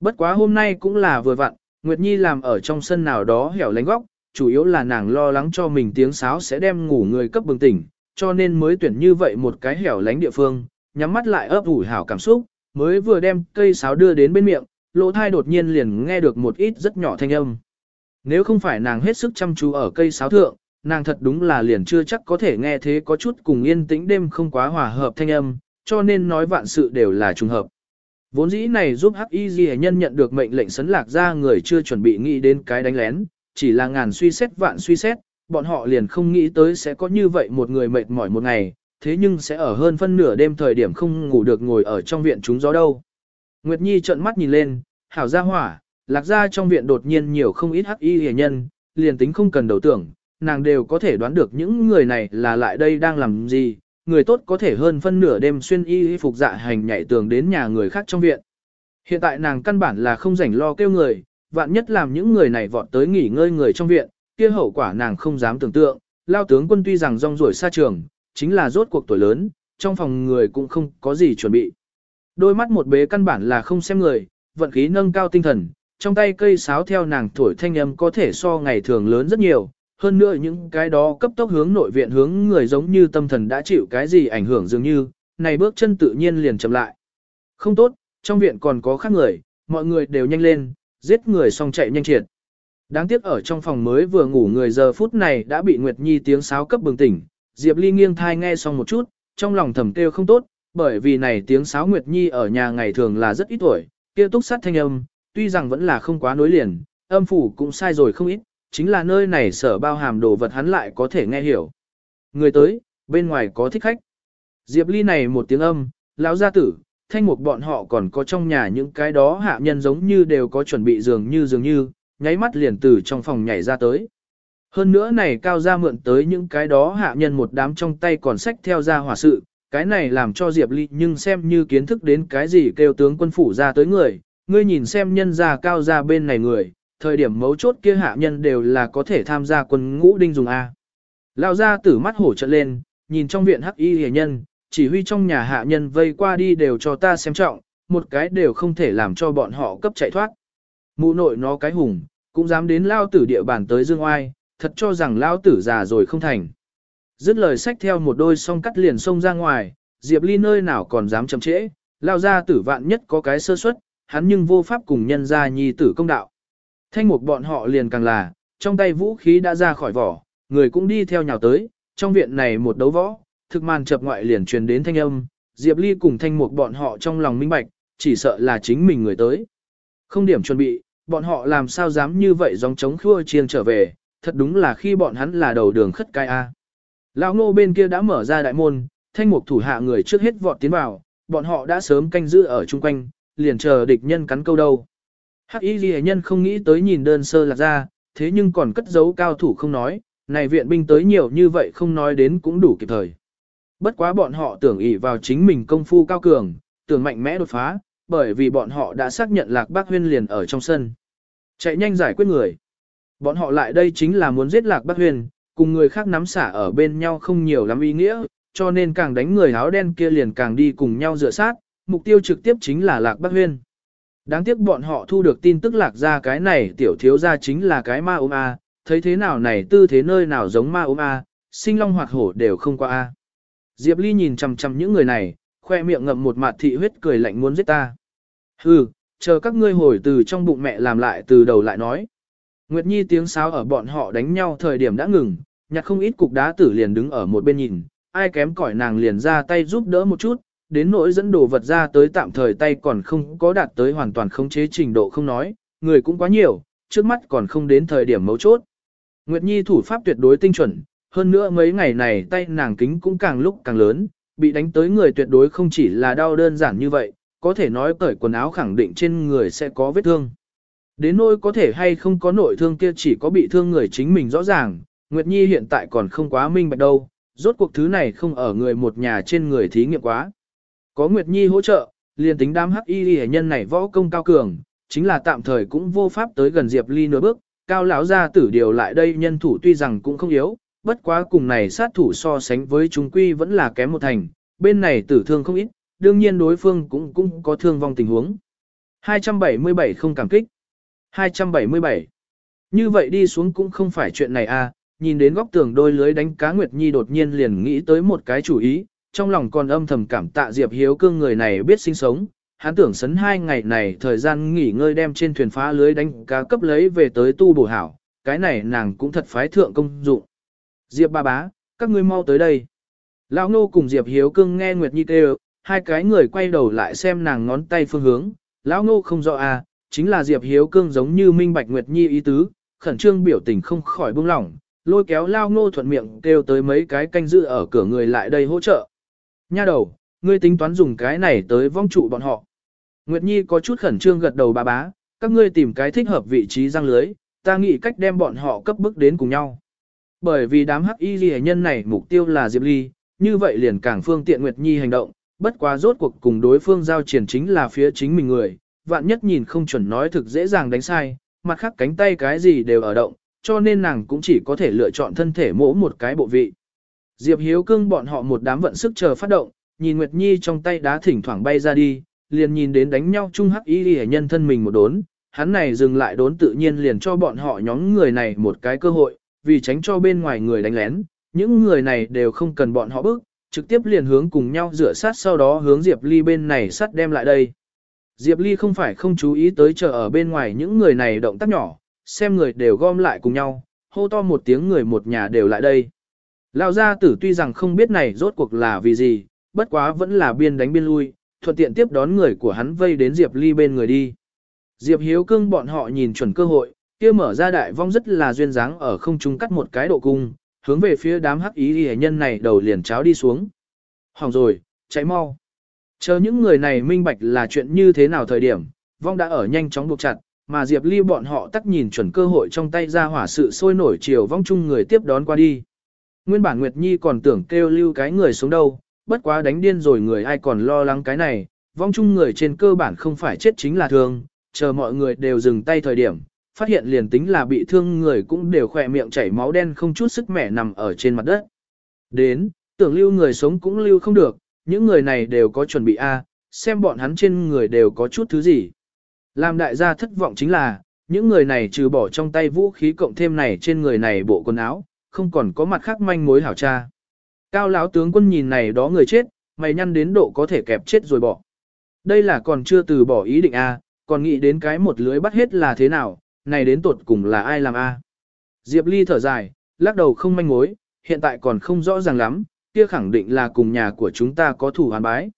Bất quá hôm nay cũng là vừa vặn, Nguyệt Nhi làm ở trong sân nào đó hẻo lánh góc, chủ yếu là nàng lo lắng cho mình tiếng sáo sẽ đem ngủ người cấp bừng tỉnh, cho nên mới tuyển như vậy một cái hẻo lánh địa phương, nhắm mắt lại ấp ủ hảo cảm xúc, mới vừa đem cây sáo đưa đến bên miệng, lỗ thai đột nhiên liền nghe được một ít rất nhỏ thanh âm. Nếu không phải nàng hết sức chăm chú ở cây sáo thượng, nàng thật đúng là liền chưa chắc có thể nghe thế có chút cùng yên tĩnh đêm không quá hòa hợp thanh âm, cho nên nói vạn sự đều là trùng hợp. Vốn dĩ này giúp hắc y nhân nhận được mệnh lệnh sấn lạc ra người chưa chuẩn bị nghĩ đến cái đánh lén, chỉ là ngàn suy xét vạn suy xét, bọn họ liền không nghĩ tới sẽ có như vậy một người mệt mỏi một ngày, thế nhưng sẽ ở hơn phân nửa đêm thời điểm không ngủ được ngồi ở trong viện chúng gió đâu. Nguyệt Nhi trợn mắt nhìn lên, hảo ra hỏa, lạc ra trong viện đột nhiên nhiều không ít hắc y hề nhân, liền tính không cần đầu tưởng, nàng đều có thể đoán được những người này là lại đây đang làm gì, người tốt có thể hơn phân nửa đêm xuyên y phục dạ hành nhảy tường đến nhà người khác trong viện. Hiện tại nàng căn bản là không rảnh lo kêu người, vạn nhất làm những người này vọt tới nghỉ ngơi người trong viện, kia hậu quả nàng không dám tưởng tượng, lao tướng quân tuy rằng rong ruổi xa trường, chính là rốt cuộc tuổi lớn, trong phòng người cũng không có gì chuẩn bị. Đôi mắt một bế căn bản là không xem người, vận khí nâng cao tinh thần, trong tay cây sáo theo nàng thổi thanh âm có thể so ngày thường lớn rất nhiều, hơn nữa những cái đó cấp tốc hướng nội viện hướng người giống như tâm thần đã chịu cái gì ảnh hưởng dường như, này bước chân tự nhiên liền chậm lại. Không tốt, trong viện còn có khác người, mọi người đều nhanh lên, giết người xong chạy nhanh triệt. Đáng tiếc ở trong phòng mới vừa ngủ người giờ phút này đã bị Nguyệt Nhi tiếng sáo cấp bừng tỉnh, Diệp Ly nghiêng thai nghe xong một chút, trong lòng thầm kêu không tốt, bởi vì này tiếng sáo Nguyệt Nhi ở nhà ngày thường là rất ít tuổi, kia túc sát thanh âm, tuy rằng vẫn là không quá nối liền, âm phủ cũng sai rồi không ít, chính là nơi này sở bao hàm đồ vật hắn lại có thể nghe hiểu. Người tới, bên ngoài có thích khách. Diệp Ly này một tiếng âm, lão gia tử, thanh mục bọn họ còn có trong nhà những cái đó hạ nhân giống như đều có chuẩn bị dường như dường như, nháy mắt liền từ trong phòng nhảy ra tới. Hơn nữa này cao ra mượn tới những cái đó hạ nhân một đám trong tay còn sách theo ra hỏa sự, cái này làm cho Diệp Ly nhưng xem như kiến thức đến cái gì kêu tướng quân phủ ra tới người, ngươi nhìn xem nhân ra cao ra bên này người, thời điểm mấu chốt kia hạ nhân đều là có thể tham gia quân ngũ đinh dùng A. Lão ra tử mắt hổ trận lên, nhìn trong viện hắc y hề nhân, chỉ huy trong nhà hạ nhân vây qua đi đều cho ta xem trọng, một cái đều không thể làm cho bọn họ cấp chạy thoát. Mụ nội nó cái hùng, cũng dám đến lao tử địa bàn tới dương oai, thật cho rằng lão tử già rồi không thành. Dứt lời sách theo một đôi song cắt liền xông ra ngoài, Diệp Ly nơi nào còn dám chậm trễ, lao ra tử vạn nhất có cái sơ suất, hắn nhưng vô pháp cùng nhân ra nhi tử công đạo. Thanh mục bọn họ liền càng là, trong tay vũ khí đã ra khỏi vỏ, người cũng đi theo nhào tới, trong viện này một đấu võ, thực màn chập ngoại liền truyền đến thanh âm, Diệp Ly cùng thanh mục bọn họ trong lòng minh bạch, chỉ sợ là chính mình người tới. Không điểm chuẩn bị, bọn họ làm sao dám như vậy dòng chống khua chiêng trở về, thật đúng là khi bọn hắn là đầu đường khất cai A. Lão ngô bên kia đã mở ra đại môn, thanh mục thủ hạ người trước hết vọt tiến vào, bọn họ đã sớm canh giữ ở chung quanh, liền chờ địch nhân cắn câu đâu. Hắc y ghi nhân không nghĩ tới nhìn đơn sơ lạc ra, thế nhưng còn cất giấu cao thủ không nói, này viện binh tới nhiều như vậy không nói đến cũng đủ kịp thời. Bất quá bọn họ tưởng ỷ vào chính mình công phu cao cường, tưởng mạnh mẽ đột phá, bởi vì bọn họ đã xác nhận lạc bác huyên liền ở trong sân. Chạy nhanh giải quyết người. Bọn họ lại đây chính là muốn giết lạc bác huyền, cùng người khác nắm xả ở bên nhau không nhiều lắm ý nghĩa, cho nên càng đánh người áo đen kia liền càng đi cùng nhau dựa sát, mục tiêu trực tiếp chính là lạc bác huyền. Đáng tiếc bọn họ thu được tin tức lạc ra cái này tiểu thiếu ra chính là cái ma ôm a, thấy thế nào này tư thế nơi nào giống ma ôm a, sinh long hoạt hổ đều không qua a. Diệp Ly nhìn chằm chằm những người này, khoe miệng ngậm một mạt thị huyết cười lạnh muốn giết ta. Hừ, chờ các ngươi hồi từ trong bụng mẹ làm lại từ đầu lại nói. Nguyệt Nhi tiếng sáo ở bọn họ đánh nhau thời điểm đã ngừng, nhặt không ít cục đá tử liền đứng ở một bên nhìn, ai kém cỏi nàng liền ra tay giúp đỡ một chút, đến nỗi dẫn đồ vật ra tới tạm thời tay còn không có đạt tới hoàn toàn khống chế trình độ không nói, người cũng quá nhiều, trước mắt còn không đến thời điểm mấu chốt. Nguyệt Nhi thủ pháp tuyệt đối tinh chuẩn, hơn nữa mấy ngày này tay nàng kính cũng càng lúc càng lớn, bị đánh tới người tuyệt đối không chỉ là đau đơn giản như vậy, có thể nói cởi quần áo khẳng định trên người sẽ có vết thương. Đến nỗi có thể hay không có nội thương kia chỉ có bị thương người chính mình rõ ràng, Nguyệt Nhi hiện tại còn không quá minh bạch đâu, rốt cuộc thứ này không ở người một nhà trên người thí nghiệm quá. Có Nguyệt Nhi hỗ trợ, liền tính đám hắc y hệ nhân này võ công cao cường, chính là tạm thời cũng vô pháp tới gần Diệp Ly nửa bước, cao lão gia tử điều lại đây nhân thủ tuy rằng cũng không yếu, bất quá cùng này sát thủ so sánh với chúng quy vẫn là kém một thành, bên này tử thương không ít, đương nhiên đối phương cũng cũng có thương vong tình huống. 277 không cảm kích. 277. Như vậy đi xuống cũng không phải chuyện này à, nhìn đến góc tường đôi lưới đánh cá Nguyệt Nhi đột nhiên liền nghĩ tới một cái chủ ý, trong lòng còn âm thầm cảm tạ Diệp Hiếu cương người này biết sinh sống, hắn tưởng sấn hai ngày này thời gian nghỉ ngơi đem trên thuyền phá lưới đánh cá cấp lấy về tới tu bổ hảo, cái này nàng cũng thật phái thượng công dụng. Diệp ba bá, các ngươi mau tới đây. Lão Ngô cùng Diệp Hiếu cương nghe Nguyệt Nhi kêu, hai cái người quay đầu lại xem nàng ngón tay phương hướng, Lão Ngô không rõ à, chính là Diệp Hiếu cương giống như minh bạch Nguyệt Nhi ý tứ, khẩn trương biểu tình không khỏi buông lỏng, lôi kéo Lao Ngô thuận miệng kêu tới mấy cái canh giữ ở cửa người lại đây hỗ trợ. Nha đầu, ngươi tính toán dùng cái này tới vong trụ bọn họ. Nguyệt Nhi có chút khẩn trương gật đầu bà bá, các ngươi tìm cái thích hợp vị trí răng lưới, ta nghĩ cách đem bọn họ cấp bức đến cùng nhau. Bởi vì đám hắc y ghi nhân này mục tiêu là Diệp Ly, như vậy liền càng phương tiện Nguyệt Nhi hành động, bất quá rốt cuộc cùng đối phương giao triển chính là phía chính mình người, vạn nhất nhìn không chuẩn nói thực dễ dàng đánh sai, mặt khác cánh tay cái gì đều ở động, cho nên nàng cũng chỉ có thể lựa chọn thân thể mỗ một cái bộ vị. Diệp Hiếu cưng bọn họ một đám vận sức chờ phát động, nhìn Nguyệt Nhi trong tay đá thỉnh thoảng bay ra đi, liền nhìn đến đánh nhau chung hắc y hệ nhân thân mình một đốn, hắn này dừng lại đốn tự nhiên liền cho bọn họ nhóm người này một cái cơ hội, vì tránh cho bên ngoài người đánh lén, những người này đều không cần bọn họ bước, trực tiếp liền hướng cùng nhau rửa sát sau đó hướng Diệp Ly bên này sát đem lại đây. Diệp Ly không phải không chú ý tới chờ ở bên ngoài những người này động tác nhỏ, xem người đều gom lại cùng nhau, hô to một tiếng người một nhà đều lại đây. Lão gia tử tuy rằng không biết này rốt cuộc là vì gì, bất quá vẫn là biên đánh biên lui, thuận tiện tiếp đón người của hắn vây đến Diệp Ly bên người đi. Diệp Hiếu cương bọn họ nhìn chuẩn cơ hội, kia mở ra đại vong rất là duyên dáng ở không trung cắt một cái độ cung, hướng về phía đám hắc ý hệ nhân này đầu liền cháo đi xuống. Hỏng rồi, cháy mau. Chờ những người này minh bạch là chuyện như thế nào thời điểm, vong đã ở nhanh chóng buộc chặt, mà Diệp Ly bọn họ tắt nhìn chuẩn cơ hội trong tay ra hỏa sự sôi nổi chiều vong chung người tiếp đón qua đi. Nguyên bản Nguyệt Nhi còn tưởng kêu lưu cái người xuống đâu, bất quá đánh điên rồi người ai còn lo lắng cái này, vong chung người trên cơ bản không phải chết chính là thương, chờ mọi người đều dừng tay thời điểm, phát hiện liền tính là bị thương người cũng đều khỏe miệng chảy máu đen không chút sức mẻ nằm ở trên mặt đất. Đến, tưởng lưu người sống cũng lưu không được, những người này đều có chuẩn bị A, xem bọn hắn trên người đều có chút thứ gì. Làm đại gia thất vọng chính là, những người này trừ bỏ trong tay vũ khí cộng thêm này trên người này bộ quần áo, không còn có mặt khác manh mối hảo tra. Cao lão tướng quân nhìn này đó người chết, mày nhăn đến độ có thể kẹp chết rồi bỏ. Đây là còn chưa từ bỏ ý định A, còn nghĩ đến cái một lưới bắt hết là thế nào, này đến tột cùng là ai làm A. Diệp Ly thở dài, lắc đầu không manh mối, hiện tại còn không rõ ràng lắm, kia khẳng định là cùng nhà của chúng ta có thủ hoàn bái.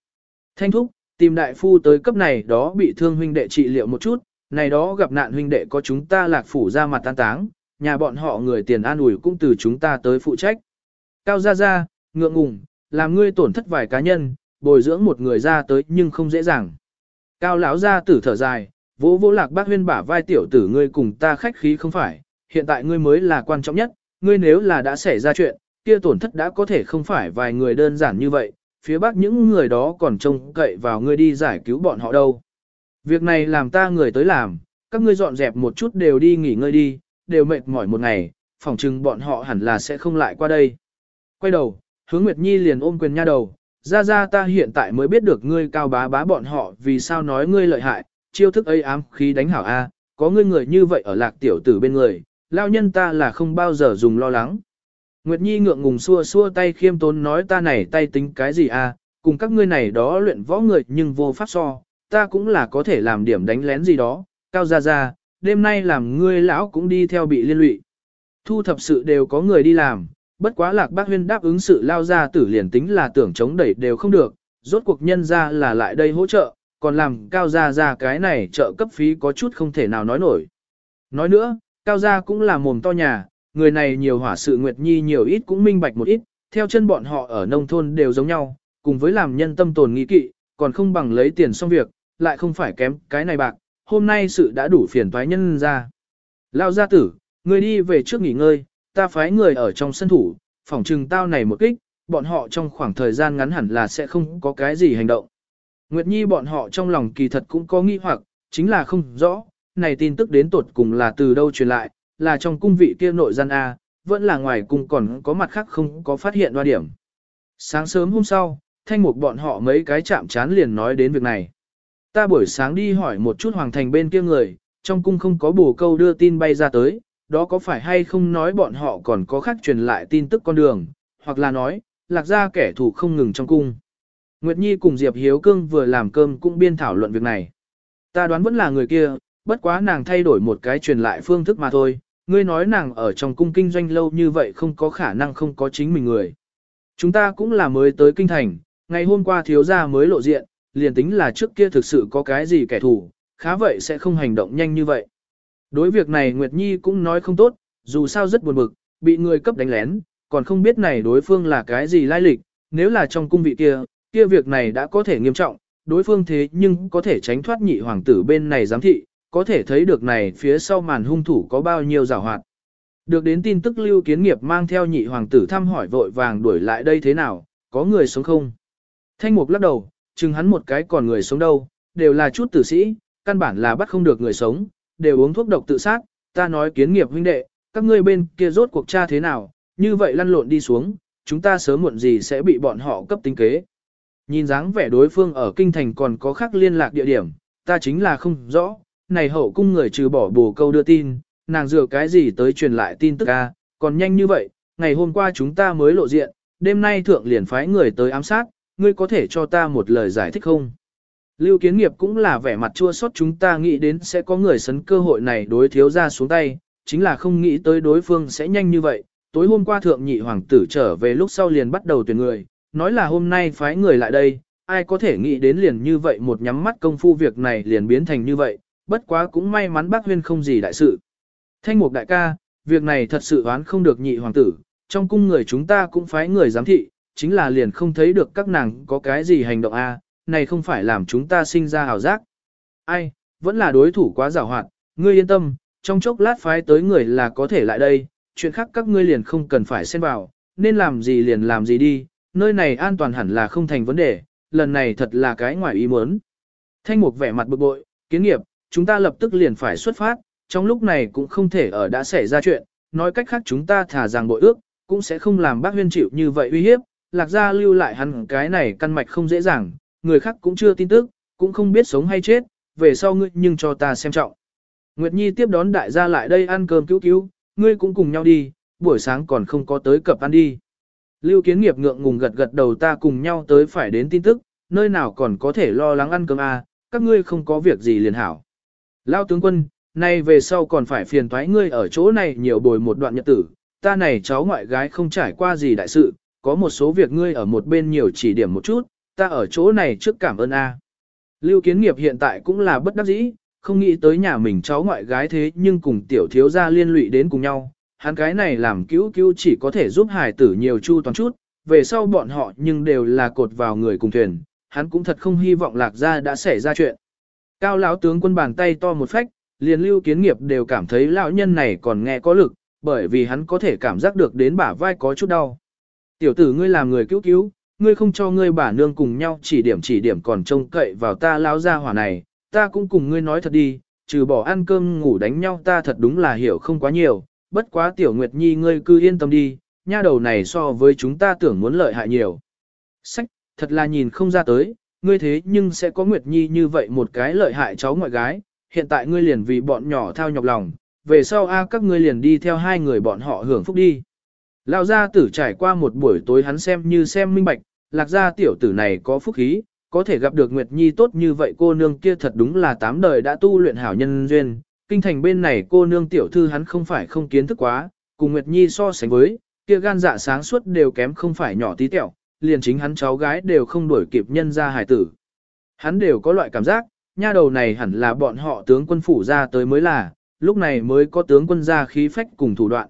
Thanh thúc, tìm đại phu tới cấp này đó bị thương huynh đệ trị liệu một chút, này đó gặp nạn huynh đệ có chúng ta lạc phủ ra mặt tan táng, nhà bọn họ người tiền an ủi cũng từ chúng ta tới phụ trách. Cao gia gia, ngượng ngùng, làm ngươi tổn thất vài cá nhân, bồi dưỡng một người ra tới nhưng không dễ dàng. Cao lão gia tử thở dài, vỗ vỗ lạc bác huyên bả vai tiểu tử ngươi cùng ta khách khí không phải, hiện tại ngươi mới là quan trọng nhất, ngươi nếu là đã xảy ra chuyện, kia tổn thất đã có thể không phải vài người đơn giản như vậy, phía bắc những người đó còn trông cậy vào ngươi đi giải cứu bọn họ đâu. Việc này làm ta người tới làm, các ngươi dọn dẹp một chút đều đi nghỉ ngơi đi, đều mệt mỏi một ngày, phỏng chừng bọn họ hẳn là sẽ không lại qua đây. Quay đầu, hướng Nguyệt Nhi liền ôm quyền nha đầu, ra ra ta hiện tại mới biết được ngươi cao bá bá bọn họ vì sao nói ngươi lợi hại, chiêu thức ấy ám khí đánh hảo A, có ngươi người như vậy ở lạc tiểu tử bên người, lao nhân ta là không bao giờ dùng lo lắng. Nguyệt Nhi ngượng ngùng xua xua tay khiêm tốn nói ta này tay tính cái gì à? cùng các ngươi này đó luyện võ người nhưng vô pháp so, ta cũng là có thể làm điểm đánh lén gì đó, cao ra ra, đêm nay làm ngươi lão cũng đi theo bị liên lụy. Thu thập sự đều có người đi làm, bất quá lạc bác huyên đáp ứng sự lao ra tử liền tính là tưởng chống đẩy đều không được, rốt cuộc nhân ra là lại đây hỗ trợ, còn làm cao gia ra cái này trợ cấp phí có chút không thể nào nói nổi. Nói nữa, cao gia cũng là mồm to nhà, người này nhiều hỏa sự Nguyệt Nhi nhiều ít cũng minh bạch một ít, theo chân bọn họ ở nông thôn đều giống nhau, cùng với làm nhân tâm tồn nghĩ kỵ, còn không bằng lấy tiền xong việc, lại không phải kém cái này bạc, hôm nay sự đã đủ phiền toái nhân ra. Lao gia tử, người đi về trước nghỉ ngơi, ta phái người ở trong sân thủ, phỏng trừng tao này một kích, bọn họ trong khoảng thời gian ngắn hẳn là sẽ không có cái gì hành động. Nguyệt Nhi bọn họ trong lòng kỳ thật cũng có nghi hoặc, chính là không rõ, này tin tức đến tột cùng là từ đâu truyền lại, là trong cung vị kia nội gian A, vẫn là ngoài cung còn có mặt khác không có phát hiện đoa điểm. Sáng sớm hôm sau, thanh mục bọn họ mấy cái chạm chán liền nói đến việc này. Ta buổi sáng đi hỏi một chút hoàng thành bên kia người, trong cung không có bù câu đưa tin bay ra tới, đó có phải hay không nói bọn họ còn có khác truyền lại tin tức con đường, hoặc là nói, lạc ra kẻ thù không ngừng trong cung. Nguyệt Nhi cùng Diệp Hiếu Cương vừa làm cơm cũng biên thảo luận việc này. Ta đoán vẫn là người kia, bất quá nàng thay đổi một cái truyền lại phương thức mà thôi, ngươi nói nàng ở trong cung kinh doanh lâu như vậy không có khả năng không có chính mình người. Chúng ta cũng là mới tới kinh thành, ngày hôm qua thiếu gia mới lộ diện, liền tính là trước kia thực sự có cái gì kẻ thù, khá vậy sẽ không hành động nhanh như vậy. Đối việc này Nguyệt Nhi cũng nói không tốt, dù sao rất buồn bực, bị người cấp đánh lén, còn không biết này đối phương là cái gì lai lịch, nếu là trong cung vị kia, kia việc này đã có thể nghiêm trọng, đối phương thế nhưng có thể tránh thoát nhị hoàng tử bên này giám thị, có thể thấy được này phía sau màn hung thủ có bao nhiêu rào hoạt. Được đến tin tức lưu kiến nghiệp mang theo nhị hoàng tử thăm hỏi vội vàng đuổi lại đây thế nào, có người sống không? Thanh mục lắc đầu, chừng hắn một cái còn người sống đâu, đều là chút tử sĩ, căn bản là bắt không được người sống, đều uống thuốc độc tự sát, ta nói kiến nghiệp huynh đệ, các ngươi bên kia rốt cuộc tra thế nào, như vậy lăn lộn đi xuống, chúng ta sớm muộn gì sẽ bị bọn họ cấp tính kế. Nhìn dáng vẻ đối phương ở kinh thành còn có khác liên lạc địa điểm, ta chính là không rõ, này hậu cung người trừ bỏ bổ câu đưa tin, nàng dựa cái gì tới truyền lại tin tức a, còn nhanh như vậy, ngày hôm qua chúng ta mới lộ diện, đêm nay thượng liền phái người tới ám sát, ngươi có thể cho ta một lời giải thích không? Lưu kiến nghiệp cũng là vẻ mặt chua xót chúng ta nghĩ đến sẽ có người sấn cơ hội này đối thiếu ra xuống tay, chính là không nghĩ tới đối phương sẽ nhanh như vậy. Tối hôm qua thượng nhị hoàng tử trở về lúc sau liền bắt đầu tuyển người, nói là hôm nay phái người lại đây, ai có thể nghĩ đến liền như vậy một nhắm mắt công phu việc này liền biến thành như vậy, bất quá cũng may mắn bác huyên không gì đại sự. Thanh mục đại ca, việc này thật sự oán không được nhị hoàng tử, trong cung người chúng ta cũng phái người giám thị, chính là liền không thấy được các nàng có cái gì hành động a, này không phải làm chúng ta sinh ra hào giác. Ai, vẫn là đối thủ quá giàu hoạt, ngươi yên tâm, trong chốc lát phái tới người là có thể lại đây, chuyện khác các ngươi liền không cần phải xen vào, nên làm gì liền làm gì đi, nơi này an toàn hẳn là không thành vấn đề, lần này thật là cái ngoài ý muốn. Thanh mục vẻ mặt bực bội, kiến nghiệp, chúng ta lập tức liền phải xuất phát, trong lúc này cũng không thể ở đã xảy ra chuyện, nói cách khác chúng ta thả rằng bội ước, cũng sẽ không làm bác huyên chịu như vậy uy hiếp, lạc gia lưu lại hắn cái này căn mạch không dễ dàng, người khác cũng chưa tin tức, cũng không biết sống hay chết, về sau ngươi nhưng cho ta xem trọng. Nguyệt Nhi tiếp đón đại gia lại đây ăn cơm cứu cứu, ngươi cũng cùng nhau đi, buổi sáng còn không có tới cập ăn đi. Lưu kiến nghiệp ngượng ngùng gật gật đầu ta cùng nhau tới phải đến tin tức, nơi nào còn có thể lo lắng ăn cơm à, các ngươi không có việc gì liền hảo. Lao tướng quân, nay về sau còn phải phiền thoái ngươi ở chỗ này nhiều bồi một đoạn nhật tử, ta này cháu ngoại gái không trải qua gì đại sự, có một số việc ngươi ở một bên nhiều chỉ điểm một chút, ta ở chỗ này trước cảm ơn a. Lưu kiến nghiệp hiện tại cũng là bất đắc dĩ, không nghĩ tới nhà mình cháu ngoại gái thế nhưng cùng tiểu thiếu gia liên lụy đến cùng nhau, hắn cái này làm cứu cứu chỉ có thể giúp hải tử nhiều chu toàn chút, về sau bọn họ nhưng đều là cột vào người cùng thuyền, hắn cũng thật không hy vọng lạc gia đã xảy ra chuyện. Cao lão tướng quân bàn tay to một phách, liền lưu kiến nghiệp đều cảm thấy lão nhân này còn nghe có lực, bởi vì hắn có thể cảm giác được đến bả vai có chút đau. Tiểu tử ngươi làm người cứu cứu, ngươi không cho ngươi bà nương cùng nhau chỉ điểm chỉ điểm còn trông cậy vào ta lão gia hỏa này, ta cũng cùng ngươi nói thật đi, trừ bỏ ăn cơm ngủ đánh nhau ta thật đúng là hiểu không quá nhiều, bất quá tiểu nguyệt nhi ngươi cứ yên tâm đi, nha đầu này so với chúng ta tưởng muốn lợi hại nhiều. Sách, thật là nhìn không ra tới, ngươi thế nhưng sẽ có nguyệt nhi như vậy một cái lợi hại cháu ngoại gái, hiện tại ngươi liền vì bọn nhỏ thao nhọc lòng, về sau a các ngươi liền đi theo hai người bọn họ hưởng phúc đi. Lão gia tử trải qua một buổi tối hắn xem như xem minh bạch, lạc gia tiểu tử này có phúc khí, có thể gặp được Nguyệt Nhi tốt như vậy cô nương kia thật đúng là tám đời đã tu luyện hảo nhân duyên. Kinh thành bên này cô nương tiểu thư hắn không phải không kiến thức quá, cùng Nguyệt Nhi so sánh với, kia gan dạ sáng suốt đều kém không phải nhỏ tí tẹo, liền chính hắn cháu gái đều không đuổi kịp nhân ra hài tử. Hắn đều có loại cảm giác, nha đầu này hẳn là bọn họ tướng quân phủ ra tới mới là, lúc này mới có tướng quân ra khí phách cùng thủ đoạn.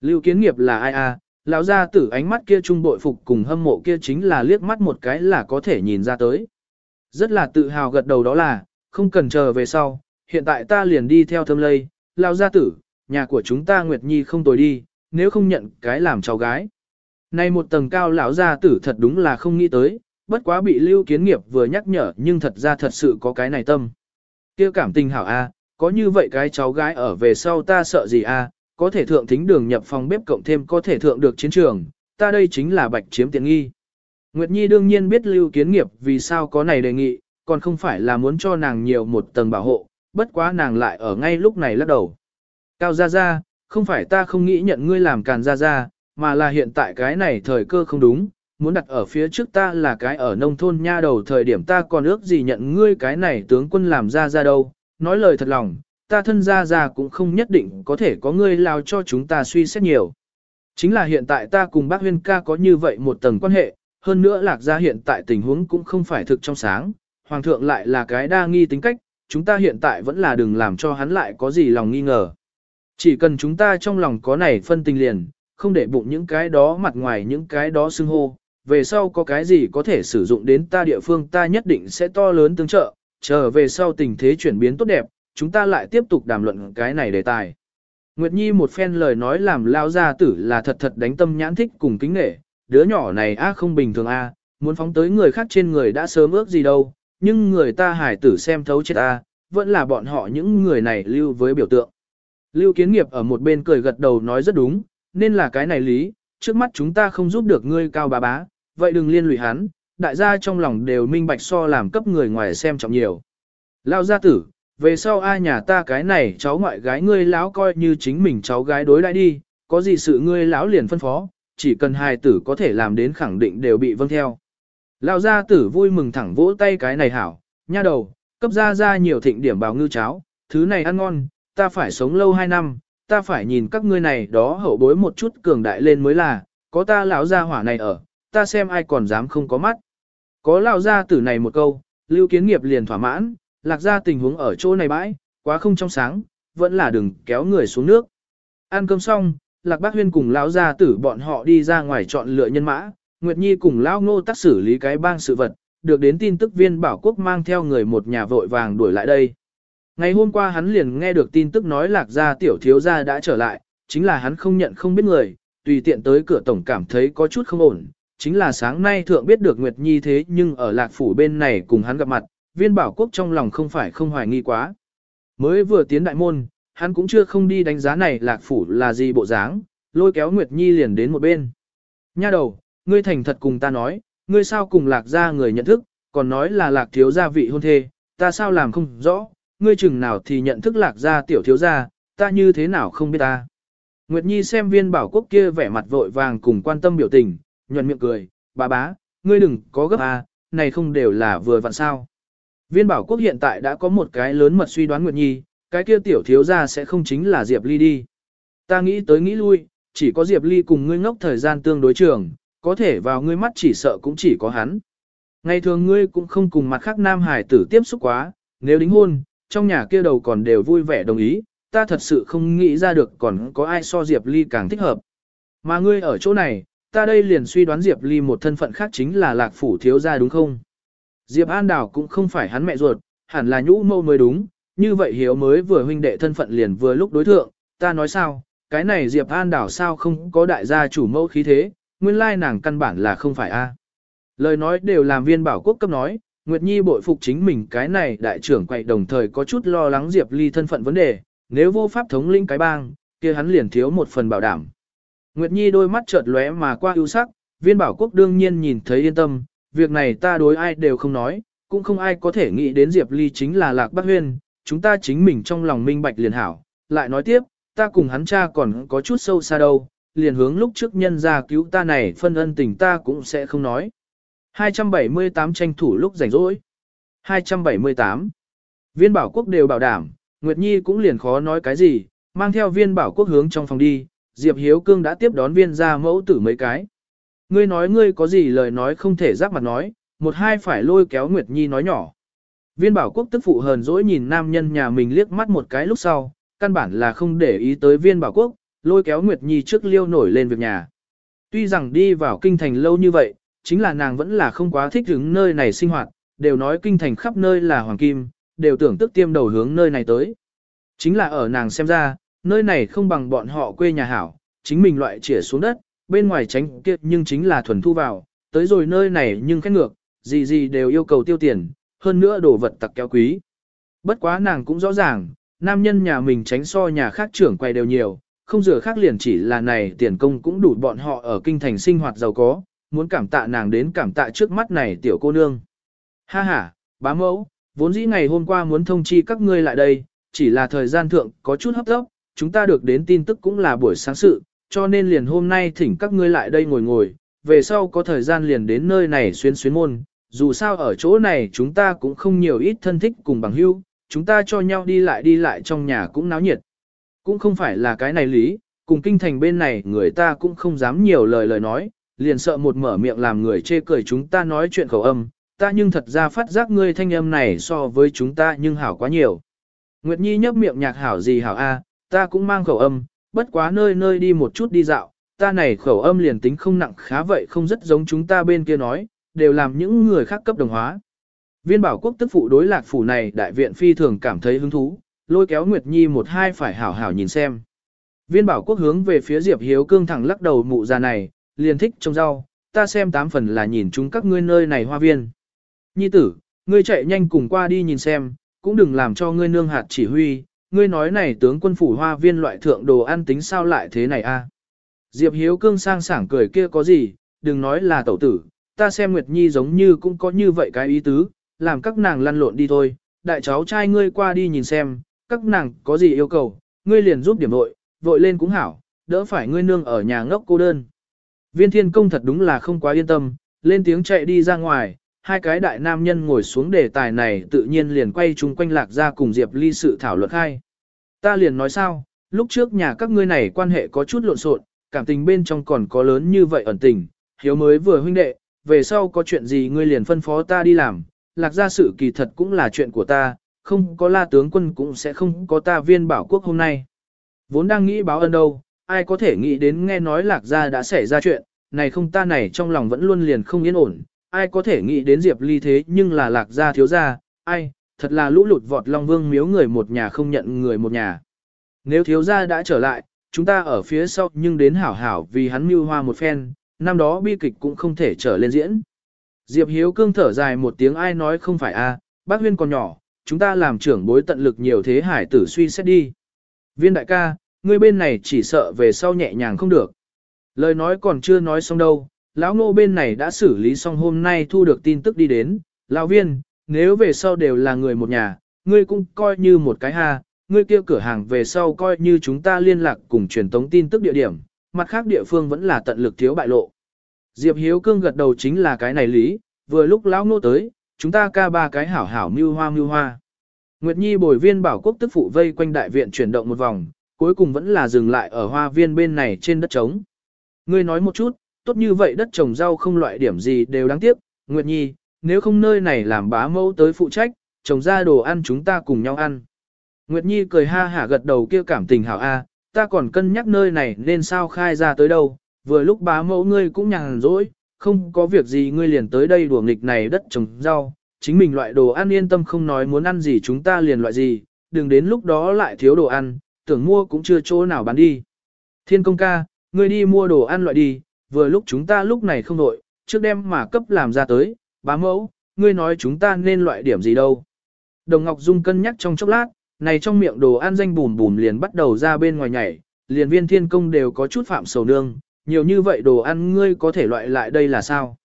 Lưu kiến nghiệp là ai a? lão gia tử ánh mắt kia trung bội phục cùng hâm mộ kia chính là liếc mắt một cái là có thể nhìn ra tới. Rất là tự hào gật đầu đó là, không cần chờ về sau, hiện tại ta liền đi theo thâm lây, lão gia tử, nhà của chúng ta Nguyệt Nhi không tồi đi, nếu không nhận cái làm cháu gái. Nay một tầng cao lão gia tử thật đúng là không nghĩ tới, bất quá bị lưu kiến nghiệp vừa nhắc nhở nhưng thật ra thật sự có cái này tâm. kia cảm tình hảo a, có như vậy cái cháu gái ở về sau ta sợ gì a, có thể thượng thính đường nhập phòng bếp cộng thêm có thể thượng được chiến trường, ta đây chính là bạch chiếm tiện nghi. Nguyệt Nhi đương nhiên biết lưu kiến nghiệp vì sao có này đề nghị, còn không phải là muốn cho nàng nhiều một tầng bảo hộ, bất quá nàng lại ở ngay lúc này lắc đầu. Cao Gia Gia, không phải ta không nghĩ nhận ngươi làm càn Gia Gia, mà là hiện tại cái này thời cơ không đúng, muốn đặt ở phía trước ta là cái ở nông thôn nha đầu thời điểm ta còn ước gì nhận ngươi cái này tướng quân làm ra ra đâu, nói lời thật lòng, ta thân ra ra cũng không nhất định có thể có ngươi lao cho chúng ta suy xét nhiều. Chính là hiện tại ta cùng bác huyên ca có như vậy một tầng quan hệ, hơn nữa lạc ra hiện tại tình huống cũng không phải thực trong sáng, hoàng thượng lại là cái đa nghi tính cách, chúng ta hiện tại vẫn là đừng làm cho hắn lại có gì lòng nghi ngờ. Chỉ cần chúng ta trong lòng có này phân tình liền, không để bụng những cái đó mặt ngoài những cái đó xưng hô, về sau có cái gì có thể sử dụng đến ta địa phương ta nhất định sẽ to lớn tương trợ, chờ về sau tình thế chuyển biến tốt đẹp, chúng ta lại tiếp tục đàm luận cái này đề tài. Nguyệt Nhi một phen lời nói làm lao gia tử là thật thật đánh tâm nhãn thích cùng kính nghệ, đứa nhỏ này a không bình thường a, muốn phóng tới người khác trên người đã sớm ước gì đâu, nhưng người ta hải tử xem thấu chết a, vẫn là bọn họ những người này lưu với biểu tượng. Lưu kiến nghiệp ở một bên cười gật đầu nói rất đúng, nên là cái này lý, trước mắt chúng ta không giúp được ngươi cao bà bá, vậy đừng liên lụy hắn, đại gia trong lòng đều minh bạch so làm cấp người ngoài xem trọng nhiều. Lao gia tử, về sau ai nhà ta cái này cháu ngoại gái ngươi lão coi như chính mình cháu gái đối lại đi, có gì sự ngươi lão liền phân phó, chỉ cần hài tử có thể làm đến khẳng định đều bị vâng theo. Lao gia tử vui mừng thẳng vỗ tay cái này hảo, nha đầu, cấp gia gia nhiều thịnh điểm bào ngư cháo, thứ này ăn ngon, ta phải sống lâu hai năm, ta phải nhìn các ngươi này đó hậu bối một chút cường đại lên mới là, có ta lão gia hỏa này ở, ta xem ai còn dám không có mắt. Có lão gia tử này một câu, lưu kiến nghiệp liền thỏa mãn, lạc ra tình huống ở chỗ này bãi, quá không trong sáng, vẫn là đừng kéo người xuống nước. Ăn cơm xong, lạc bác huyên cùng lão gia tử bọn họ đi ra ngoài chọn lựa nhân mã, Nguyệt Nhi cùng lão ngô tác xử lý cái bang sự vật, được đến tin tức viên bảo quốc mang theo người một nhà vội vàng đuổi lại đây. Ngày hôm qua hắn liền nghe được tin tức nói lạc gia tiểu thiếu gia đã trở lại, chính là hắn không nhận không biết người, tùy tiện tới cửa tổng cảm thấy có chút không ổn. Chính là sáng nay thượng biết được Nguyệt Nhi thế nhưng ở lạc phủ bên này cùng hắn gặp mặt, viên bảo quốc trong lòng không phải không hoài nghi quá. Mới vừa tiến đại môn, hắn cũng chưa không đi đánh giá này lạc phủ là gì bộ dáng, lôi kéo Nguyệt Nhi liền đến một bên. Nha đầu, ngươi thành thật cùng ta nói, ngươi sao cùng lạc gia người nhận thức, còn nói là lạc thiếu gia vị hôn thê, ta sao làm không rõ, ngươi chừng nào thì nhận thức lạc gia tiểu thiếu gia, ta như thế nào không biết ta. Nguyệt Nhi xem viên bảo quốc kia vẻ mặt vội vàng cùng quan tâm biểu tình, nhuận miệng cười, bà bá, ngươi đừng có gấp à, này không đều là vừa vặn sao. Viên bảo quốc hiện tại đã có một cái lớn mật suy đoán Nguyệt Nhi, cái kia tiểu thiếu gia sẽ không chính là Diệp Ly đi. Ta nghĩ tới nghĩ lui, chỉ có Diệp Ly cùng ngươi ngốc thời gian tương đối trường, có thể vào ngươi mắt chỉ sợ cũng chỉ có hắn. Ngày thường ngươi cũng không cùng mặt khác nam hải tử tiếp xúc quá, nếu đính hôn, trong nhà kia đầu còn đều vui vẻ đồng ý, ta thật sự không nghĩ ra được còn có ai so Diệp Ly càng thích hợp. Mà ngươi ở chỗ này, ta đây liền suy đoán Diệp Ly một thân phận khác chính là lạc phủ thiếu gia đúng không? Diệp An Đảo cũng không phải hắn mẹ ruột, hẳn là nhũ mâu mới đúng, như vậy hiếu mới vừa huynh đệ thân phận liền vừa lúc đối thượng, ta nói sao, cái này Diệp An Đảo sao không có đại gia chủ mâu khí thế, nguyên lai nàng căn bản là không phải a. Lời nói đều làm viên bảo quốc cấp nói, Nguyệt Nhi bội phục chính mình cái này đại trưởng quậy đồng thời có chút lo lắng Diệp Ly thân phận vấn đề, nếu vô pháp thống lĩnh cái bang, kia hắn liền thiếu một phần bảo đảm. Nguyệt Nhi đôi mắt chợt lóe mà qua ưu sắc, viên bảo quốc đương nhiên nhìn thấy yên tâm, việc này ta đối ai đều không nói, cũng không ai có thể nghĩ đến Diệp Ly chính là Lạc Bắc Huyên, chúng ta chính mình trong lòng minh bạch liền hảo. Lại nói tiếp, ta cùng hắn cha còn có chút sâu xa đâu, liền hướng lúc trước nhân ra cứu ta này phân ân tình ta cũng sẽ không nói. 278 tranh thủ lúc rảnh rỗi. 278. Viên bảo quốc đều bảo đảm, Nguyệt Nhi cũng liền khó nói cái gì, mang theo viên bảo quốc hướng trong phòng đi, Diệp Hiếu Cương đã tiếp đón viên ra mẫu tử mấy cái. Ngươi nói ngươi có gì lời nói không thể giáp mặt nói, một hai phải lôi kéo Nguyệt Nhi nói nhỏ. Viên bảo quốc tức phụ hờn dỗi nhìn nam nhân nhà mình liếc mắt một cái lúc sau, căn bản là không để ý tới viên bảo quốc, lôi kéo Nguyệt Nhi trước liêu nổi lên việc nhà. Tuy rằng đi vào kinh thành lâu như vậy, chính là nàng vẫn là không quá thích hứng nơi này sinh hoạt, đều nói kinh thành khắp nơi là hoàng kim, đều tưởng tức tiêm đầu hướng nơi này tới. Chính là ở nàng xem ra, nơi này không bằng bọn họ quê nhà hảo, chính mình loại chĩa xuống đất, bên ngoài tránh kiệt nhưng chính là thuần thu vào, tới rồi nơi này nhưng khét ngược, gì gì đều yêu cầu tiêu tiền, hơn nữa đồ vật tặc kéo quý. Bất quá nàng cũng rõ ràng, nam nhân nhà mình tránh so nhà khác trưởng quay đều nhiều, không rửa khác liền chỉ là này tiền công cũng đủ bọn họ ở kinh thành sinh hoạt giàu có, muốn cảm tạ nàng đến cảm tạ trước mắt này tiểu cô nương. Ha ha, bá mẫu, vốn dĩ ngày hôm qua muốn thông chi các ngươi lại đây, chỉ là thời gian thượng có chút hấp tốc, chúng ta được đến tin tức cũng là buổi sáng sự, cho nên liền hôm nay thỉnh các ngươi lại đây ngồi ngồi, về sau có thời gian liền đến nơi này xuyên xuyên môn, dù sao ở chỗ này chúng ta cũng không nhiều ít thân thích cùng bằng hữu, chúng ta cho nhau đi lại đi lại trong nhà cũng náo nhiệt. Cũng không phải là cái này lý, cùng kinh thành bên này người ta cũng không dám nhiều lời lời nói, liền sợ một mở miệng làm người chê cười chúng ta nói chuyện khẩu âm, ta nhưng thật ra phát giác ngươi thanh âm này so với chúng ta nhưng hảo quá nhiều. Nguyệt Nhi nhấp miệng nhạc hảo gì hảo a, ta cũng mang khẩu âm, bất quá nơi nơi đi một chút đi dạo, ta này khẩu âm liền tính không nặng khá vậy không rất giống chúng ta bên kia nói, đều làm những người khác cấp đồng hóa. Viên bảo quốc tức phụ đối lạc phủ này đại viện phi thường cảm thấy hứng thú, lôi kéo Nguyệt Nhi một hai phải hảo hảo nhìn xem. Viên bảo quốc hướng về phía Diệp Hiếu cương thẳng lắc đầu mụ già này, liền thích trồng rau, ta xem tám phần là nhìn chúng các ngươi nơi này hoa viên. Nhi tử, ngươi chạy nhanh cùng qua đi nhìn xem, cũng đừng làm cho ngươi nương hạt chỉ huy, ngươi nói này tướng quân phủ hoa viên loại thượng đồ ăn tính sao lại thế này a? Diệp Hiếu cương sang sảng cười kia có gì, đừng nói là tẩu tử, ta xem Nguyệt Nhi giống như cũng có như vậy cái ý tứ, làm các nàng lăn lộn đi thôi, đại cháu trai ngươi qua đi nhìn xem, các nàng có gì yêu cầu, ngươi liền giúp điểm vội, vội lên cũng hảo, đỡ phải ngươi nương ở nhà ngốc cô đơn. Viên thiên công thật đúng là không quá yên tâm, lên tiếng chạy đi ra ngoài, hai cái đại nam nhân ngồi xuống đề tài này tự nhiên liền quay chung quanh lạc ra cùng Diệp Ly sự thảo luận khai. Ta liền nói sao, lúc trước nhà các ngươi này quan hệ có chút lộn xộn, cảm tình bên trong còn có lớn như vậy ẩn tình, hiếu mới vừa huynh đệ, về sau có chuyện gì ngươi liền phân phó ta đi làm, lạc ra sự kỳ thật cũng là chuyện của ta, không có la tướng quân cũng sẽ không có ta viên bảo quốc hôm nay. Vốn đang nghĩ báo ân đâu, ai có thể nghĩ đến nghe nói lạc gia đã xảy ra chuyện, này không ta này trong lòng vẫn luôn liền không yên ổn, ai có thể nghĩ đến Diệp Ly thế nhưng là lạc gia thiếu gia, ai, thật là lũ lụt vọt Long Vương miếu người một nhà không nhận người một nhà. Nếu thiếu gia đã trở lại, chúng ta ở phía sau nhưng đến hảo hảo vì hắn mưu hoa một phen, năm đó bi kịch cũng không thể trở lên diễn. Diệp Hiếu cương thở dài một tiếng ai nói không phải a, bác huyên còn nhỏ, chúng ta làm trưởng bối tận lực nhiều thế hải tử suy xét đi. Viên đại ca, ngươi bên này chỉ sợ về sau nhẹ nhàng không được. Lời nói còn chưa nói xong đâu, lão ngô bên này đã xử lý xong hôm nay thu được tin tức đi đến, lão viên, nếu về sau đều là người một nhà, ngươi cũng coi như một cái ha, ngươi kia cửa hàng về sau coi như chúng ta liên lạc cùng truyền tống tin tức địa điểm, mặt khác địa phương vẫn là tận lực thiếu bại lộ. Diệp Hiếu Cương gật đầu chính là cái này lý, vừa lúc lão ngô tới, chúng ta ca ba cái hảo hảo mưu hoa mưu hoa. Nguyệt Nhi bồi viên bảo quốc tức phụ vây quanh đại viện chuyển động một vòng, cuối cùng vẫn là dừng lại ở hoa viên bên này trên đất trống. Ngươi nói một chút, tốt như vậy đất trồng rau không loại điểm gì đều đáng tiếc, Nguyệt Nhi, nếu không nơi này làm bá mẫu tới phụ trách, trồng ra đồ ăn chúng ta cùng nhau ăn. Nguyệt Nhi cười ha hả gật đầu kia cảm tình hảo a, ta còn cân nhắc nơi này nên sao khai ra tới đâu, vừa lúc bá mẫu ngươi cũng nhàn rỗi, không có việc gì ngươi liền tới đây đùa nghịch này đất trồng rau, chính mình loại đồ ăn yên tâm không nói muốn ăn gì chúng ta liền loại gì, đừng đến lúc đó lại thiếu đồ ăn, tưởng mua cũng chưa chỗ nào bán đi. Thiên công ca, ngươi đi mua đồ ăn loại đi, vừa lúc chúng ta lúc này không nội trước đem mà cấp làm ra tới, bá mẫu, ngươi nói chúng ta nên loại điểm gì đâu. Đồng Ngọc Dung cân nhắc trong chốc lát, này trong miệng đồ ăn danh bùm bùm liền bắt đầu ra bên ngoài nhảy, liền viên thiên công đều có chút phạm sầu nương, nhiều như vậy đồ ăn ngươi có thể loại lại đây là sao.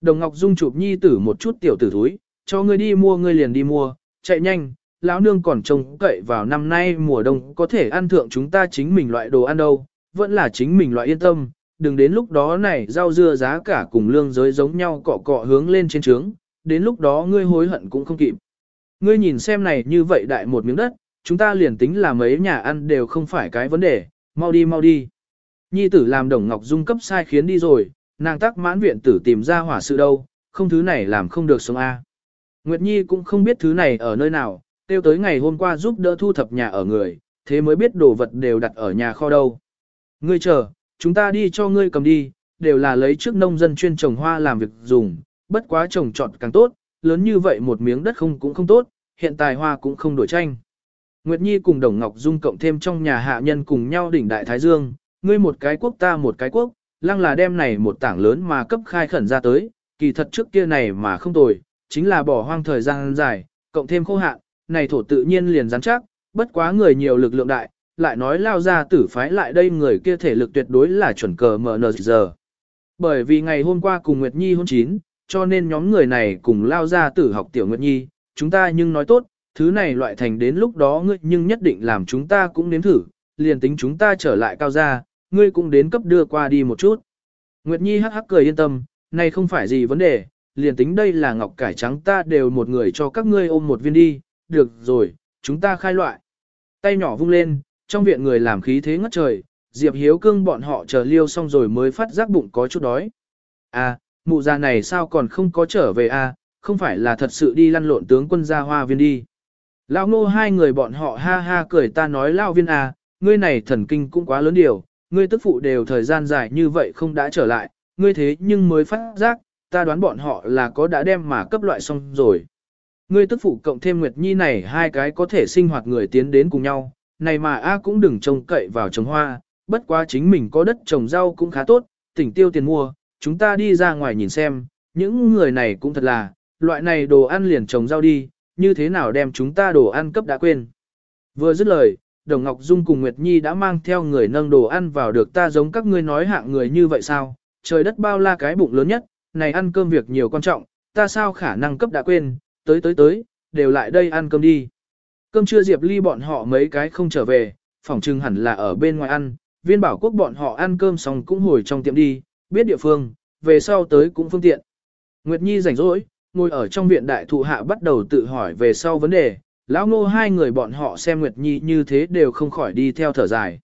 Đồng Ngọc Dung chụp nhi tử một chút tiểu tử thúi, cho ngươi đi mua ngươi liền đi mua, chạy nhanh, lão nương còn trông cậy vào năm nay mùa đông có thể ăn thượng chúng ta chính mình loại đồ ăn đâu, vẫn là chính mình loại yên tâm, đừng đến lúc đó này rau dưa giá cả cùng lương giới giống nhau cọ cọ hướng lên trên trướng, đến lúc đó ngươi hối hận cũng không kịp. Ngươi nhìn xem này như vậy đại một miếng đất, chúng ta liền tính là mấy nhà ăn đều không phải cái vấn đề, mau đi mau đi. Nhi tử làm đồng ngọc dung cấp sai khiến đi rồi, nàng tắc mãn viện tử tìm ra hỏa sự đâu, không thứ này làm không được sống A. Nguyệt Nhi cũng không biết thứ này ở nơi nào, tiêu tới ngày hôm qua giúp đỡ thu thập nhà ở người, thế mới biết đồ vật đều đặt ở nhà kho đâu. Ngươi chờ, chúng ta đi cho ngươi cầm đi, đều là lấy trước nông dân chuyên trồng hoa làm việc dùng, bất quá trồng trọt càng tốt, lớn như vậy một miếng đất không cũng không tốt, hiện tại hoa cũng không đổi tranh. Nguyệt Nhi cùng Đồng Ngọc Dung cộng thêm trong nhà hạ nhân cùng nhau đỉnh đại Thái Dương, ngươi một cái quốc ta một cái quốc, lăng là đem này một tảng lớn mà cấp khai khẩn ra tới, kỳ thật trước kia này mà không tồi, chính là bỏ hoang thời gian dài, cộng thêm khô hạn, này thổ tự nhiên liền rắn chắc, bất quá người nhiều lực lượng đại, lại nói lao ra tử phái lại đây người kia thể lực tuyệt đối là chuẩn cờ mở nờ giờ. Bởi vì ngày hôm qua cùng Nguyệt Nhi hôn chín, cho nên nhóm người này cùng lao ra tử học tiểu Nguyệt Nhi, chúng ta nhưng nói tốt, thứ này loại thành đến lúc đó ngươi nhưng nhất định làm chúng ta cũng nếm thử, liền tính chúng ta trở lại cao gia, ngươi cũng đến cấp đưa qua đi một chút. Nguyệt Nhi hắc hắc cười yên tâm, này không phải gì vấn đề, liền tính đây là ngọc cải trắng ta đều một người cho các ngươi ôm một viên đi, được rồi, chúng ta khai loại. Tay nhỏ vung lên, trong viện người làm khí thế ngất trời, Diệp Hiếu Cương bọn họ chờ liêu xong rồi mới phát giác bụng có chút đói. À, mụ già này sao còn không có trở về à, không phải là thật sự đi lăn lộn tướng quân gia hoa viên đi. Lão ngô hai người bọn họ ha ha cười ta nói lão viên à, ngươi này thần kinh cũng quá lớn điều, ngươi tức phụ đều thời gian dài như vậy không đã trở lại, ngươi thế nhưng mới phát giác, ta đoán bọn họ là có đã đem mà cấp loại xong rồi. Ngươi tức phụ cộng thêm Nguyệt Nhi này hai cái có thể sinh hoạt người tiến đến cùng nhau, này mà A cũng đừng trông cậy vào trồng hoa, bất quá chính mình có đất trồng rau cũng khá tốt, tỉnh tiêu tiền mua, chúng ta đi ra ngoài nhìn xem, những người này cũng thật là, loại này đồ ăn liền trồng rau đi, như thế nào đem chúng ta đồ ăn cấp đã quên. Vừa dứt lời, Đồng Ngọc Dung cùng Nguyệt Nhi đã mang theo người nâng đồ ăn vào được ta giống các ngươi nói hạng người như vậy sao, trời đất bao la cái bụng lớn nhất, này ăn cơm việc nhiều quan trọng, ta sao khả năng cấp đã quên, tới tới tới, đều lại đây ăn cơm đi. Cơm trưa Diệp Ly bọn họ mấy cái không trở về, phòng trưng hẳn là ở bên ngoài ăn, viên bảo quốc bọn họ ăn cơm xong cũng hồi trong tiệm đi, biết địa phương, về sau tới cũng phương tiện. Nguyệt Nhi rảnh rỗi, ngồi ở trong viện đại thụ hạ bắt đầu tự hỏi về sau vấn đề, lão ngô hai người bọn họ xem Nguyệt Nhi như thế đều không khỏi đi theo thở dài.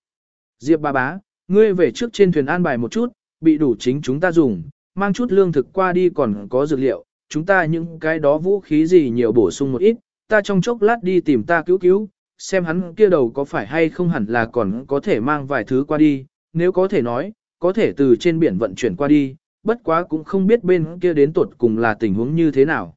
Diệp ba bá, ngươi về trước trên thuyền an bài một chút, bị đủ chính chúng ta dùng, mang chút lương thực qua đi còn có dược liệu, chúng ta những cái đó vũ khí gì nhiều bổ sung một ít, ta trong chốc lát đi tìm ta cứu cứu, xem hắn kia đầu có phải hay không hẳn là còn có thể mang vài thứ qua đi, nếu có thể nói, có thể từ trên biển vận chuyển qua đi, bất quá cũng không biết bên kia đến tuột cùng là tình huống như thế nào.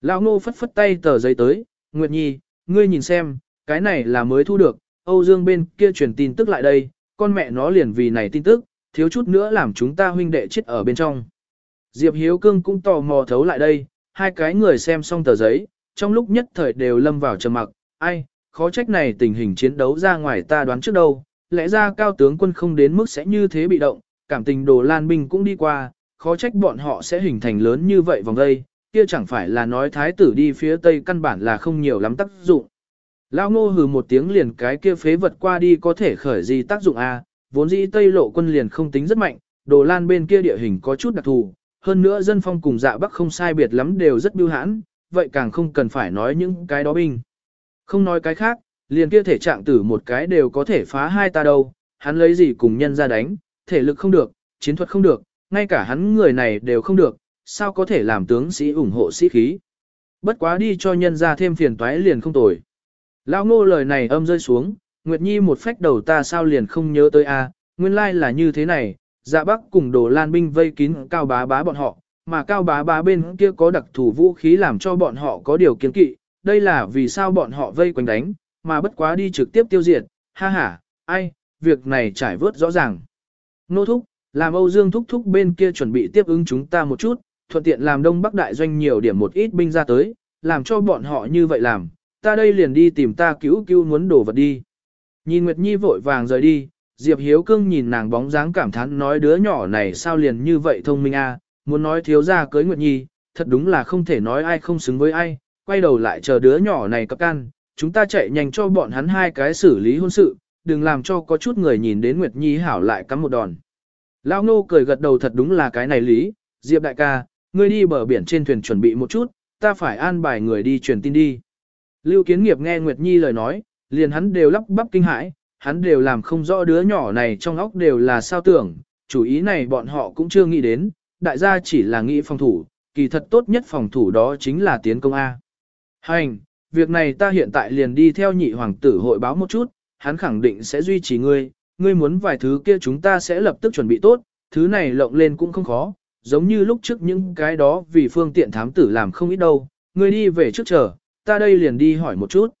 Lão Ngô phất phất tay tờ giấy tới, Nguyệt Nhi, ngươi nhìn xem, cái này là mới thu được, Âu Dương bên kia truyền tin tức lại đây, con mẹ nó liền vì này tin tức, thiếu chút nữa làm chúng ta huynh đệ chết ở bên trong. Diệp Hiếu Cương cũng tò mò thấu lại đây, hai cái người xem xong tờ giấy, trong lúc nhất thời đều lâm vào trầm mặc, ai, khó trách này tình hình chiến đấu ra ngoài ta đoán trước đâu, lẽ ra cao tướng quân không đến mức sẽ như thế bị động, cảm tình đồ lan binh cũng đi qua, khó trách bọn họ sẽ hình thành lớn như vậy vòng đây, kia chẳng phải là nói thái tử đi phía tây căn bản là không nhiều lắm tác dụng. Lao ngô hừ một tiếng liền cái kia phế vật qua đi có thể khởi gì tác dụng à? vốn dĩ tây lộ quân liền không tính rất mạnh, đồ lan bên kia địa hình có chút đặc thù, hơn nữa dân phong cùng dạ bắc không sai biệt lắm đều rất biêu hãn, vậy càng không cần phải nói những cái đó binh. Không nói cái khác, liền kia thể trạng tử một cái đều có thể phá hai ta đâu, hắn lấy gì cùng nhân ra đánh, thể lực không được, chiến thuật không được, ngay cả hắn người này đều không được, sao có thể làm tướng sĩ ủng hộ sĩ khí. Bất quá đi cho nhân ra thêm phiền toái liền không tồi. Lão ngô lời này âm rơi xuống, Nguyệt Nhi một phách đầu ta sao liền không nhớ tới a nguyên lai like là như thế này, dạ bắc cùng đồ lan binh vây kín cao bá bá bọn họ, mà cao bá bá bên kia có đặc thù vũ khí làm cho bọn họ có điều kiến kỵ, đây là vì sao bọn họ vây quanh đánh, mà bất quá đi trực tiếp tiêu diệt, ha ha, ai, việc này trải vớt rõ ràng. Nô thúc, làm Âu Dương thúc thúc bên kia chuẩn bị tiếp ứng chúng ta một chút, thuận tiện làm Đông Bắc đại doanh nhiều điểm một ít binh ra tới, làm cho bọn họ như vậy làm, ta đây liền đi tìm ta cứu cứu muốn đổ vật đi. Nhìn Nguyệt Nhi vội vàng rời đi, Diệp Hiếu Cương nhìn nàng bóng dáng cảm thán nói đứa nhỏ này sao liền như vậy thông minh a, muốn nói thiếu gia cưới Nguyệt Nhi, thật đúng là không thể nói ai không xứng với ai, quay đầu lại chờ đứa nhỏ này cấp can, chúng ta chạy nhanh cho bọn hắn hai cái xử lý hôn sự, đừng làm cho có chút người nhìn đến Nguyệt Nhi hảo lại cắm một đòn. Lao nô cười gật đầu thật đúng là cái này lý, Diệp đại ca, ngươi đi bờ biển trên thuyền chuẩn bị một chút, ta phải an bài người đi truyền tin đi. Lưu Kiến Nghiệp nghe Nguyệt Nhi lời nói, liền hắn đều lắp bắp kinh hãi, hắn đều làm không rõ đứa nhỏ này trong óc đều là sao tưởng, chủ ý này bọn họ cũng chưa nghĩ đến, đại gia chỉ là nghĩ phòng thủ, kỳ thật tốt nhất phòng thủ đó chính là tiến công A. Hành, việc này ta hiện tại liền đi theo nhị hoàng tử hội báo một chút, hắn khẳng định sẽ duy trì ngươi, ngươi muốn vài thứ kia chúng ta sẽ lập tức chuẩn bị tốt, thứ này lộng lên cũng không khó, giống như lúc trước những cái đó vì phương tiện thám tử làm không ít đâu, ngươi đi về trước chờ, ta đây liền đi hỏi một chút.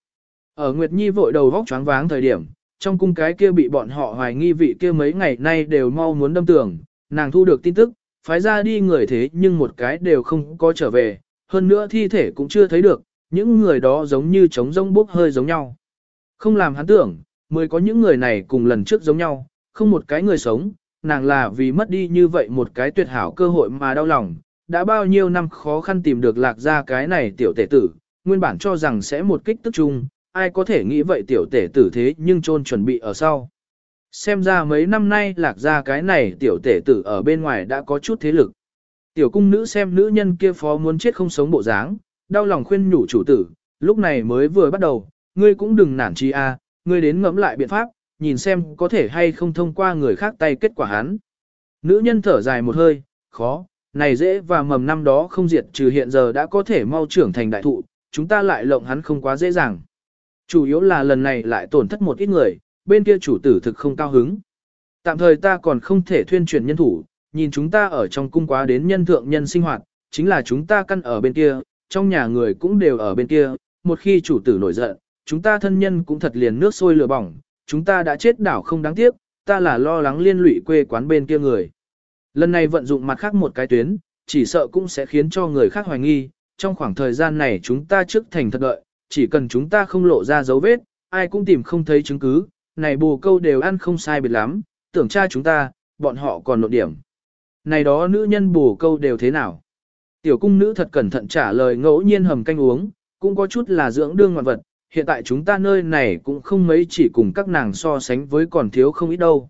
Ở Nguyệt Nhi vội đầu vóc choáng váng thời điểm, trong cung cái kia bị bọn họ hoài nghi vị kia mấy ngày nay đều mau muốn đâm tường, nàng thu được tin tức, phái ra đi người thế nhưng một cái đều không có trở về, hơn nữa thi thể cũng chưa thấy được, những người đó giống như trống rông bốc hơi giống nhau. Không làm hắn tưởng, mới có những người này cùng lần trước giống nhau, không một cái người sống, nàng là vì mất đi như vậy một cái tuyệt hảo cơ hội mà đau lòng, đã bao nhiêu năm khó khăn tìm được lạc ra cái này tiểu tể tử, nguyên bản cho rằng sẽ một kích tức chung, ai có thể nghĩ vậy tiểu tể tử thế nhưng trôn chuẩn bị ở sau. Xem ra mấy năm nay lạc ra cái này tiểu tể tử ở bên ngoài đã có chút thế lực. Tiểu cung nữ xem nữ nhân kia phó muốn chết không sống bộ dáng, đau lòng khuyên nhủ chủ tử, lúc này mới vừa bắt đầu, ngươi cũng đừng nản chi a, ngươi đến ngẫm lại biện pháp, nhìn xem có thể hay không thông qua người khác tay kết quả hắn. Nữ nhân thở dài một hơi, khó, này dễ và mầm năm đó không diệt trừ hiện giờ đã có thể mau trưởng thành đại thụ, chúng ta lại lộng hắn không quá dễ dàng. Chủ yếu là lần này lại tổn thất một ít người, bên kia chủ tử thực không cao hứng. Tạm thời ta còn không thể thuyên chuyển nhân thủ, nhìn chúng ta ở trong cung quá đến nhân thượng nhân sinh hoạt, chính là chúng ta căn ở bên kia, trong nhà người cũng đều ở bên kia, một khi chủ tử nổi giận, chúng ta thân nhân cũng thật liền nước sôi lửa bỏng, chúng ta đã chết đảo không đáng tiếc, ta là lo lắng liên lụy quê quán bên kia người. Lần này vận dụng mặt khác một cái tuyến, chỉ sợ cũng sẽ khiến cho người khác hoài nghi, trong khoảng thời gian này chúng ta trước thành thật đợi, chỉ cần chúng ta không lộ ra dấu vết, ai cũng tìm không thấy chứng cứ, này bù câu đều ăn không sai biệt lắm, tưởng cha chúng ta, bọn họ còn nộn điểm. này đó nữ nhân bồ câu đều thế nào. Tiểu cung nữ thật cẩn thận trả lời ngẫu nhiên hầm canh uống, cũng có chút là dưỡng đương ngoạn vật, hiện tại chúng ta nơi này cũng không mấy chỉ cùng các nàng so sánh với còn thiếu không ít đâu.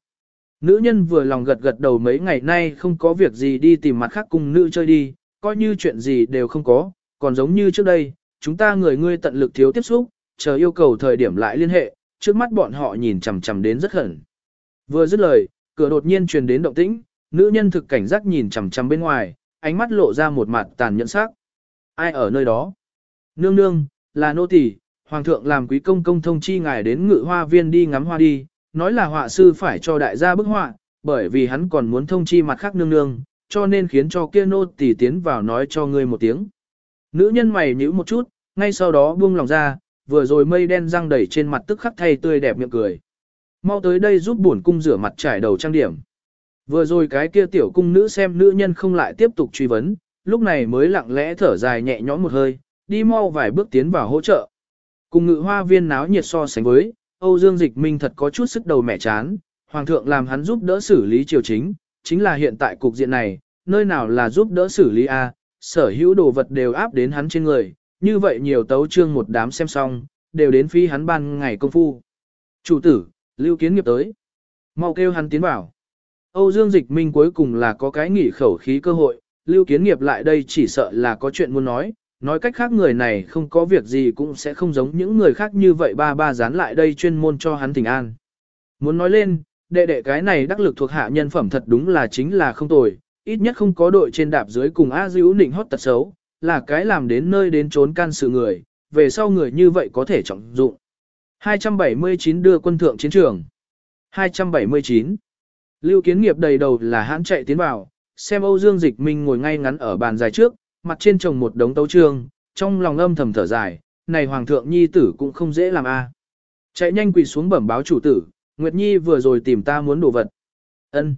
Nữ nhân vừa lòng gật gật đầu mấy ngày nay không có việc gì đi tìm mặt khác cùng nữ chơi đi, coi như chuyện gì đều không có, còn giống như trước đây, chúng ta người ngươi tận lực thiếu tiếp xúc, chờ yêu cầu thời điểm lại liên hệ, trước mắt bọn họ nhìn chằm chằm đến rất khẩn. Vừa dứt lời, cửa đột nhiên truyền đến động tĩnh, nữ nhân thực cảnh giác nhìn chằm chằm bên ngoài, ánh mắt lộ ra một mặt tàn nhẫn sắc. Ai ở nơi đó? Nương nương, là nô tỳ, hoàng thượng làm quý công công thông chi ngài đến ngự hoa viên đi ngắm hoa đi, nói là họa sư phải cho đại gia bức họa, bởi vì hắn còn muốn thông chi mặt khác nương nương, cho nên khiến cho kia nô tỳ tiến vào nói cho ngươi một tiếng. Nữ nhân mày nhíu một chút, ngay sau đó buông lòng ra, vừa rồi mây đen răng đầy trên mặt tức khắc thay tươi đẹp miệng cười. Mau tới đây giúp bổn cung rửa mặt trải đầu trang điểm. Vừa rồi cái kia tiểu cung nữ xem nữ nhân không lại tiếp tục truy vấn, lúc này mới lặng lẽ thở dài nhẹ nhõm một hơi, đi mau vài bước tiến vào hỗ trợ. Cùng ngự hoa viên náo nhiệt so sánh với, Âu Dương Dịch Minh thật có chút sức đầu mẹ chán, Hoàng thượng làm hắn giúp đỡ xử lý triều chính, chính là hiện tại cục diện này, nơi nào là giúp đỡ xử lý A, sở hữu đồ vật đều áp đến hắn trên người, như vậy nhiều tấu trương một đám xem xong, đều đến phi hắn ban ngày công phu. Chủ tử, lưu kiến nghiệp tới. mau kêu hắn tiến vào. Âu Dương Dịch Minh cuối cùng là có cái nghỉ khẩu khí cơ hội, lưu kiến nghiệp lại đây chỉ sợ là có chuyện muốn nói, nói cách khác người này không có việc gì cũng sẽ không giống những người khác như vậy ba ba dán lại đây chuyên môn cho hắn tình an. Muốn nói lên, đệ đệ cái này đắc lực thuộc hạ nhân phẩm thật đúng là chính là không tồi, ít nhất không có đội trên đạp dưới cùng A Dữ nịnh hót tật xấu, là cái làm đến nơi đến trốn can sự người, về sau người như vậy có thể trọng dụng. 279 đưa quân thượng chiến trường. 279. Lưu kiến nghiệp đầy đầu là hãn chạy tiến vào, xem Âu Dương Dịch Minh ngồi ngay ngắn ở bàn dài trước, mặt trên chồng một đống tấu trương, trong lòng âm thầm thở dài, này Hoàng thượng Nhi tử cũng không dễ làm a. Chạy nhanh quỳ xuống bẩm báo chủ tử, Nguyệt Nhi vừa rồi tìm ta muốn đồ vật. Ân.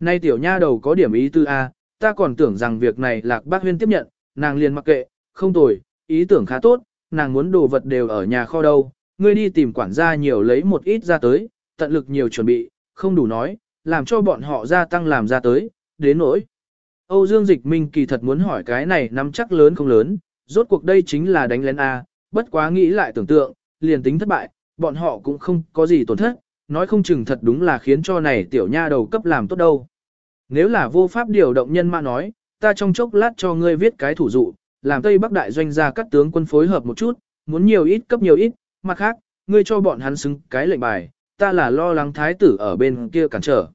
Nay tiểu nha đầu có điểm ý tư a, ta còn tưởng rằng việc này lạc bác huyên tiếp nhận, nàng liền mặc kệ, không tồi, ý tưởng khá tốt, nàng muốn đồ vật đều ở nhà kho đâu, ngươi đi tìm quản gia nhiều lấy một ít ra tới, tận lực nhiều chuẩn bị, không đủ nói, làm cho bọn họ gia tăng làm ra tới, đến nỗi. Âu Dương Dịch Minh kỳ thật muốn hỏi cái này nắm chắc lớn không lớn, rốt cuộc đây chính là đánh lén A, bất quá nghĩ lại tưởng tượng, liền tính thất bại, bọn họ cũng không có gì tổn thất, nói không chừng thật đúng là khiến cho này tiểu nha đầu cấp làm tốt đâu. Nếu là vô pháp điều động nhân mã nói, ta trong chốc lát cho ngươi viết cái thủ dụ, làm Tây Bắc đại doanh ra các tướng quân phối hợp một chút, muốn nhiều ít cấp nhiều ít, mặt khác, ngươi cho bọn hắn xứng cái lệnh bài, ta là lo lắng thái tử ở bên kia cản trở.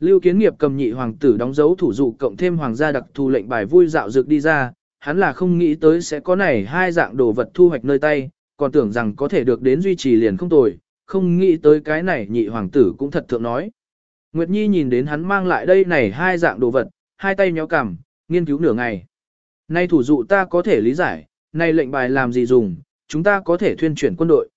Lưu Kiến Nghiệp cầm nhị hoàng tử đóng dấu thủ dụ cộng thêm hoàng gia đặc thù lệnh bài vui dạo dược đi ra, hắn là không nghĩ tới sẽ có này hai dạng đồ vật thu hoạch nơi tay, còn tưởng rằng có thể được đến duy trì liền không tồi, không nghĩ tới cái này nhị hoàng tử cũng thật thượng nói. Nguyệt Nhi nhìn đến hắn mang lại đây này hai dạng đồ vật, hai tay nhéo cằm, nghiên cứu nửa ngày. Nay thủ dụ ta có thể lý giải, nay lệnh bài làm gì dùng, chúng ta có thể thuyên chuyển quân đội.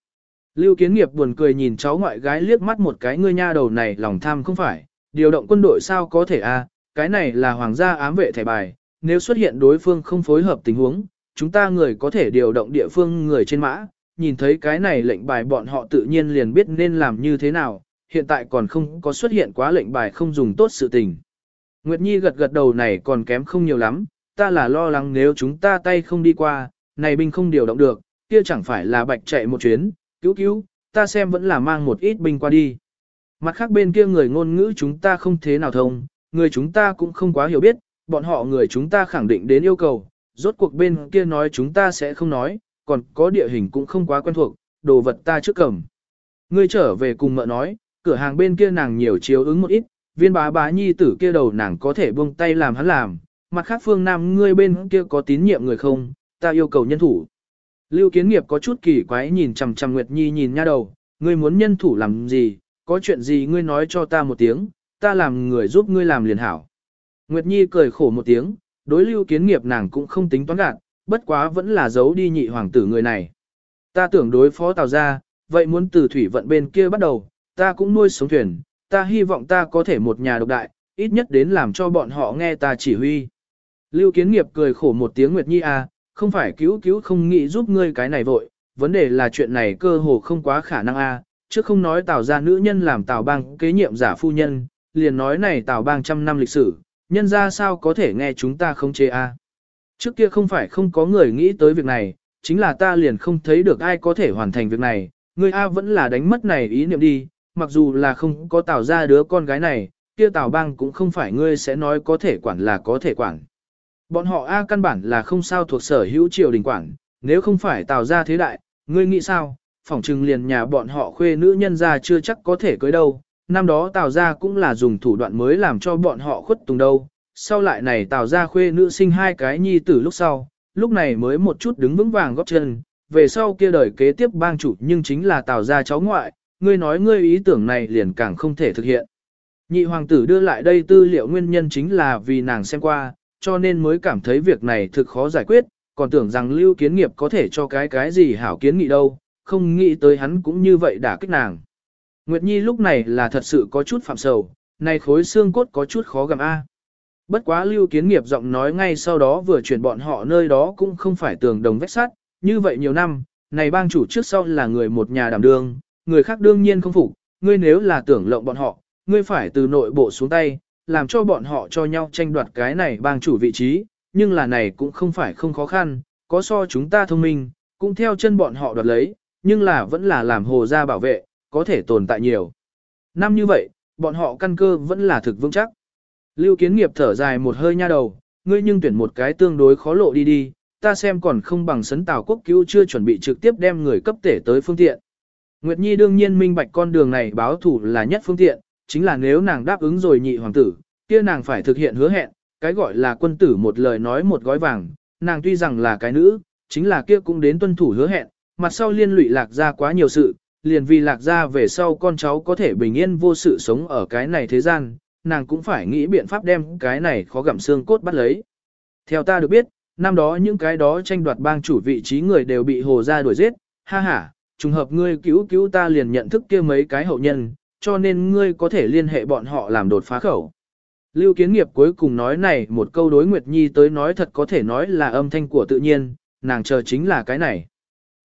Lưu Kiến Nghiệp buồn cười nhìn cháu ngoại gái liếc mắt một cái ngươi nha đầu này lòng tham không phải, điều động quân đội sao có thể a? À? cái này là hoàng gia ám vệ thẻ bài, nếu xuất hiện đối phương không phối hợp tình huống, chúng ta người có thể điều động địa phương người trên mã, nhìn thấy cái này lệnh bài bọn họ tự nhiên liền biết nên làm như thế nào, hiện tại còn không có xuất hiện quá lệnh bài không dùng tốt sự tình. Nguyệt Nhi gật gật đầu này còn kém không nhiều lắm, ta là lo lắng nếu chúng ta tay không đi qua, này binh không điều động được, kia chẳng phải là bạch chạy một chuyến, cứu cứu, ta xem vẫn là mang một ít binh qua đi. Mặt khác bên kia người ngôn ngữ chúng ta không thế nào thông, người chúng ta cũng không quá hiểu biết, bọn họ người chúng ta khẳng định đến yêu cầu, rốt cuộc bên kia nói chúng ta sẽ không nói, còn có địa hình cũng không quá quen thuộc, đồ vật ta trước cầm. Ngươi trở về cùng mợ nói, cửa hàng bên kia nàng nhiều chiếu ứng một ít, viên bá bá nhi tử kia đầu nàng có thể buông tay làm hắn làm, mặt khác phương nam ngươi bên kia có tín nhiệm người không, ta yêu cầu nhân thủ. Lưu kiến nghiệp có chút kỳ quái nhìn chằm chằm Nguyệt Nhi nhìn nha đầu, ngươi muốn nhân thủ làm gì, có chuyện gì ngươi nói cho ta một tiếng, ta làm người giúp ngươi làm liền hảo. Nguyệt Nhi cười khổ một tiếng, đối lưu kiến nghiệp nàng cũng không tính toán gạt, bất quá vẫn là giấu đi nhị hoàng tử người này. Ta tưởng đối phó tào ra, vậy muốn từ thủy vận bên kia bắt đầu, ta cũng nuôi sống thuyền, ta hy vọng ta có thể một nhà độc đại, ít nhất đến làm cho bọn họ nghe ta chỉ huy. Lưu kiến nghiệp cười khổ một tiếng Nguyệt Nhi à, không phải cứu cứu không nghĩ giúp ngươi cái này vội, vấn đề là chuyện này cơ hồ không quá khả năng a à, chứ không nói tào ra nữ nhân làm tào bang kế nhiệm giả phu nhân, liền nói này tào bang trăm năm lịch sử, nhân ra sao có thể nghe chúng ta không chế a? Trước kia không phải không có người nghĩ tới việc này, chính là ta liền không thấy được ai có thể hoàn thành việc này, ngươi A vẫn là đánh mất này ý niệm đi, mặc dù là không có tạo ra đứa con gái này, kia Tào Bang cũng không phải ngươi sẽ nói có thể quản là có thể quản. Bọn họ A căn bản là không sao thuộc sở hữu triều đình quản, nếu không phải tạo ra thế đại, ngươi nghĩ sao, phỏng trừng liền nhà bọn họ khuê nữ nhân ra chưa chắc có thể cưới đâu, năm đó Tào ra cũng là dùng thủ đoạn mới làm cho bọn họ khuất tùng đâu, sau lại này Tào ra khuê nữ sinh hai cái nhi tử lúc sau, lúc này mới một chút đứng vững vàng góp chân, về sau kia đời kế tiếp bang chủ nhưng chính là Tào ra cháu ngoại, ngươi nói ngươi ý tưởng này liền càng không thể thực hiện. Nhị hoàng tử đưa lại đây tư liệu nguyên nhân chính là vì nàng xem qua, cho nên mới cảm thấy việc này thực khó giải quyết, còn tưởng rằng lưu kiến nghiệp có thể cho cái cái gì hảo kiến nghị đâu, không nghĩ tới hắn cũng như vậy đả kích nàng. Nguyệt Nhi lúc này là thật sự có chút phạm sầu, này khối xương cốt có chút khó gặm A. Bất quá lưu kiến nghiệp giọng nói ngay sau đó vừa chuyển bọn họ nơi đó cũng không phải tường đồng vách sắt, như vậy nhiều năm, này bang chủ trước sau là người một nhà đảm đương, người khác đương nhiên không phục, ngươi nếu là tưởng lộng bọn họ, ngươi phải từ nội bộ xuống tay, làm cho bọn họ cho nhau tranh đoạt cái này bang chủ vị trí, nhưng là này cũng không phải không khó khăn, có so chúng ta thông minh, cũng theo chân bọn họ đoạt lấy, nhưng là vẫn là làm hồ gia bảo vệ, có thể tồn tại nhiều. Năm như vậy, bọn họ căn cơ vẫn là thực vững chắc. Lưu kiến nghiệp thở dài một hơi nha đầu, ngươi nhưng tuyển một cái tương đối khó lộ đi đi, ta xem còn không bằng sấn tào quốc cứu chưa chuẩn bị trực tiếp đem người cấp tể tới phương tiện. Nguyệt Nhi đương nhiên minh bạch con đường này báo thủ là nhất phương tiện, chính là nếu nàng đáp ứng rồi nhị hoàng tử, kia nàng phải thực hiện hứa hẹn, cái gọi là quân tử một lời nói một gói vàng, nàng tuy rằng là cái nữ, chính là kia cũng đến tuân thủ hứa hẹn, mặt sau liên lụy lạc ra quá nhiều sự, liền vì lạc ra về sau con cháu có thể bình yên vô sự sống ở cái này thế gian, nàng cũng phải nghĩ biện pháp đem cái này khó gặm xương cốt bắt lấy. Theo ta được biết, năm đó những cái đó tranh đoạt bang chủ vị trí người đều bị hồ ra đuổi giết, ha ha, trùng hợp ngươi cứu cứu ta liền nhận thức kia mấy cái hậu nhân, cho nên ngươi có thể liên hệ bọn họ làm đột phá khẩu. Lưu Kiến Nghiệp cuối cùng nói này một câu đối Nguyệt Nhi tới nói thật có thể nói là âm thanh của tự nhiên, nàng chờ chính là cái này.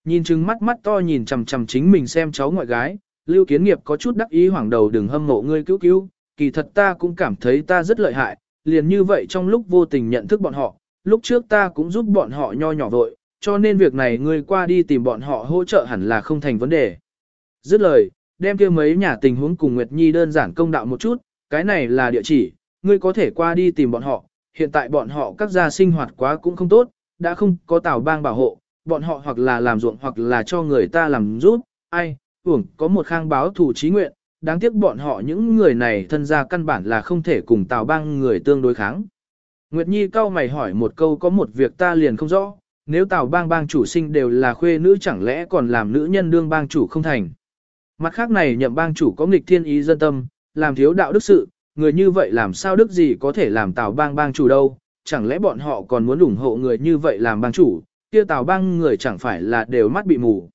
Nhìn chừng mắt mắt to nhìn chằm chằm chính mình xem cháu ngoại gái, Lưu Kiến Nghiệp có chút đắc ý hoảng đầu đừng hâm mộ ngươi cứu cứu, kỳ thật ta cũng cảm thấy ta rất lợi hại, liền như vậy trong lúc vô tình nhận thức bọn họ, lúc trước ta cũng giúp bọn họ nho nhỏ vội, cho nên việc này ngươi qua đi tìm bọn họ hỗ trợ hẳn là không thành vấn đề. Dứt lời, đem kia mấy nhà tình huống cùng Nguyệt Nhi đơn giản công đạo một chút, cái này là địa chỉ, ngươi có thể qua đi tìm bọn họ, hiện tại bọn họ các gia sinh hoạt quá cũng không tốt, đã không có tàu bang bảo hộ, bọn họ hoặc là làm ruộng hoặc là cho người ta làm giúp, ai, hưởng có một khang báo thủ trí nguyện, đáng tiếc bọn họ những người này thân gia căn bản là không thể cùng Tào bang người tương đối kháng. Nguyệt Nhi cao mày hỏi một câu có một việc ta liền không rõ, nếu Tào bang bang chủ sinh đều là khuê nữ chẳng lẽ còn làm nữ nhân đương bang chủ không thành. Mặt khác này nhậm bang chủ có nghịch thiên ý dân tâm, làm thiếu đạo đức sự, người như vậy làm sao đức gì có thể làm tào bang bang chủ đâu, chẳng lẽ bọn họ còn muốn ủng hộ người như vậy làm bang chủ, kia tào bang người chẳng phải là đều mắt bị mù.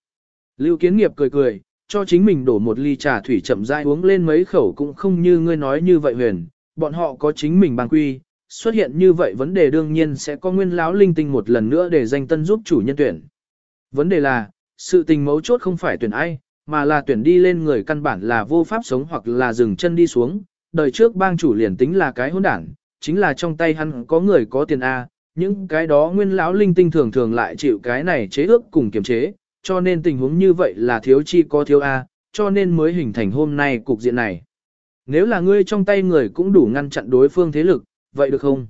Lưu kiến nghiệp cười cười, cho chính mình đổ một ly trà thủy chậm rãi uống lên mấy khẩu cũng không như ngươi nói như vậy huyền, bọn họ có chính mình bang quy, xuất hiện như vậy vấn đề đương nhiên sẽ có nguyên lão linh tinh một lần nữa để danh tân giúp chủ nhân tuyển. Vấn đề là, sự tình mấu chốt không phải tuyển ai, mà là tuyển đi lên người căn bản là vô pháp sống hoặc là dừng chân đi xuống. Đời trước bang chủ liền tính là cái hỗn đảng, chính là trong tay hắn có người có tiền A, những cái đó nguyên lão linh tinh thường thường lại chịu cái này chế ước cùng kiềm chế, cho nên tình huống như vậy là thiếu chi có thiếu A, cho nên mới hình thành hôm nay cục diện này. Nếu là ngươi trong tay người cũng đủ ngăn chặn đối phương thế lực, vậy được không?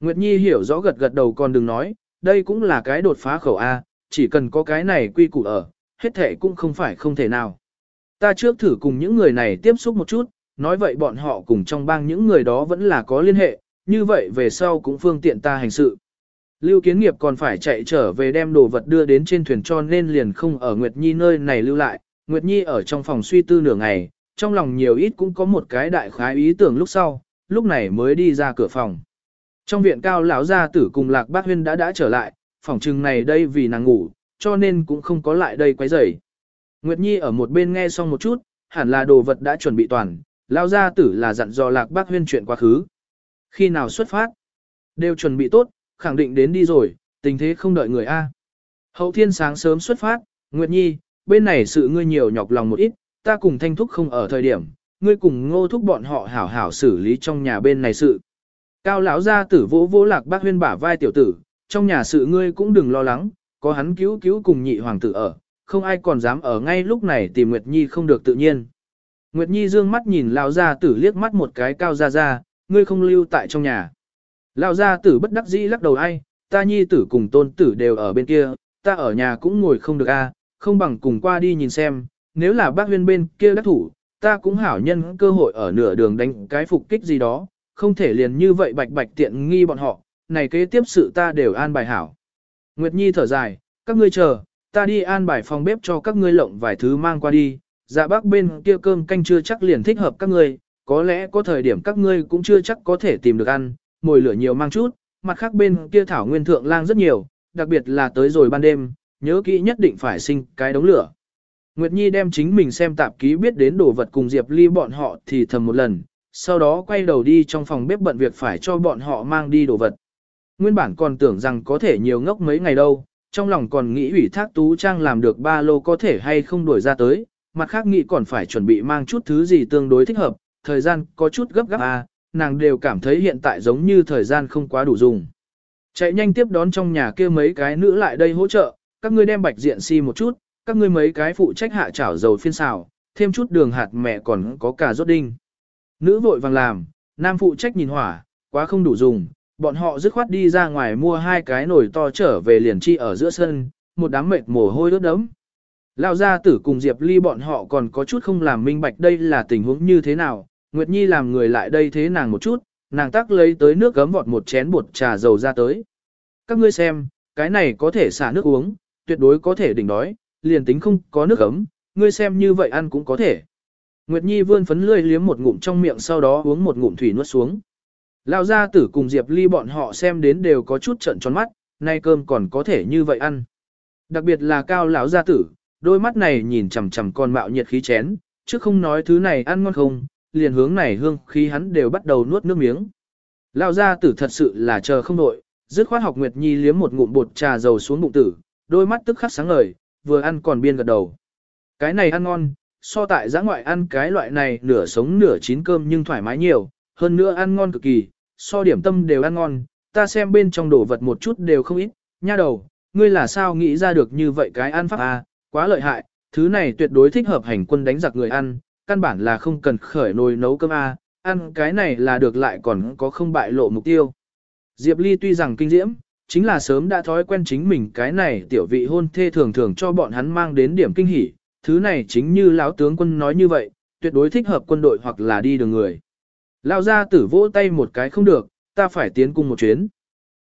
Nguyệt Nhi hiểu rõ gật gật đầu còn đừng nói, đây cũng là cái đột phá khẩu A, chỉ cần có cái này quy củ ở, hết thể cũng không phải không thể nào. Ta trước thử cùng những người này tiếp xúc một chút, nói vậy bọn họ cùng trong bang những người đó vẫn là có liên hệ, như vậy về sau cũng phương tiện ta hành sự. Lưu Kiến Nghiệp còn phải chạy trở về đem đồ vật đưa đến trên thuyền cho nên liền không ở Nguyệt Nhi nơi này lưu lại. Nguyệt Nhi ở trong phòng suy tư nửa ngày, trong lòng nhiều ít cũng có một cái đại khái ý tưởng lúc sau, lúc này mới đi ra cửa phòng. Trong viện cao lão gia tử cùng Lạc Bác Huyên đã đã trở lại, phòng trừng này đây vì nàng ngủ, cho nên cũng không có lại đây quấy rầy. Nguyệt Nhi ở một bên nghe xong một chút, hẳn là đồ vật đã chuẩn bị toàn, Lão gia tử là dặn dò lạc bác huyên chuyện quá khứ. Khi nào xuất phát? Đều chuẩn bị tốt, khẳng định đến đi rồi, tình thế không đợi người A. Hậu thiên sáng sớm xuất phát, Nguyệt Nhi, bên này sự ngươi nhiều nhọc lòng một ít, ta cùng thanh thúc không ở thời điểm, ngươi cùng ngô thúc bọn họ hảo hảo xử lý trong nhà bên này sự. Cao lão gia tử vỗ vỗ lạc bác huyên bả vai tiểu tử, trong nhà sự ngươi cũng đừng lo lắng, có hắn cứu cứu cùng nhị hoàng tử ở, không ai còn dám ở ngay lúc này tìm Nguyệt Nhi không được tự nhiên. Nguyệt Nhi dương mắt nhìn lão gia tử liếc mắt một cái cao ra ra, ngươi không lưu tại trong nhà. Lão gia tử bất đắc dĩ lắc đầu ai, ta nhi tử cùng tôn tử đều ở bên kia, ta ở nhà cũng ngồi không được a, không bằng cùng qua đi nhìn xem, nếu là bác huyên bên kia đắc thủ, ta cũng hảo nhân cơ hội ở nửa đường đánh cái phục kích gì đó, không thể liền như vậy bạch bạch tiện nghi bọn họ, này kế tiếp sự ta đều an bài hảo. Nguyệt Nhi thở dài, các ngươi chờ, ta đi an bài phòng bếp cho các ngươi lộng vài thứ mang qua đi, dạ bác bên kia cơm canh chưa chắc liền thích hợp các ngươi, có lẽ có thời điểm các ngươi cũng chưa chắc có thể tìm được ăn, mồi lửa nhiều mang chút, mặt khác bên kia thảo nguyên thượng lang rất nhiều, đặc biệt là tới rồi ban đêm, nhớ kỹ nhất định phải sinh cái đống lửa. Nguyệt Nhi đem chính mình xem tạp ký biết đến đồ vật cùng Diệp Ly bọn họ thì thầm một lần, sau đó quay đầu đi trong phòng bếp bận việc phải cho bọn họ mang đi đồ vật. Nguyên bản còn tưởng rằng có thể nhiều ngốc mấy ngày đâu, trong lòng còn nghĩ ủy thác Tú Trang làm được ba lô có thể hay không đổi ra tới, mặt khác nghĩ còn phải chuẩn bị mang chút thứ gì tương đối thích hợp, thời gian có chút gấp gáp à, nàng đều cảm thấy hiện tại giống như thời gian không quá đủ dùng. Chạy nhanh tiếp đón trong nhà kia mấy cái nữ lại đây hỗ trợ, các ngươi đem bạch diện si một chút, các ngươi mấy cái phụ trách hạ chảo dầu phiên xào, thêm chút đường hạt mẹ còn có cả rốt đinh. Nữ vội vàng làm, nam phụ trách nhìn hỏa, quá không đủ dùng, bọn họ dứt khoát đi ra ngoài mua hai cái nồi to trở về liền chi ở giữa sân, một đám mệt mồ hôi đốt đấm. Lão gia tử cùng Diệp Ly bọn họ còn có chút không làm minh bạch đây là tình huống như thế nào, Nguyệt Nhi làm người lại đây thế nàng một chút, nàng tắc lấy tới nước gấm vọt một chén bột trà dầu ra tới. Các ngươi xem, cái này có thể xả nước uống, tuyệt đối có thể đỉnh đói, liền tính không có nước gấm, ngươi xem như vậy ăn cũng có thể. Nguyệt Nhi vươn phấn lươi liếm một ngụm trong miệng sau đó uống một ngụm thủy nuốt xuống. Lão gia tử cùng Diệp Ly bọn họ xem đến đều có chút trận tròn mắt, nay cơm còn có thể như vậy ăn. Đặc biệt là cao lão gia tử, đôi mắt này nhìn chằm chằm con mạo nhiệt khí chén, chứ không nói thứ này ăn ngon không, liền hướng này hương khí hắn đều bắt đầu nuốt nước miếng. Lão gia tử thật sự là chờ không nổi, dứt khoát học Nguyệt Nhi liếm một ngụm bột trà dầu xuống bụng tử, đôi mắt tức khắc sáng ngời, vừa ăn còn biên gật đầu. Cái này ăn ngon, so tại giã ngoại ăn cái loại này nửa sống nửa chín cơm nhưng thoải mái nhiều, hơn nữa ăn ngon cực kỳ, so điểm tâm đều ăn ngon, ta xem bên trong đồ vật một chút đều không ít, nha đầu, ngươi là sao nghĩ ra được như vậy cái ăn pháp à, quá lợi hại, thứ này tuyệt đối thích hợp hành quân đánh giặc người ăn, căn bản là không cần khởi nồi nấu cơm à, ăn cái này là được lại còn có không bại lộ mục tiêu. Diệp Ly tuy rằng kinh diễm, chính là sớm đã thói quen chính mình cái này tiểu vị hôn thê thường thường cho bọn hắn mang đến điểm kinh hỉ, thứ này chính như lão tướng quân nói như vậy, tuyệt đối thích hợp quân đội hoặc là đi đường người. Lao ra tử vỗ tay một cái không được, ta phải tiến cung một chuyến.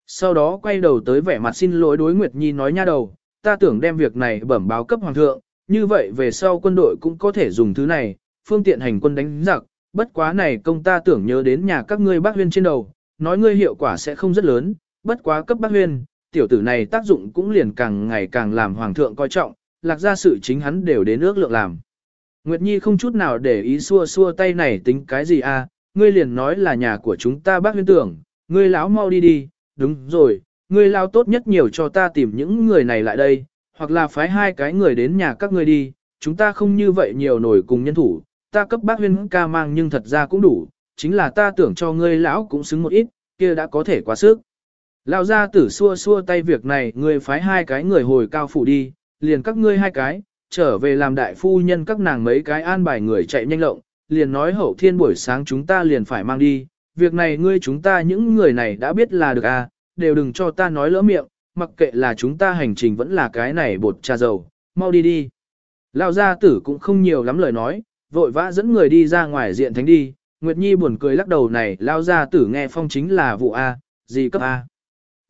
Sau đó quay đầu tới vẻ mặt xin lỗi đối Nguyệt Nhi nói nha đầu, ta tưởng đem việc này bẩm báo cấp hoàng thượng, như vậy về sau quân đội cũng có thể dùng thứ này, phương tiện hành quân đánh giặc, bất quá này công ta tưởng nhớ đến nhà các ngươi bác huyên trên đầu, nói ngươi hiệu quả sẽ không rất lớn, bất quá cấp bác huyên, tiểu tử này tác dụng cũng liền càng ngày càng làm hoàng thượng coi trọng, lạc ra sự chính hắn đều đến ước lượng làm. Nguyệt Nhi không chút nào để ý xua xua tay này tính cái gì a? À, ngươi liền nói là nhà của chúng ta bác huyên tưởng, ngươi lão mau đi đi, đúng rồi, ngươi lão tốt nhất nhiều cho ta tìm những người này lại đây, hoặc là phái hai cái người đến nhà các ngươi đi, chúng ta không như vậy nhiều nổi cùng nhân thủ, ta cấp bác huyên ca mang nhưng thật ra cũng đủ, chính là ta tưởng cho ngươi lão cũng xứng một ít, kia đã có thể quá sức. Lão gia tử xua xua tay việc này, ngươi phái hai cái người hồi cao phủ đi, liền các ngươi hai cái, trở về làm đại phu nhân các nàng mấy cái an bài người chạy nhanh lộng, liền nói hậu thiên buổi sáng chúng ta liền phải mang đi, việc này ngươi chúng ta những người này đã biết là được à, đều đừng cho ta nói lỡ miệng, mặc kệ là chúng ta hành trình vẫn là cái này bột trà dầu, mau đi đi. Lão gia tử cũng không nhiều lắm lời nói, vội vã dẫn người đi ra ngoài diện thánh đi, Nguyệt Nhi buồn cười lắc đầu này, lao ra tử nghe phong chính là vụ A, gì cấp A.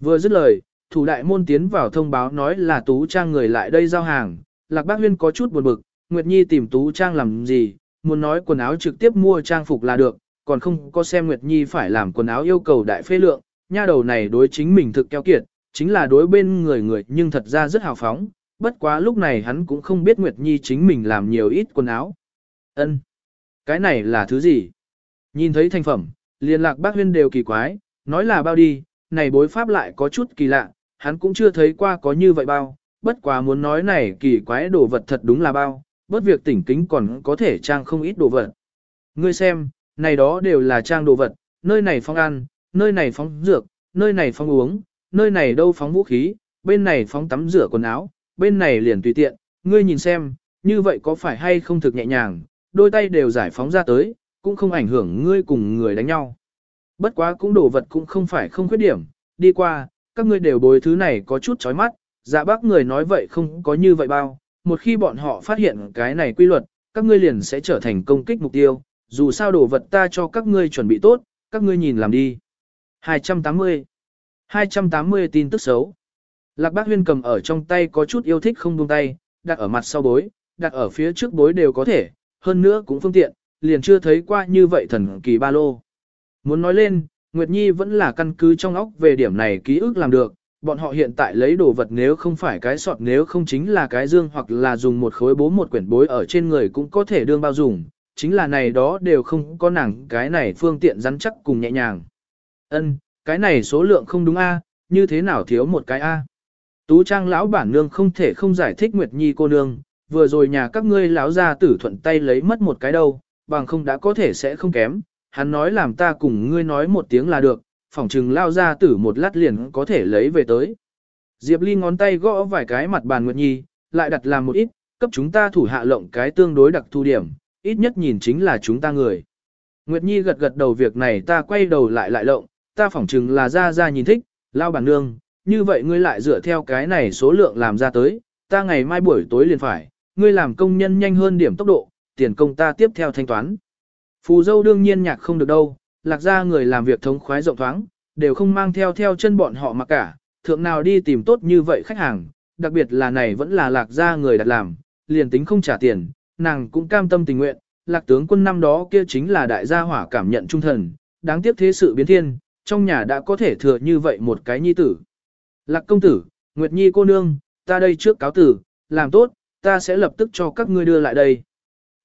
Vừa dứt lời, thủ đại môn tiến vào thông báo nói là Tú Trang người lại đây giao hàng, Lạc Bác Huyên có chút buồn bực, Nguyệt Nhi tìm Tú Trang làm gì, muốn nói quần áo trực tiếp mua trang phục là được, còn không có xem Nguyệt Nhi phải làm quần áo yêu cầu đại phê lượng, nha đầu này đối chính mình thực keo kiệt, chính là đối bên người người nhưng thật ra rất hào phóng, bất quá lúc này hắn cũng không biết Nguyệt Nhi chính mình làm nhiều ít quần áo. Ân, Cái này là thứ gì? Nhìn thấy thành phẩm, liên lạc bác huyên đều kỳ quái, nói là bao đi, này bối pháp lại có chút kỳ lạ, hắn cũng chưa thấy qua có như vậy bao, bất quá muốn nói này kỳ quái đồ vật thật đúng là bao, bất việc tỉnh kính còn có thể trang không ít đồ vật. Ngươi xem, này đó đều là trang đồ vật, nơi này phong ăn, Nơi này phóng dược, nơi này phóng uống, nơi này đâu phóng vũ khí, bên này phóng tắm rửa quần áo, bên này liền tùy tiện, ngươi nhìn xem, như vậy có phải hay không thực nhẹ nhàng, đôi tay đều giải phóng ra tới, cũng không ảnh hưởng ngươi cùng người đánh nhau. Bất quá cũng đồ vật cũng không phải không khuyết điểm, đi qua, các ngươi đều bối thứ này có chút chói mắt, dạ bác người nói vậy không có như vậy bao, một khi bọn họ phát hiện cái này quy luật, các ngươi liền sẽ trở thành công kích mục tiêu, dù sao đồ vật ta cho các ngươi chuẩn bị tốt, các ngươi nhìn làm đi. 280 280 tin tức xấu Lạc bác huyên cầm ở trong tay có chút yêu thích không buông tay, đặt ở mặt sau bối, đặt ở phía trước bối đều có thể, hơn nữa cũng phương tiện, liền chưa thấy qua như vậy thần kỳ ba lô. Muốn nói lên, Nguyệt Nhi vẫn là căn cứ trong óc về điểm này ký ức làm được, bọn họ hiện tại lấy đồ vật nếu không phải cái sọt nếu không chính là cái dương hoặc là dùng một khối bố một quyển bối ở trên người cũng có thể đương bao dùng, chính là này đó đều không có nàng cái này phương tiện rắn chắc cùng nhẹ nhàng. Ân, cái này số lượng không đúng a, như thế nào thiếu một cái a? Tú Trang lão bản nương không thể không giải thích Nguyệt Nhi cô nương, vừa rồi nhà các ngươi lão ra tử thuận tay lấy mất một cái đâu, bằng không đã có thể sẽ không kém, hắn nói làm ta cùng ngươi nói một tiếng là được, phỏng chừng lao ra tử một lát liền có thể lấy về tới. Diệp Ly ngón tay gõ vài cái mặt bàn Nguyệt Nhi, lại đặt làm một ít, cấp chúng ta thủ hạ lộng cái tương đối đặc thu điểm, ít nhất nhìn chính là chúng ta người. Nguyệt Nhi gật gật đầu việc này ta quay đầu lại lại lộng, ta phỏng chừng là ra ra nhìn thích, lao bản nương, như vậy ngươi lại dựa theo cái này số lượng làm ra tới, ta ngày mai buổi tối liền phải, ngươi làm công nhân nhanh hơn điểm tốc độ, tiền công ta tiếp theo thanh toán. Phù dâu đương nhiên nhạc không được đâu, lạc ra người làm việc thống khoái rộng thoáng, đều không mang theo theo chân bọn họ mà cả, thượng nào đi tìm tốt như vậy khách hàng, đặc biệt là này vẫn là lạc ra người đặt làm, liền tính không trả tiền, nàng cũng cam tâm tình nguyện, lạc tướng quân năm đó kia chính là đại gia hỏa cảm nhận trung thần, đáng tiếc thế sự biến thiên, trong nhà đã có thể thừa như vậy một cái nhi tử. Lạc công tử, Nguyệt Nhi cô nương, ta đây trước cáo tử, làm tốt, ta sẽ lập tức cho các ngươi đưa lại đây.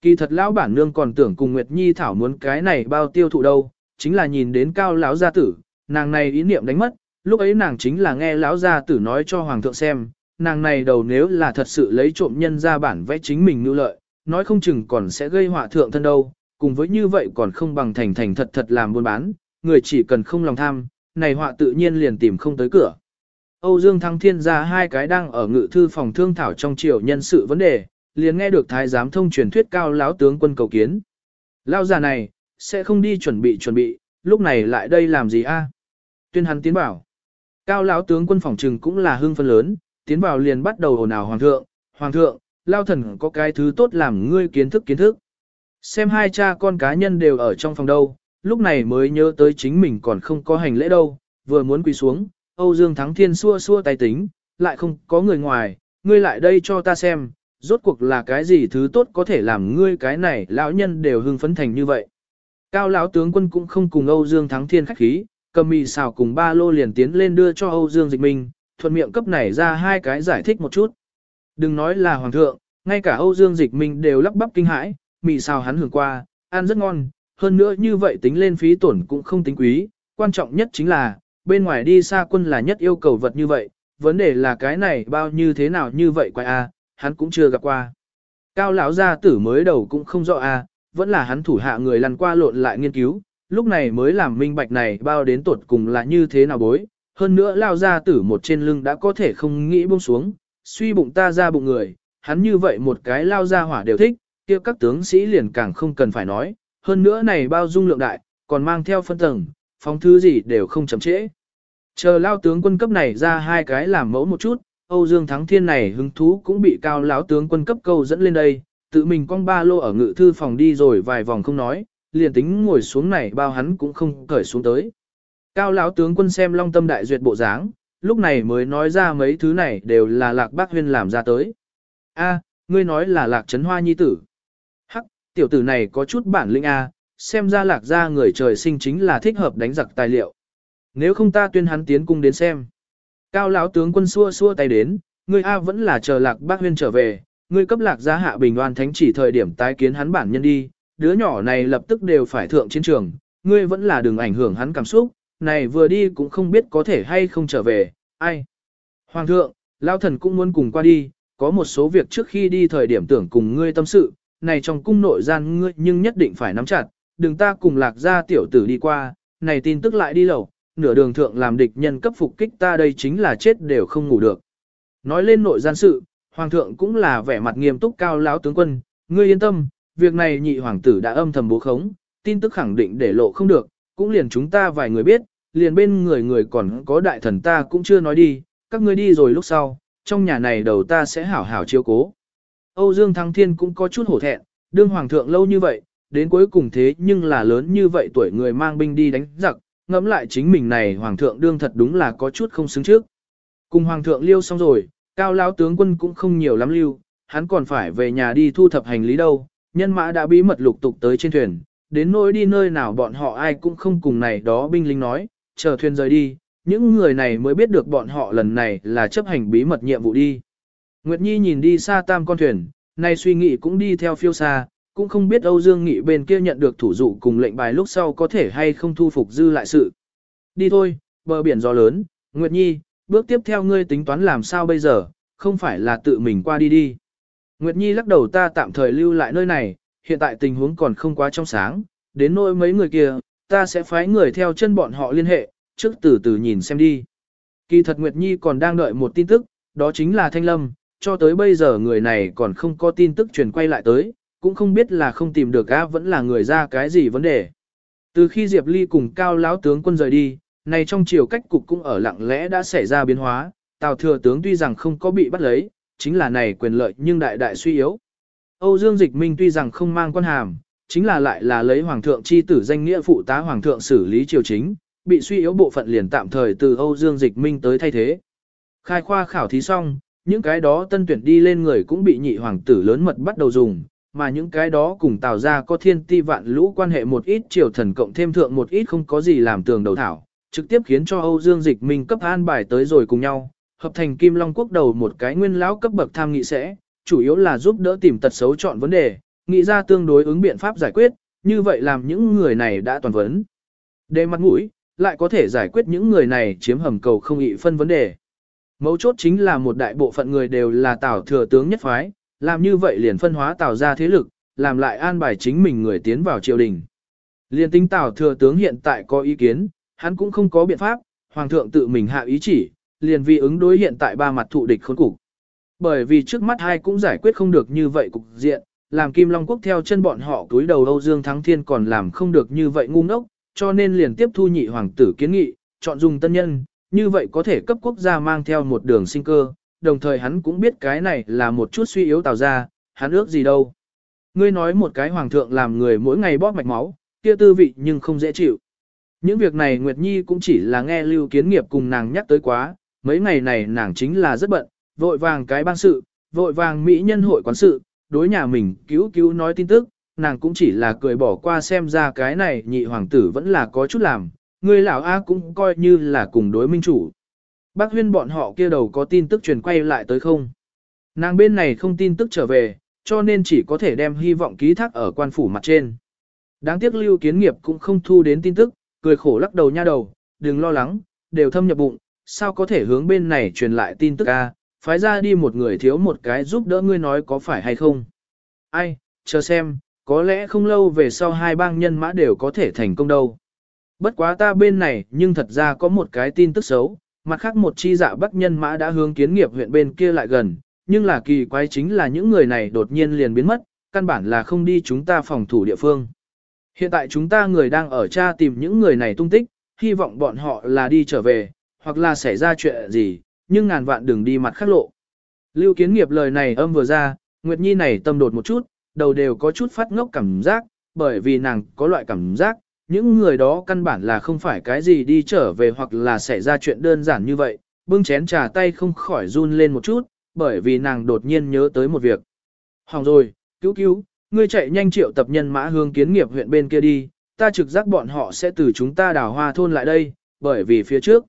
Kỳ thật lão bản nương còn tưởng cùng Nguyệt Nhi thảo muốn cái này bao tiêu thụ đâu, chính là nhìn đến cao lão gia tử, nàng này ý niệm đánh mất, lúc ấy nàng chính là nghe lão gia tử nói cho hoàng thượng xem, nàng này đầu nếu là thật sự lấy trộm nhân ra bản vẽ chính mình nưu lợi, nói không chừng còn sẽ gây họa thượng thân đâu, cùng với như vậy còn không bằng thành thành thật thật làm buôn bán, người chỉ cần không lòng tham, này họa tự nhiên liền tìm không tới cửa. Âu Dương Thăng Thiên ra hai cái đang ở ngự thư phòng thương thảo trong triều nhân sự vấn đề, liền nghe được thái giám thông truyền thuyết cao lão tướng quân cầu kiến. Lao già này, sẽ không đi chuẩn bị chuẩn bị, lúc này lại đây làm gì a? Tuyên hắn tiến bảo. Cao lão tướng quân phòng trừng cũng là hưng phân lớn, tiến vào liền bắt đầu ồn ào hoàng thượng, hoàng thượng, lao thần có cái thứ tốt làm ngươi kiến thức kiến thức. Xem hai cha con cá nhân đều ở trong phòng đâu, lúc này mới nhớ tới chính mình còn không có hành lễ đâu, vừa muốn quỳ xuống, Âu Dương Thắng Thiên xua xua tay tính, lại không có người ngoài, ngươi lại đây cho ta xem, rốt cuộc là cái gì thứ tốt có thể làm ngươi cái này lão nhân đều hưng phấn thành như vậy. Cao lão tướng quân cũng không cùng Âu Dương Thắng Thiên khách khí, cầm mì xào cùng ba lô liền tiến lên đưa cho Âu Dương Dịch Minh, thuận miệng cấp này ra hai cái giải thích một chút. Đừng nói là hoàng thượng, ngay cả Âu Dương Dịch Minh đều lắp bắp kinh hãi, mì xào hắn hưởng qua, ăn rất ngon, hơn nữa như vậy tính lên phí tổn cũng không tính quý, quan trọng nhất chính là, bên ngoài đi xa quân là nhất yêu cầu vật như vậy, vấn đề là cái này bao như thế nào như vậy quay a, hắn cũng chưa gặp qua. Cao lão gia tử mới đầu cũng không rõ a, vẫn là hắn thủ hạ người lăn qua lộn lại nghiên cứu, lúc này mới làm minh bạch này bao đến tột cùng là như thế nào bối, hơn nữa lao gia tử một trên lưng đã có thể không nghĩ buông xuống, suy bụng ta ra bụng người, hắn như vậy một cái lao ra hỏa đều thích, kia các tướng sĩ liền càng không cần phải nói, hơn nữa này bao dung lượng đại, còn mang theo phân tầng, phóng thứ gì đều không chậm trễ. Chờ lao tướng quân cấp này ra hai cái làm mẫu một chút, Âu Dương Thắng Thiên này hứng thú cũng bị cao lão tướng quân cấp câu dẫn lên đây, tự mình con ba lô ở ngự thư phòng đi rồi vài vòng không nói, liền tính ngồi xuống này bao hắn cũng không cởi xuống tới. Cao lão tướng quân xem long tâm đại duyệt bộ dáng, lúc này mới nói ra mấy thứ này đều là lạc bác huyên làm ra tới. A, ngươi nói là lạc trấn hoa nhi tử. Hắc, tiểu tử này có chút bản lĩnh A, xem ra lạc ra người trời sinh chính là thích hợp đánh giặc tài liệu. Nếu không ta tuyên hắn tiến cung đến xem. Cao lão tướng quân xua xua tay đến, ngươi A vẫn là chờ lạc bác huyên trở về, ngươi cấp lạc gia hạ bình đoan thánh chỉ thời điểm tái kiến hắn bản nhân đi, đứa nhỏ này lập tức đều phải thượng chiến trường, ngươi vẫn là đừng ảnh hưởng hắn cảm xúc, này vừa đi cũng không biết có thể hay không trở về, ai. Hoàng thượng, lão thần cũng muốn cùng qua đi, có một số việc trước khi đi thời điểm tưởng cùng ngươi tâm sự, này trong cung nội gian ngươi nhưng nhất định phải nắm chặt, đừng ta cùng lạc gia tiểu tử đi qua, này tin tức lại đi lẩu, nửa đường thượng làm địch nhân cấp phục kích ta đây chính là chết đều không ngủ được. Nói lên nội gian sự, hoàng thượng cũng là vẻ mặt nghiêm túc cao lão tướng quân, ngươi yên tâm, việc này nhị hoàng tử đã âm thầm bố khống, tin tức khẳng định để lộ không được, cũng liền chúng ta vài người biết, liền bên người người còn có đại thần ta cũng chưa nói đi, các ngươi đi rồi lúc sau, trong nhà này đầu ta sẽ hảo hảo chiếu cố. Âu Dương Thăng Thiên cũng có chút hổ thẹn, đương hoàng thượng lâu như vậy, đến cuối cùng thế nhưng là lớn như vậy tuổi người mang binh đi đánh giặc, ngẫm lại chính mình này hoàng thượng đương thật đúng là có chút không xứng trước. Cùng hoàng thượng liêu xong rồi, cao lão tướng quân cũng không nhiều lắm lưu, hắn còn phải về nhà đi thu thập hành lý đâu, nhân mã đã bí mật lục tục tới trên thuyền, đến nỗi đi nơi nào bọn họ ai cũng không cùng này đó binh lính nói, chờ thuyền rời đi, những người này mới biết được bọn họ lần này là chấp hành bí mật nhiệm vụ đi. Nguyệt Nhi nhìn đi xa tam con thuyền, nay suy nghĩ cũng đi theo phiêu xa, cũng không biết Âu Dương Nghị bên kia nhận được thủ dụ cùng lệnh bài lúc sau có thể hay không thu phục dư lại sự. Đi thôi, bờ biển gió lớn, Nguyệt Nhi, bước tiếp theo ngươi tính toán làm sao bây giờ, không phải là tự mình qua đi đi. Nguyệt Nhi lắc đầu ta tạm thời lưu lại nơi này, hiện tại tình huống còn không quá trong sáng, đến nỗi mấy người kia, ta sẽ phái người theo chân bọn họ liên hệ, trước từ từ nhìn xem đi. Kỳ thật Nguyệt Nhi còn đang đợi một tin tức, đó chính là Thanh Lâm, cho tới bây giờ người này còn không có tin tức truyền quay lại tới, cũng không biết là không tìm được á vẫn là người ra cái gì vấn đề. Từ khi Diệp Ly cùng cao lão tướng quân rời đi, này trong chiều cách cục cũng ở lặng lẽ đã xảy ra biến hóa, Tào thừa tướng tuy rằng không có bị bắt lấy, chính là này quyền lợi nhưng đại đại suy yếu. Âu Dương Dịch Minh tuy rằng không mang quan hàm, chính là lại là lấy hoàng thượng chi tử danh nghĩa phụ tá hoàng thượng xử lý triều chính, bị suy yếu bộ phận liền tạm thời từ Âu Dương Dịch Minh tới thay thế. Khai khoa khảo thí xong, những cái đó tân tuyển đi lên người cũng bị nhị hoàng tử lớn mật bắt đầu dùng, mà những cái đó cùng tạo ra có thiên ti vạn lũ quan hệ một ít triều thần cộng thêm thượng một ít không có gì làm tường đầu thảo, trực tiếp khiến cho Âu Dương Dịch Minh cấp an bài tới rồi cùng nhau, hợp thành Kim Long Quốc đầu một cái nguyên lão cấp bậc tham nghị sẽ, chủ yếu là giúp đỡ tìm tật xấu chọn vấn đề, nghĩ ra tương đối ứng biện pháp giải quyết, như vậy làm những người này đã toàn vấn. Để mặt mũi, lại có thể giải quyết những người này chiếm hầm cầu không ị phân vấn đề. Mấu chốt chính là một đại bộ phận người đều là tảo thừa tướng nhất phái, làm như vậy liền phân hóa tạo ra thế lực, làm lại an bài chính mình người tiến vào triều đình. Liên tính Tào thừa tướng hiện tại có ý kiến, hắn cũng không có biện pháp, hoàng thượng tự mình hạ ý chỉ, liền vì ứng đối hiện tại ba mặt thụ địch khốn cục. Bởi vì trước mắt hai cũng giải quyết không được như vậy cục diện, làm Kim Long Quốc theo chân bọn họ túi đầu Âu Dương Thắng Thiên còn làm không được như vậy ngu ngốc, cho nên liền tiếp thu nhị hoàng tử kiến nghị, chọn dùng tân nhân, như vậy có thể cấp quốc gia mang theo một đường sinh cơ, đồng thời hắn cũng biết cái này là một chút suy yếu tạo ra, hắn ước gì đâu. Ngươi nói một cái hoàng thượng làm người mỗi ngày bóp mạch máu, kia tư vị nhưng không dễ chịu. Những việc này Nguyệt Nhi cũng chỉ là nghe lưu kiến nghiệp cùng nàng nhắc tới quá, mấy ngày này nàng chính là rất bận, vội vàng cái ban sự, vội vàng mỹ nhân hội quán sự, đối nhà mình cứu cứu nói tin tức, nàng cũng chỉ là cười bỏ qua xem ra cái này nhị hoàng tử vẫn là có chút làm, người lão A cũng coi như là cùng đối minh chủ. Bác huyên bọn họ kia đầu có tin tức truyền quay lại tới không? Nàng bên này không tin tức trở về, cho nên chỉ có thể đem hy vọng ký thác ở quan phủ mặt trên. Đáng tiếc lưu kiến nghiệp cũng không thu đến tin tức, cười khổ lắc đầu nha đầu, đừng lo lắng, đều thâm nhập bụng, sao có thể hướng bên này truyền lại tin tức a? phái ra đi một người thiếu một cái giúp đỡ ngươi nói có phải hay không. Ai, chờ xem, có lẽ không lâu về sau hai bang nhân mã đều có thể thành công đâu. Bất quá ta bên này nhưng thật ra có một cái tin tức xấu, mặt khác một chi dạ bắc nhân mã đã hướng kiến nghiệp huyện bên kia lại gần, nhưng là kỳ quái chính là những người này đột nhiên liền biến mất, căn bản là không đi chúng ta phòng thủ địa phương. Hiện tại chúng ta người đang ở tra tìm những người này tung tích, hy vọng bọn họ là đi trở về, hoặc là xảy ra chuyện gì, nhưng ngàn vạn đừng đi mặt khác lộ. Lưu kiến nghiệp lời này âm vừa ra, Nguyệt Nhi này tâm đột một chút, đầu đều có chút phát ngốc cảm giác, bởi vì nàng có loại cảm giác, những người đó căn bản là không phải cái gì đi trở về hoặc là xảy ra chuyện đơn giản như vậy, bưng chén trà tay không khỏi run lên một chút, bởi vì nàng đột nhiên nhớ tới một việc. Hỏng rồi, cứu cứu, ngươi chạy nhanh triệu tập nhân mã hương kiến nghiệp huyện bên kia đi, ta trực giác bọn họ sẽ từ chúng ta đào hoa thôn lại đây, bởi vì phía trước.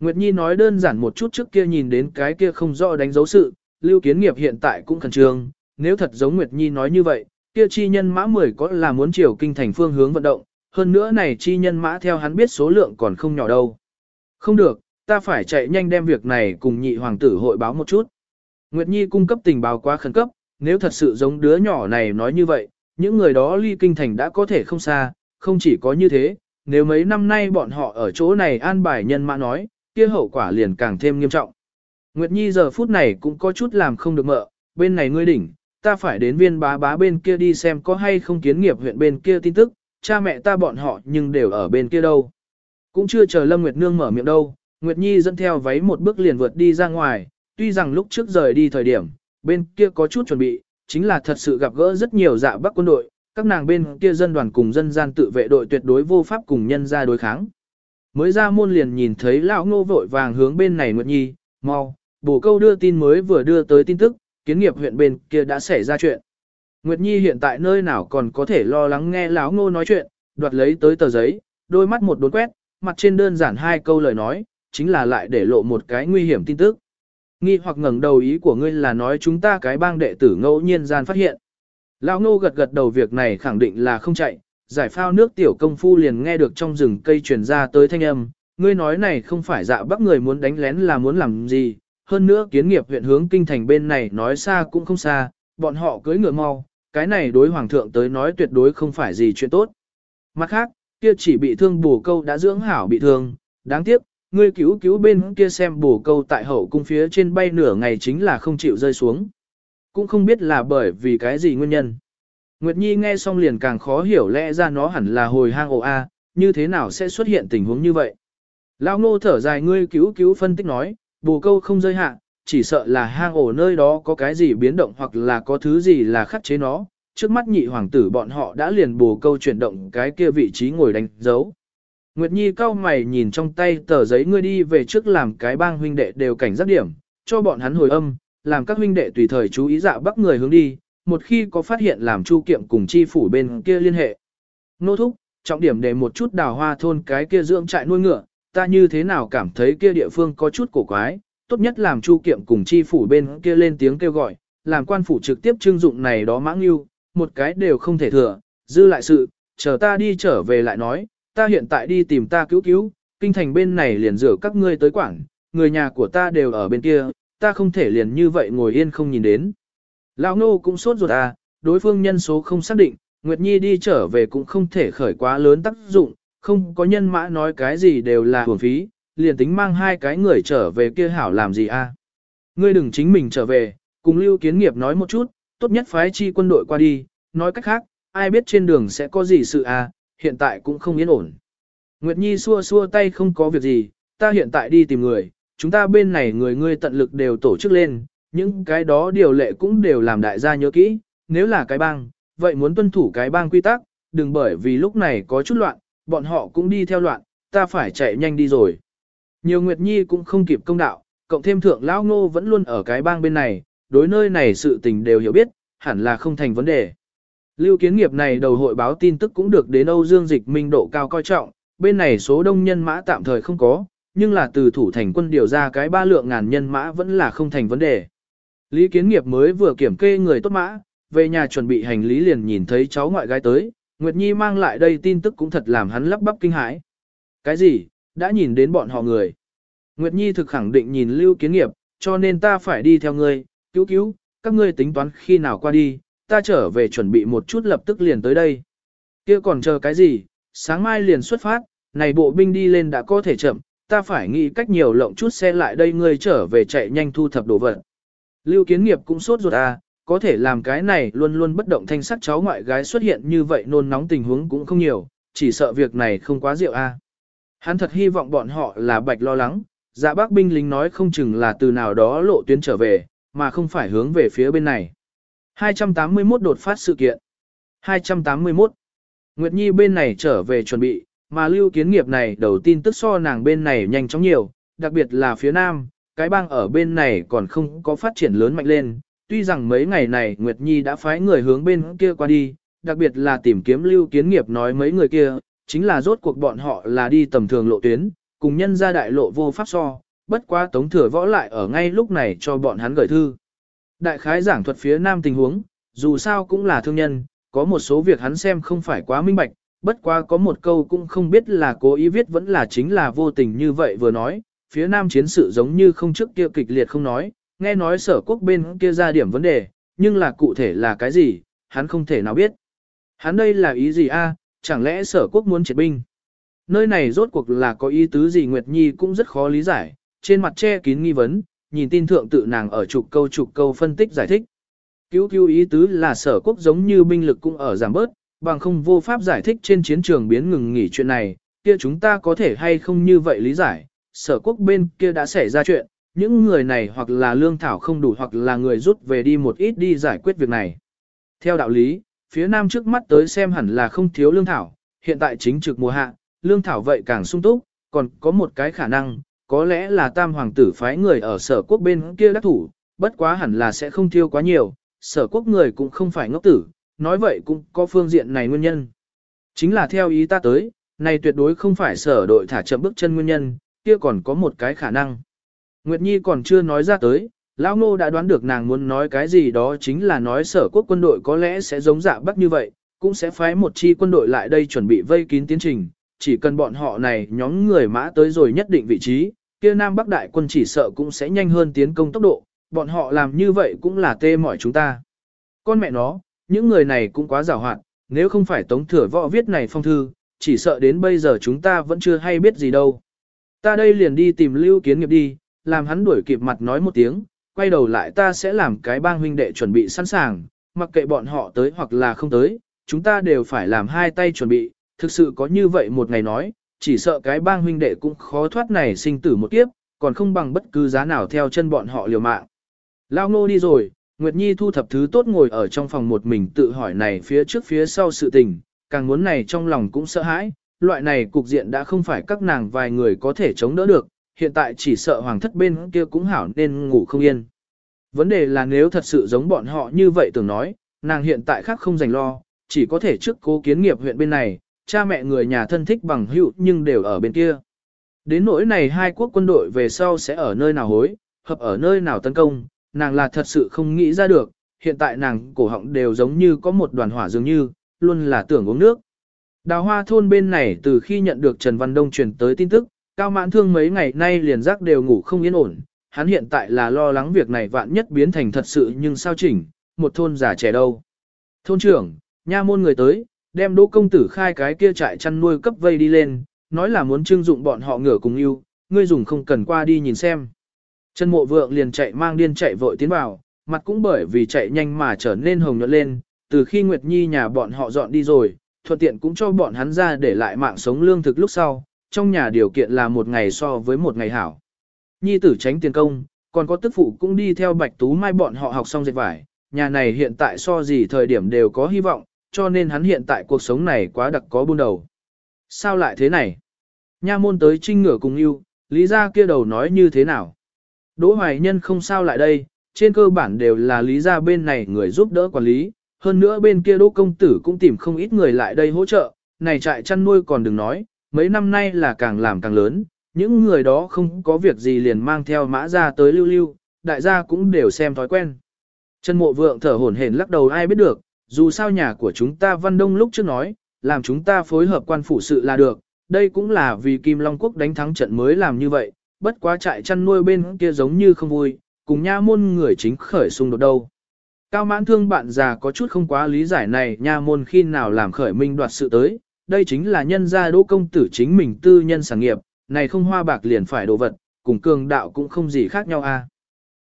Nguyệt Nhi nói đơn giản một chút trước kia nhìn đến cái kia không rõ đánh dấu sự, lưu kiến nghiệp hiện tại cũng khẩn trương, nếu thật giống Nguyệt Nhi nói như vậy, kia chi nhân mã 10 có là muốn chiều kinh thành phương hướng vận động, hơn nữa này chi nhân mã theo hắn biết số lượng còn không nhỏ đâu. Không được, ta phải chạy nhanh đem việc này cùng nhị hoàng tử hội báo một chút. Nguyệt Nhi cung cấp tình báo quá khẩn cấp, nếu thật sự giống đứa nhỏ này nói như vậy, những người đó ly kinh thành đã có thể không xa, không chỉ có như thế, nếu mấy năm nay bọn họ ở chỗ này an bài nhân mã nói, kia hậu quả liền càng thêm nghiêm trọng. Nguyệt Nhi giờ phút này cũng có chút làm không được mợ, bên này ngươi đỉnh, ta phải đến viên bá bá bên kia đi xem có hay không kiến nghiệp huyện bên kia tin tức, cha mẹ ta bọn họ nhưng đều ở bên kia đâu. Cũng chưa chờ Lâm Nguyệt Nương mở miệng đâu, Nguyệt Nhi dẫn theo váy một bước liền vượt đi ra ngoài, tuy rằng lúc trước rời đi thời điểm, bên kia có chút chuẩn bị, chính là thật sự gặp gỡ rất nhiều dạ bắc quân đội, các nàng bên kia dân đoàn cùng dân gian tự vệ đội tuyệt đối vô pháp cùng nhân ra đối kháng. Mới ra môn liền nhìn thấy lão ngô vội vàng hướng bên này Nguyệt Nhi, mau, bổ câu đưa tin mới vừa đưa tới tin tức, kiến nghiệp huyện bên kia đã xảy ra chuyện. Nguyệt Nhi hiện tại nơi nào còn có thể lo lắng nghe lão ngô nói chuyện, đoạt lấy tới tờ giấy, đôi mắt một đốn quét, mặt trên đơn giản hai câu lời nói, chính là lại để lộ một cái nguy hiểm tin tức. Nghi hoặc ngẩng đầu ý của ngươi là nói chúng ta cái bang đệ tử ngẫu nhiên gian phát hiện. Lão ngô gật gật đầu việc này khẳng định là không chạy, giải phao nước tiểu công phu liền nghe được trong rừng cây truyền ra tới thanh âm, ngươi nói này không phải dạ bắc người muốn đánh lén là muốn làm gì, hơn nữa kiến nghiệp huyện hướng kinh thành bên này nói xa cũng không xa, bọn họ cưới ngựa mau, cái này đối hoàng thượng tới nói tuyệt đối không phải gì chuyện tốt. Mặt khác, kia chỉ bị thương bổ câu đã dưỡng hảo bị thương, đáng tiếc, ngươi cứu cứu bên kia xem bổ câu tại hậu cung phía trên bay nửa ngày chính là không chịu rơi xuống. Cũng không biết là bởi vì cái gì nguyên nhân. Nguyệt Nhi nghe xong liền càng khó hiểu lẽ ra nó hẳn là hồi hang ổ A, như thế nào sẽ xuất hiện tình huống như vậy. Lão ngô thở dài ngươi cứu cứu phân tích nói, bồ câu không rơi hạ, chỉ sợ là hang ổ nơi đó có cái gì biến động hoặc là có thứ gì là khắc chế nó. Trước mắt nhị hoàng tử bọn họ đã liền bù câu chuyển động cái kia vị trí ngồi đánh dấu. Nguyệt Nhi cao mày nhìn trong tay tờ giấy ngươi đi về trước làm cái bang huynh đệ đều cảnh giác điểm, cho bọn hắn hồi âm, làm các huynh đệ tùy thời chú ý dạ bắc người hướng đi, một khi có phát hiện làm chu kiệm cùng chi phủ bên kia liên hệ. Nô thúc, trọng điểm để một chút đào hoa thôn cái kia dưỡng trại nuôi ngựa, ta như thế nào cảm thấy kia địa phương có chút cổ quái, tốt nhất làm chu kiệm cùng chi phủ bên kia lên tiếng kêu gọi, làm quan phủ trực tiếp trưng dụng này đó mãng yêu, một cái đều không thể thừa, dư lại sự, chờ ta đi trở về lại nói, ta hiện tại đi tìm ta cứu cứu, kinh thành bên này liền rửa các ngươi tới quảng, người nhà của ta đều ở bên kia, ta không thể liền như vậy ngồi yên không nhìn đến. Lão nô cũng sốt ruột à, đối phương nhân số không xác định, Nguyệt Nhi đi trở về cũng không thể khởi quá lớn tác dụng, không có nhân mã nói cái gì đều là hưởng phí, liền tính mang hai cái người trở về kia hảo làm gì a? À? Ngươi đừng chính mình trở về, cùng lưu kiến nghiệp nói một chút, tốt nhất phái chi quân đội qua đi, nói cách khác, ai biết trên đường sẽ có gì sự à, hiện tại cũng không yên ổn. Nguyệt Nhi xua xua tay không có việc gì, ta hiện tại đi tìm người, chúng ta bên này người ngươi tận lực đều tổ chức lên, những cái đó điều lệ cũng đều làm đại gia nhớ kỹ, nếu là cái bang, vậy muốn tuân thủ cái bang quy tắc, đừng bởi vì lúc này có chút loạn, bọn họ cũng đi theo loạn, ta phải chạy nhanh đi rồi. Nhiều Nguyệt Nhi cũng không kịp công đạo, cộng thêm thượng lão ngô vẫn luôn ở cái bang bên này, đối nơi này sự tình đều hiểu biết, hẳn là không thành vấn đề. Lưu kiến nghiệp này đầu hội báo tin tức cũng được đến Âu Dương Dịch Minh độ cao coi trọng, bên này số đông nhân mã tạm thời không có, nhưng là từ thủ thành quân điều ra cái ba lượng ngàn nhân mã vẫn là không thành vấn đề. Lý kiến nghiệp mới vừa kiểm kê người tốt mã, về nhà chuẩn bị hành lý liền nhìn thấy cháu ngoại gái tới, Nguyệt Nhi mang lại đây tin tức cũng thật làm hắn lắp bắp kinh hãi. Cái gì, đã nhìn đến bọn họ người. Nguyệt Nhi thực khẳng định nhìn lưu kiến nghiệp, cho nên ta phải đi theo ngươi, cứu cứu, các ngươi tính toán khi nào qua đi, ta trở về chuẩn bị một chút lập tức liền tới đây. kia còn chờ cái gì, sáng mai liền xuất phát, này bộ binh đi lên đã có thể chậm, ta phải nghĩ cách nhiều lộng chút xe lại đây ngươi trở về chạy nhanh thu thập đồ vật. Lưu kiến nghiệp cũng sốt ruột à, có thể làm cái này luôn luôn bất động thanh sắc cháu ngoại gái xuất hiện như vậy nôn nóng tình huống cũng không nhiều, chỉ sợ việc này không quá rượu a. À. Hắn thật hy vọng bọn họ là bạch lo lắng, dạ bác binh lính nói không chừng là từ nào đó lộ tuyến trở về, mà không phải hướng về phía bên này. 281 đột phát sự kiện. 281. Nguyệt Nhi bên này trở về chuẩn bị, mà lưu kiến nghiệp này đầu tin tức so nàng bên này nhanh chóng nhiều, đặc biệt là phía nam, cái bang ở bên này còn không có phát triển lớn mạnh lên. Tuy rằng mấy ngày này Nguyệt Nhi đã phái người hướng bên kia qua đi, đặc biệt là tìm kiếm lưu kiến nghiệp nói mấy người kia, chính là rốt cuộc bọn họ là đi tầm thường lộ tuyến, cùng nhân ra đại lộ vô pháp so, bất quá tống thừa võ lại ở ngay lúc này cho bọn hắn gửi thư. Đại khái giảng thuật phía nam tình huống, dù sao cũng là thương nhân, có một số việc hắn xem không phải quá minh bạch, bất quá có một câu cũng không biết là cố ý viết vẫn là chính là vô tình như vậy vừa nói, phía nam chiến sự giống như không trước kia kịch liệt không nói, nghe nói sở quốc bên kia ra điểm vấn đề, nhưng là cụ thể là cái gì, hắn không thể nào biết. Hắn đây là ý gì a? Chẳng lẽ sở quốc muốn triệt binh? nơi này rốt cuộc là có ý tứ gì Nguyệt Nhi cũng rất khó lý giải, trên mặt che kín nghi vấn, nhìn tin thượng tự nàng ở trục câu trục câu phân tích giải thích. Cứu cứu ý tứ là sở quốc giống như binh lực cũng ở giảm bớt, bằng không vô pháp giải thích trên chiến trường biến ngừng nghỉ chuyện này, kia chúng ta có thể hay không như vậy lý giải, sở quốc bên kia đã xảy ra chuyện, những người này hoặc là lương thảo không đủ hoặc là người rút về đi một ít đi giải quyết việc này. Theo đạo lý, phía nam trước mắt tới xem hẳn là không thiếu lương thảo, hiện tại chính trực mùa hạ, lương thảo vậy càng sung túc, còn có một cái khả năng, có lẽ là tam hoàng tử phái người ở sở quốc bên kia đắc thủ, bất quá hẳn là sẽ không thiêu quá nhiều, sở quốc người cũng không phải ngốc tử, nói vậy cũng có phương diện này nguyên nhân. Chính là theo ý ta tới, này tuyệt đối không phải sở đội thả chậm bước chân nguyên nhân, kia còn có một cái khả năng. Nguyệt Nhi còn chưa nói ra tới, Lão Nô đã đoán được nàng muốn nói cái gì đó chính là nói sở quốc quân đội có lẽ sẽ giống dạ bắc như vậy, cũng sẽ phái một chi quân đội lại đây chuẩn bị vây kín tiến trình, chỉ cần bọn họ này nhóm người mã tới rồi nhất định vị trí, kia Nam Bắc đại quân chỉ sợ cũng sẽ nhanh hơn tiến công tốc độ, bọn họ làm như vậy cũng là tê mỏi chúng ta. Con mẹ nó, những người này cũng quá giàu hoạt, nếu không phải tống thừa võ viết này phong thư, chỉ sợ đến bây giờ chúng ta vẫn chưa hay biết gì đâu. Ta đây liền đi tìm lưu kiến nghiệp đi, làm hắn đuổi kịp mặt nói một tiếng, quay đầu lại ta sẽ làm cái bang huynh đệ chuẩn bị sẵn sàng, mặc kệ bọn họ tới hoặc là không tới, chúng ta đều phải làm hai tay chuẩn bị, thực sự có như vậy một ngày nói, chỉ sợ cái bang huynh đệ cũng khó thoát này sinh tử một kiếp, còn không bằng bất cứ giá nào theo chân bọn họ liều mạng. Lao ngô đi rồi, Nguyệt Nhi thu thập thứ tốt ngồi ở trong phòng một mình tự hỏi này phía trước phía sau sự tình, càng muốn này trong lòng cũng sợ hãi, loại này cục diện đã không phải các nàng vài người có thể chống đỡ được, hiện tại chỉ sợ hoàng thất bên kia cũng hảo nên ngủ không yên. Vấn đề là nếu thật sự giống bọn họ như vậy tưởng nói, nàng hiện tại khác không dành lo, chỉ có thể trước cố kiến nghiệp huyện bên này, cha mẹ người nhà thân thích bằng hữu nhưng đều ở bên kia. Đến nỗi này hai quốc quân đội về sau sẽ ở nơi nào hối, hợp ở nơi nào tấn công, nàng là thật sự không nghĩ ra được, hiện tại nàng cổ họng đều giống như có một đoàn hỏa dường như, luôn là tưởng uống nước. Đào hoa thôn bên này từ khi nhận được Trần Văn Đông truyền tới tin tức, Cao Mãn Thương mấy ngày nay liền giác đều ngủ không yên ổn, hắn hiện tại là lo lắng việc này vạn nhất biến thành thật sự nhưng sao chỉnh, một thôn già trẻ đâu. Thôn trưởng, nha môn người tới, đem đỗ công tử khai cái kia trại chăn nuôi cấp vây đi lên, nói là muốn trưng dụng bọn họ ngửa cùng yêu, ngươi dùng không cần qua đi nhìn xem. chân mộ vượng liền chạy mang điên chạy vội tiến vào, mặt cũng bởi vì chạy nhanh mà trở nên hồng nhuận lên, từ khi Nguyệt Nhi nhà bọn họ dọn đi rồi, thuận tiện cũng cho bọn hắn ra để lại mạng sống lương thực lúc sau, trong nhà điều kiện là một ngày so với một ngày hảo. Nhi tử tránh tiền công, còn có tức phụ cũng đi theo bạch tú mai bọn họ học xong dệt vải, nhà này hiện tại so gì thời điểm đều có hy vọng, cho nên hắn hiện tại cuộc sống này quá đặc có buôn đầu. Sao lại thế này? Nha môn tới trinh ngửa cùng yêu, lý ra kia đầu nói như thế nào? Đỗ hoài nhân không sao lại đây, trên cơ bản đều là lý ra bên này người giúp đỡ quản lý, hơn nữa bên kia đỗ công tử cũng tìm không ít người lại đây hỗ trợ, này trại chăn nuôi còn đừng nói, mấy năm nay là càng làm càng lớn, những người đó không có việc gì liền mang theo mã ra tới lưu lưu, đại gia cũng đều xem thói quen. Trần mộ vượng thở hổn hển lắc đầu ai biết được, dù sao nhà của chúng ta Văn Đông lúc trước nói, làm chúng ta phối hợp quan phủ sự là được, đây cũng là vì Kim Long Quốc đánh thắng trận mới làm như vậy, bất quá trại chăn nuôi bên kia giống như không vui, cùng nha môn người chính khởi xung đột đâu. Cao mãn thương bạn già có chút không quá lý giải này nha môn khi nào làm khởi minh đoạt sự tới, đây chính là nhân gia đỗ công tử chính mình tư nhân sản nghiệp, này không hoa bạc liền phải đồ vật, cùng cường đạo cũng không gì khác nhau a.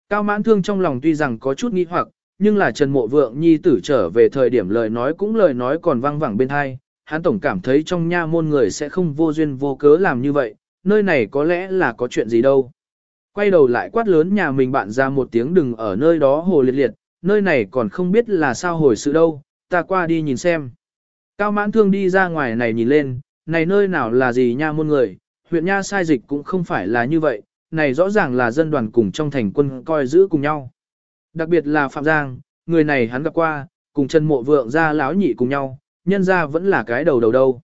Cao mãn thương trong lòng tuy rằng có chút nghi hoặc, nhưng là Trần Mộ Vượng Nhi tử trở về thời điểm lời nói cũng lời nói còn vang vẳng bên hai, hắn tổng cảm thấy trong nha môn người sẽ không vô duyên vô cớ làm như vậy, nơi này có lẽ là có chuyện gì đâu. Quay đầu lại quát lớn nhà mình bạn ra một tiếng đừng ở nơi đó hồ liệt liệt, nơi này còn không biết là sao hồi sự đâu, ta qua đi nhìn xem. Cao mãn thương đi ra ngoài này nhìn lên, này nơi nào là gì nha môn người, huyện nha sai dịch cũng không phải là như vậy, này rõ ràng là dân đoàn cùng trong thành quân coi giữ cùng nhau. Đặc biệt là Phạm Giang, người này hắn gặp qua, cùng chân mộ vượng ra láo nhị cùng nhau, nhân ra vẫn là cái đầu đầu đâu.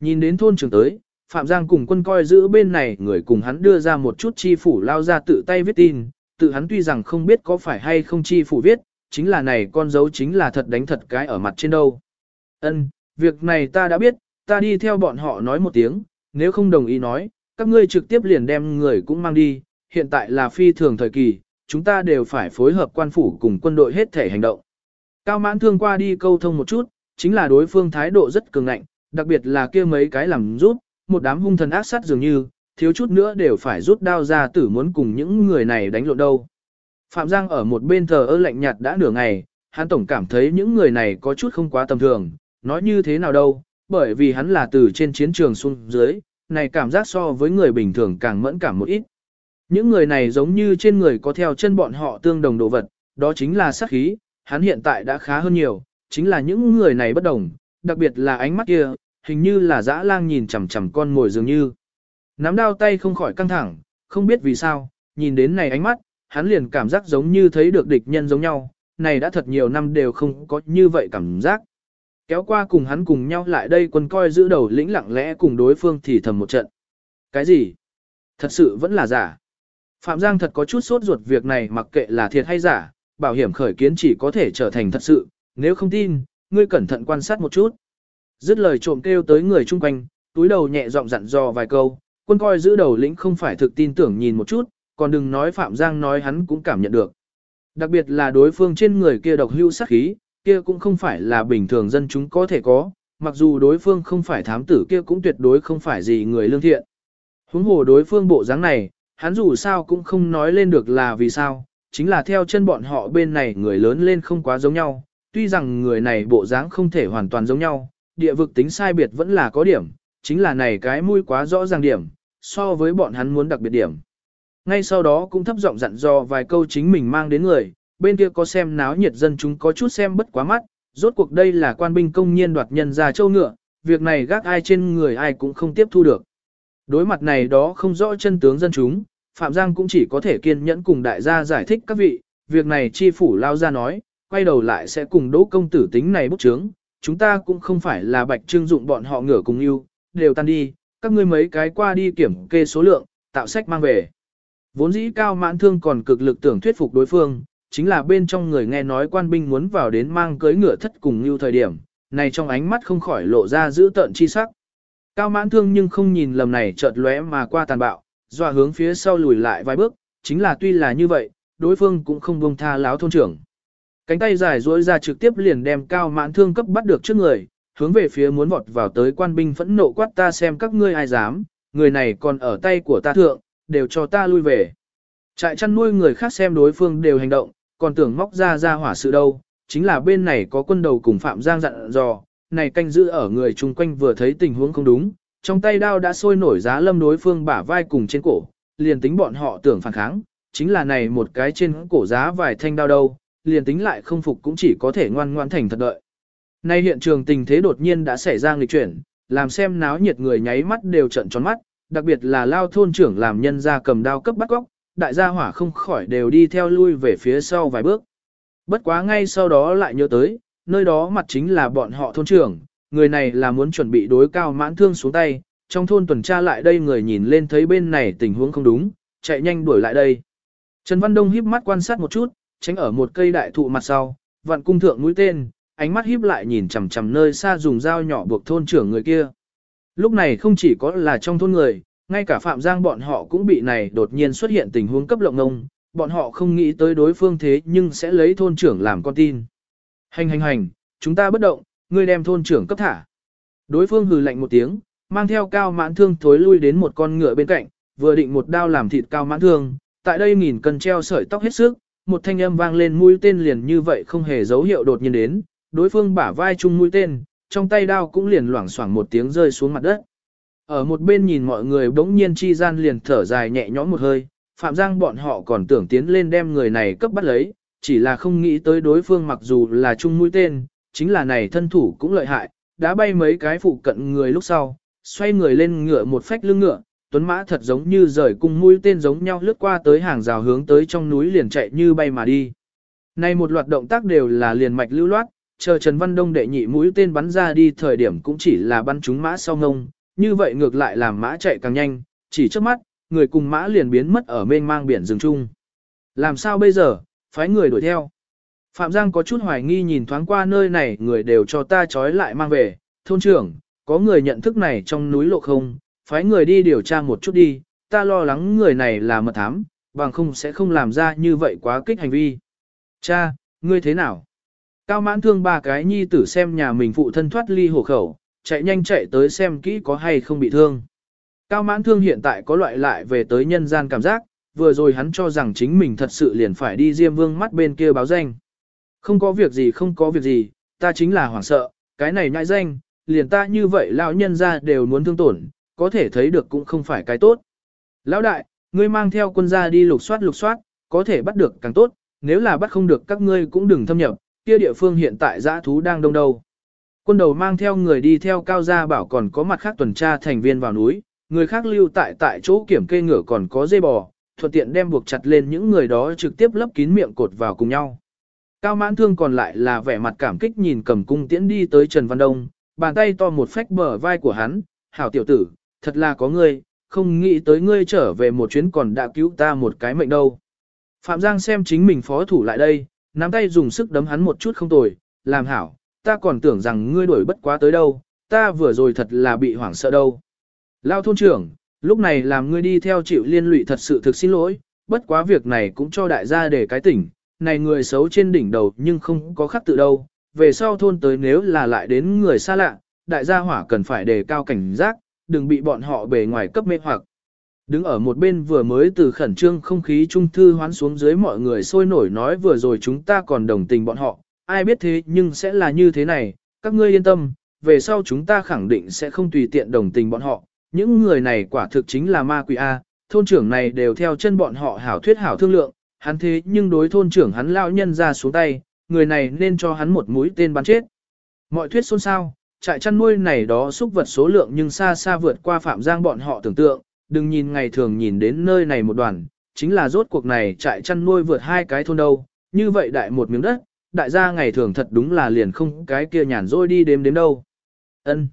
Nhìn đến thôn trường tới, Phạm Giang cùng quân coi giữ bên này người cùng hắn đưa ra một chút chi phủ lao ra tự tay viết tin, tự hắn tuy rằng không biết có phải hay không chi phủ viết, chính là này con dấu chính là thật đánh thật cái ở mặt trên đâu. Ân, việc này ta đã biết, ta đi theo bọn họ nói một tiếng, nếu không đồng ý nói, các ngươi trực tiếp liền đem người cũng mang đi, hiện tại là phi thường thời kỳ, chúng ta đều phải phối hợp quan phủ cùng quân đội hết thể hành động. Cao mãn thương qua đi câu thông một chút, chính là đối phương thái độ rất cường ngạnh, đặc biệt là kia mấy cái làm rút, một đám hung thần ác sát dường như, thiếu chút nữa đều phải rút đao ra tử muốn cùng những người này đánh lộn đâu. Phạm Giang ở một bên thờ ơ lạnh nhạt đã nửa ngày, hắn tổng cảm thấy những người này có chút không quá tầm thường, nói như thế nào đâu, bởi vì hắn là từ trên chiến trường xuống dưới, này cảm giác so với người bình thường càng mẫn cảm một ít. Những người này giống như trên người có theo chân bọn họ tương đồng đồ vật, đó chính là sát khí, hắn hiện tại đã khá hơn nhiều, chính là những người này bất đồng, đặc biệt là ánh mắt kia, hình như là dã lang nhìn chằm chằm con mồi dường như. Nắm đao tay không khỏi căng thẳng, không biết vì sao, nhìn đến này ánh mắt, hắn liền cảm giác giống như thấy được địch nhân giống nhau, này đã thật nhiều năm đều không có như vậy cảm giác. Kéo qua cùng hắn cùng nhau lại đây quân coi giữ đầu lĩnh lặng lẽ cùng đối phương thì thầm một trận. Cái gì? Thật sự vẫn là giả. Phạm Giang thật có chút sốt ruột việc này mặc kệ là thiệt hay giả, bảo hiểm khởi kiến chỉ có thể trở thành thật sự, nếu không tin, ngươi cẩn thận quan sát một chút. Dứt lời trộm kêu tới người chung quanh, túi đầu nhẹ giọng dặn dò vài câu, quân coi giữ đầu lĩnh không phải thực tin tưởng nhìn một chút, còn đừng nói Phạm Giang nói hắn cũng cảm nhận được. Đặc biệt là đối phương trên người kia độc hưu sát khí, kia cũng không phải là bình thường dân chúng có thể có, mặc dù đối phương không phải thám tử kia cũng tuyệt đối không phải gì người lương thiện. Huống hồ đối phương bộ dáng này, hắn dù sao cũng không nói lên được là vì sao, chính là theo chân bọn họ bên này người lớn lên không quá giống nhau, tuy rằng người này bộ dáng không thể hoàn toàn giống nhau, địa vực tính sai biệt vẫn là có điểm, chính là này cái mũi quá rõ ràng điểm, so với bọn hắn muốn đặc biệt điểm. Ngay sau đó cũng thấp giọng dặn dò vài câu chính mình mang đến người, bên kia có xem náo nhiệt dân chúng có chút xem bất quá mắt, rốt cuộc đây là quan binh công nhiên đoạt nhân ra châu ngựa, việc này gác ai trên người ai cũng không tiếp thu được. Đối mặt này đó không rõ chân tướng dân chúng, Phạm Giang cũng chỉ có thể kiên nhẫn cùng đại gia giải thích các vị, việc này chi phủ lao ra nói, quay đầu lại sẽ cùng đỗ công tử tính này bút trướng, chúng ta cũng không phải là bạch trưng dụng bọn họ ngửa cùng yêu, đều tan đi, các ngươi mấy cái qua đi kiểm kê số lượng, tạo sách mang về. Vốn dĩ cao mãn thương còn cực lực tưởng thuyết phục đối phương, chính là bên trong người nghe nói quan binh muốn vào đến mang cưới ngựa thất cùng như thời điểm, này trong ánh mắt không khỏi lộ ra giữ tợn chi sắc. Cao mãn thương nhưng không nhìn lầm này chợt lóe mà qua tàn bạo, dọa hướng phía sau lùi lại vài bước, chính là tuy là như vậy, đối phương cũng không buông tha láo thôn trưởng. Cánh tay dài duỗi ra trực tiếp liền đem cao mãn thương cấp bắt được trước người, hướng về phía muốn vọt vào tới quan binh phẫn nộ quát ta xem các ngươi ai dám, người này còn ở tay của ta thượng, đều cho ta lui về. Trại chăn nuôi người khác xem đối phương đều hành động, còn tưởng móc ra ra hỏa sự đâu, chính là bên này có quân đầu cùng Phạm Giang dặn dò, này canh giữ ở người chung quanh vừa thấy tình huống không đúng, trong tay đao đã sôi nổi giá lâm đối phương bả vai cùng trên cổ, liền tính bọn họ tưởng phản kháng, chính là này một cái trên cổ giá vài thanh đao đâu, liền tính lại không phục cũng chỉ có thể ngoan ngoan thành thật đợi. Nay hiện trường tình thế đột nhiên đã xảy ra nghịch chuyển, làm xem náo nhiệt người nháy mắt đều trận tròn mắt, đặc biệt là lao thôn trưởng làm nhân ra cầm đao cấp bắt góc, đại gia hỏa không khỏi đều đi theo lui về phía sau vài bước. Bất quá ngay sau đó lại nhớ tới, nơi đó mặt chính là bọn họ thôn trưởng, người này là muốn chuẩn bị đối cao mãn thương xuống tay, trong thôn tuần tra lại đây người nhìn lên thấy bên này tình huống không đúng, chạy nhanh đuổi lại đây. Trần Văn Đông híp mắt quan sát một chút, tránh ở một cây đại thụ mặt sau, vạn cung thượng mũi tên, ánh mắt híp lại nhìn chằm chằm nơi xa dùng dao nhỏ buộc thôn trưởng người kia. Lúc này không chỉ có là trong thôn người, ngay cả Phạm Giang bọn họ cũng bị này đột nhiên xuất hiện tình huống cấp lộng ngông, bọn họ không nghĩ tới đối phương thế nhưng sẽ lấy thôn trưởng làm con tin. Hành hành hành, chúng ta bất động, ngươi đem thôn trưởng cấp thả. Đối phương hừ lạnh một tiếng, mang theo cao mãn thương thối lui đến một con ngựa bên cạnh, vừa định một đao làm thịt cao mãn thương, tại đây nghìn cân treo sợi tóc hết sức, một thanh âm vang lên mũi tên liền như vậy không hề dấu hiệu đột nhiên đến, đối phương bả vai chung mũi tên, trong tay đao cũng liền loảng xoảng một tiếng rơi xuống mặt đất. Ở một bên nhìn mọi người bỗng nhiên chi gian liền thở dài nhẹ nhõm một hơi, Phạm Giang bọn họ còn tưởng tiến lên đem người này cấp bắt lấy, chỉ là không nghĩ tới đối phương mặc dù là chung mũi tên, chính là này thân thủ cũng lợi hại, đã bay mấy cái phụ cận người lúc sau, xoay người lên ngựa một phách lưng ngựa, tuấn mã thật giống như rời cung mũi tên giống nhau lướt qua tới hàng rào hướng tới trong núi liền chạy như bay mà đi. Này một loạt động tác đều là liền mạch lưu loát, chờ Trần Văn Đông đệ nhị mũi tên bắn ra đi thời điểm cũng chỉ là bắn trúng mã sau ngông, như vậy ngược lại làm mã chạy càng nhanh, chỉ trước mắt, người cùng mã liền biến mất ở mênh mang biển rừng chung. Làm sao bây giờ, phái người đuổi theo. Phạm Giang có chút hoài nghi nhìn thoáng qua nơi này người đều cho ta trói lại mang về, thôn trưởng, có người nhận thức này trong núi lộ không, phái người đi điều tra một chút đi, ta lo lắng người này là mật thám, bằng không sẽ không làm ra như vậy quá kích hành vi. Cha, ngươi thế nào? Cao mãn thương ba cái nhi tử xem nhà mình phụ thân thoát ly hổ khẩu, chạy nhanh chạy tới xem kỹ có hay không bị thương. Cao mãn thương hiện tại có loại lại về tới nhân gian cảm giác, vừa rồi hắn cho rằng chính mình thật sự liền phải đi Diêm Vương mắt bên kia báo danh. Không có việc gì không có việc gì, ta chính là hoảng sợ, cái này nhãi danh, liền ta như vậy lão nhân ra đều muốn thương tổn, có thể thấy được cũng không phải cái tốt. Lão đại, ngươi mang theo quân gia đi lục soát lục soát, có thể bắt được càng tốt, nếu là bắt không được các ngươi cũng đừng thâm nhập, kia địa phương hiện tại dã thú đang đông đâu. Quân đầu mang theo người đi theo cao gia bảo còn có mặt khác tuần tra thành viên vào núi, người khác lưu tại tại chỗ kiểm kê ngựa còn có dây bò, thuận tiện đem buộc chặt lên những người đó trực tiếp lấp kín miệng cột vào cùng nhau. Cao mãn thương còn lại là vẻ mặt cảm kích nhìn cầm cung tiễn đi tới Trần Văn Đông, bàn tay to một phách bờ vai của hắn, hảo tiểu tử, thật là có ngươi, không nghĩ tới ngươi trở về một chuyến còn đã cứu ta một cái mệnh đâu. Phạm Giang xem chính mình phó thủ lại đây, nắm tay dùng sức đấm hắn một chút không tồi, làm hảo, ta còn tưởng rằng ngươi đuổi bất quá tới đâu, ta vừa rồi thật là bị hoảng sợ đâu. Lao thôn trưởng, lúc này làm ngươi đi theo chịu liên lụy thật sự thực xin lỗi, bất quá việc này cũng cho đại gia để cái tỉnh, này người xấu trên đỉnh đầu nhưng không có khắc tự đâu, về sau thôn tới nếu là lại đến người xa lạ, đại gia hỏa cần phải đề cao cảnh giác, đừng bị bọn họ bề ngoài cấp mê hoặc. Đứng ở một bên vừa mới từ khẩn trương không khí trung thư hoán xuống dưới mọi người sôi nổi nói vừa rồi chúng ta còn đồng tình bọn họ, ai biết thế nhưng sẽ là như thế này, các ngươi yên tâm, về sau chúng ta khẳng định sẽ không tùy tiện đồng tình bọn họ, những người này quả thực chính là ma quỷ A, thôn trưởng này đều theo chân bọn họ hảo thuyết hảo thương lượng, hắn thế nhưng đối thôn trưởng hắn lao nhân ra xuống tay, người này nên cho hắn một mũi tên bắn chết. Mọi thuyết xôn xao, trại chăn nuôi này đó xúc vật số lượng nhưng xa xa vượt qua phạm giang bọn họ tưởng tượng, đừng nhìn ngày thường nhìn đến nơi này một đoàn, chính là rốt cuộc này trại chăn nuôi vượt hai cái thôn đâu, như vậy đại một miếng đất, đại gia ngày thường thật đúng là liền không cái kia nhàn rỗi đi đếm đếm đâu. Ân,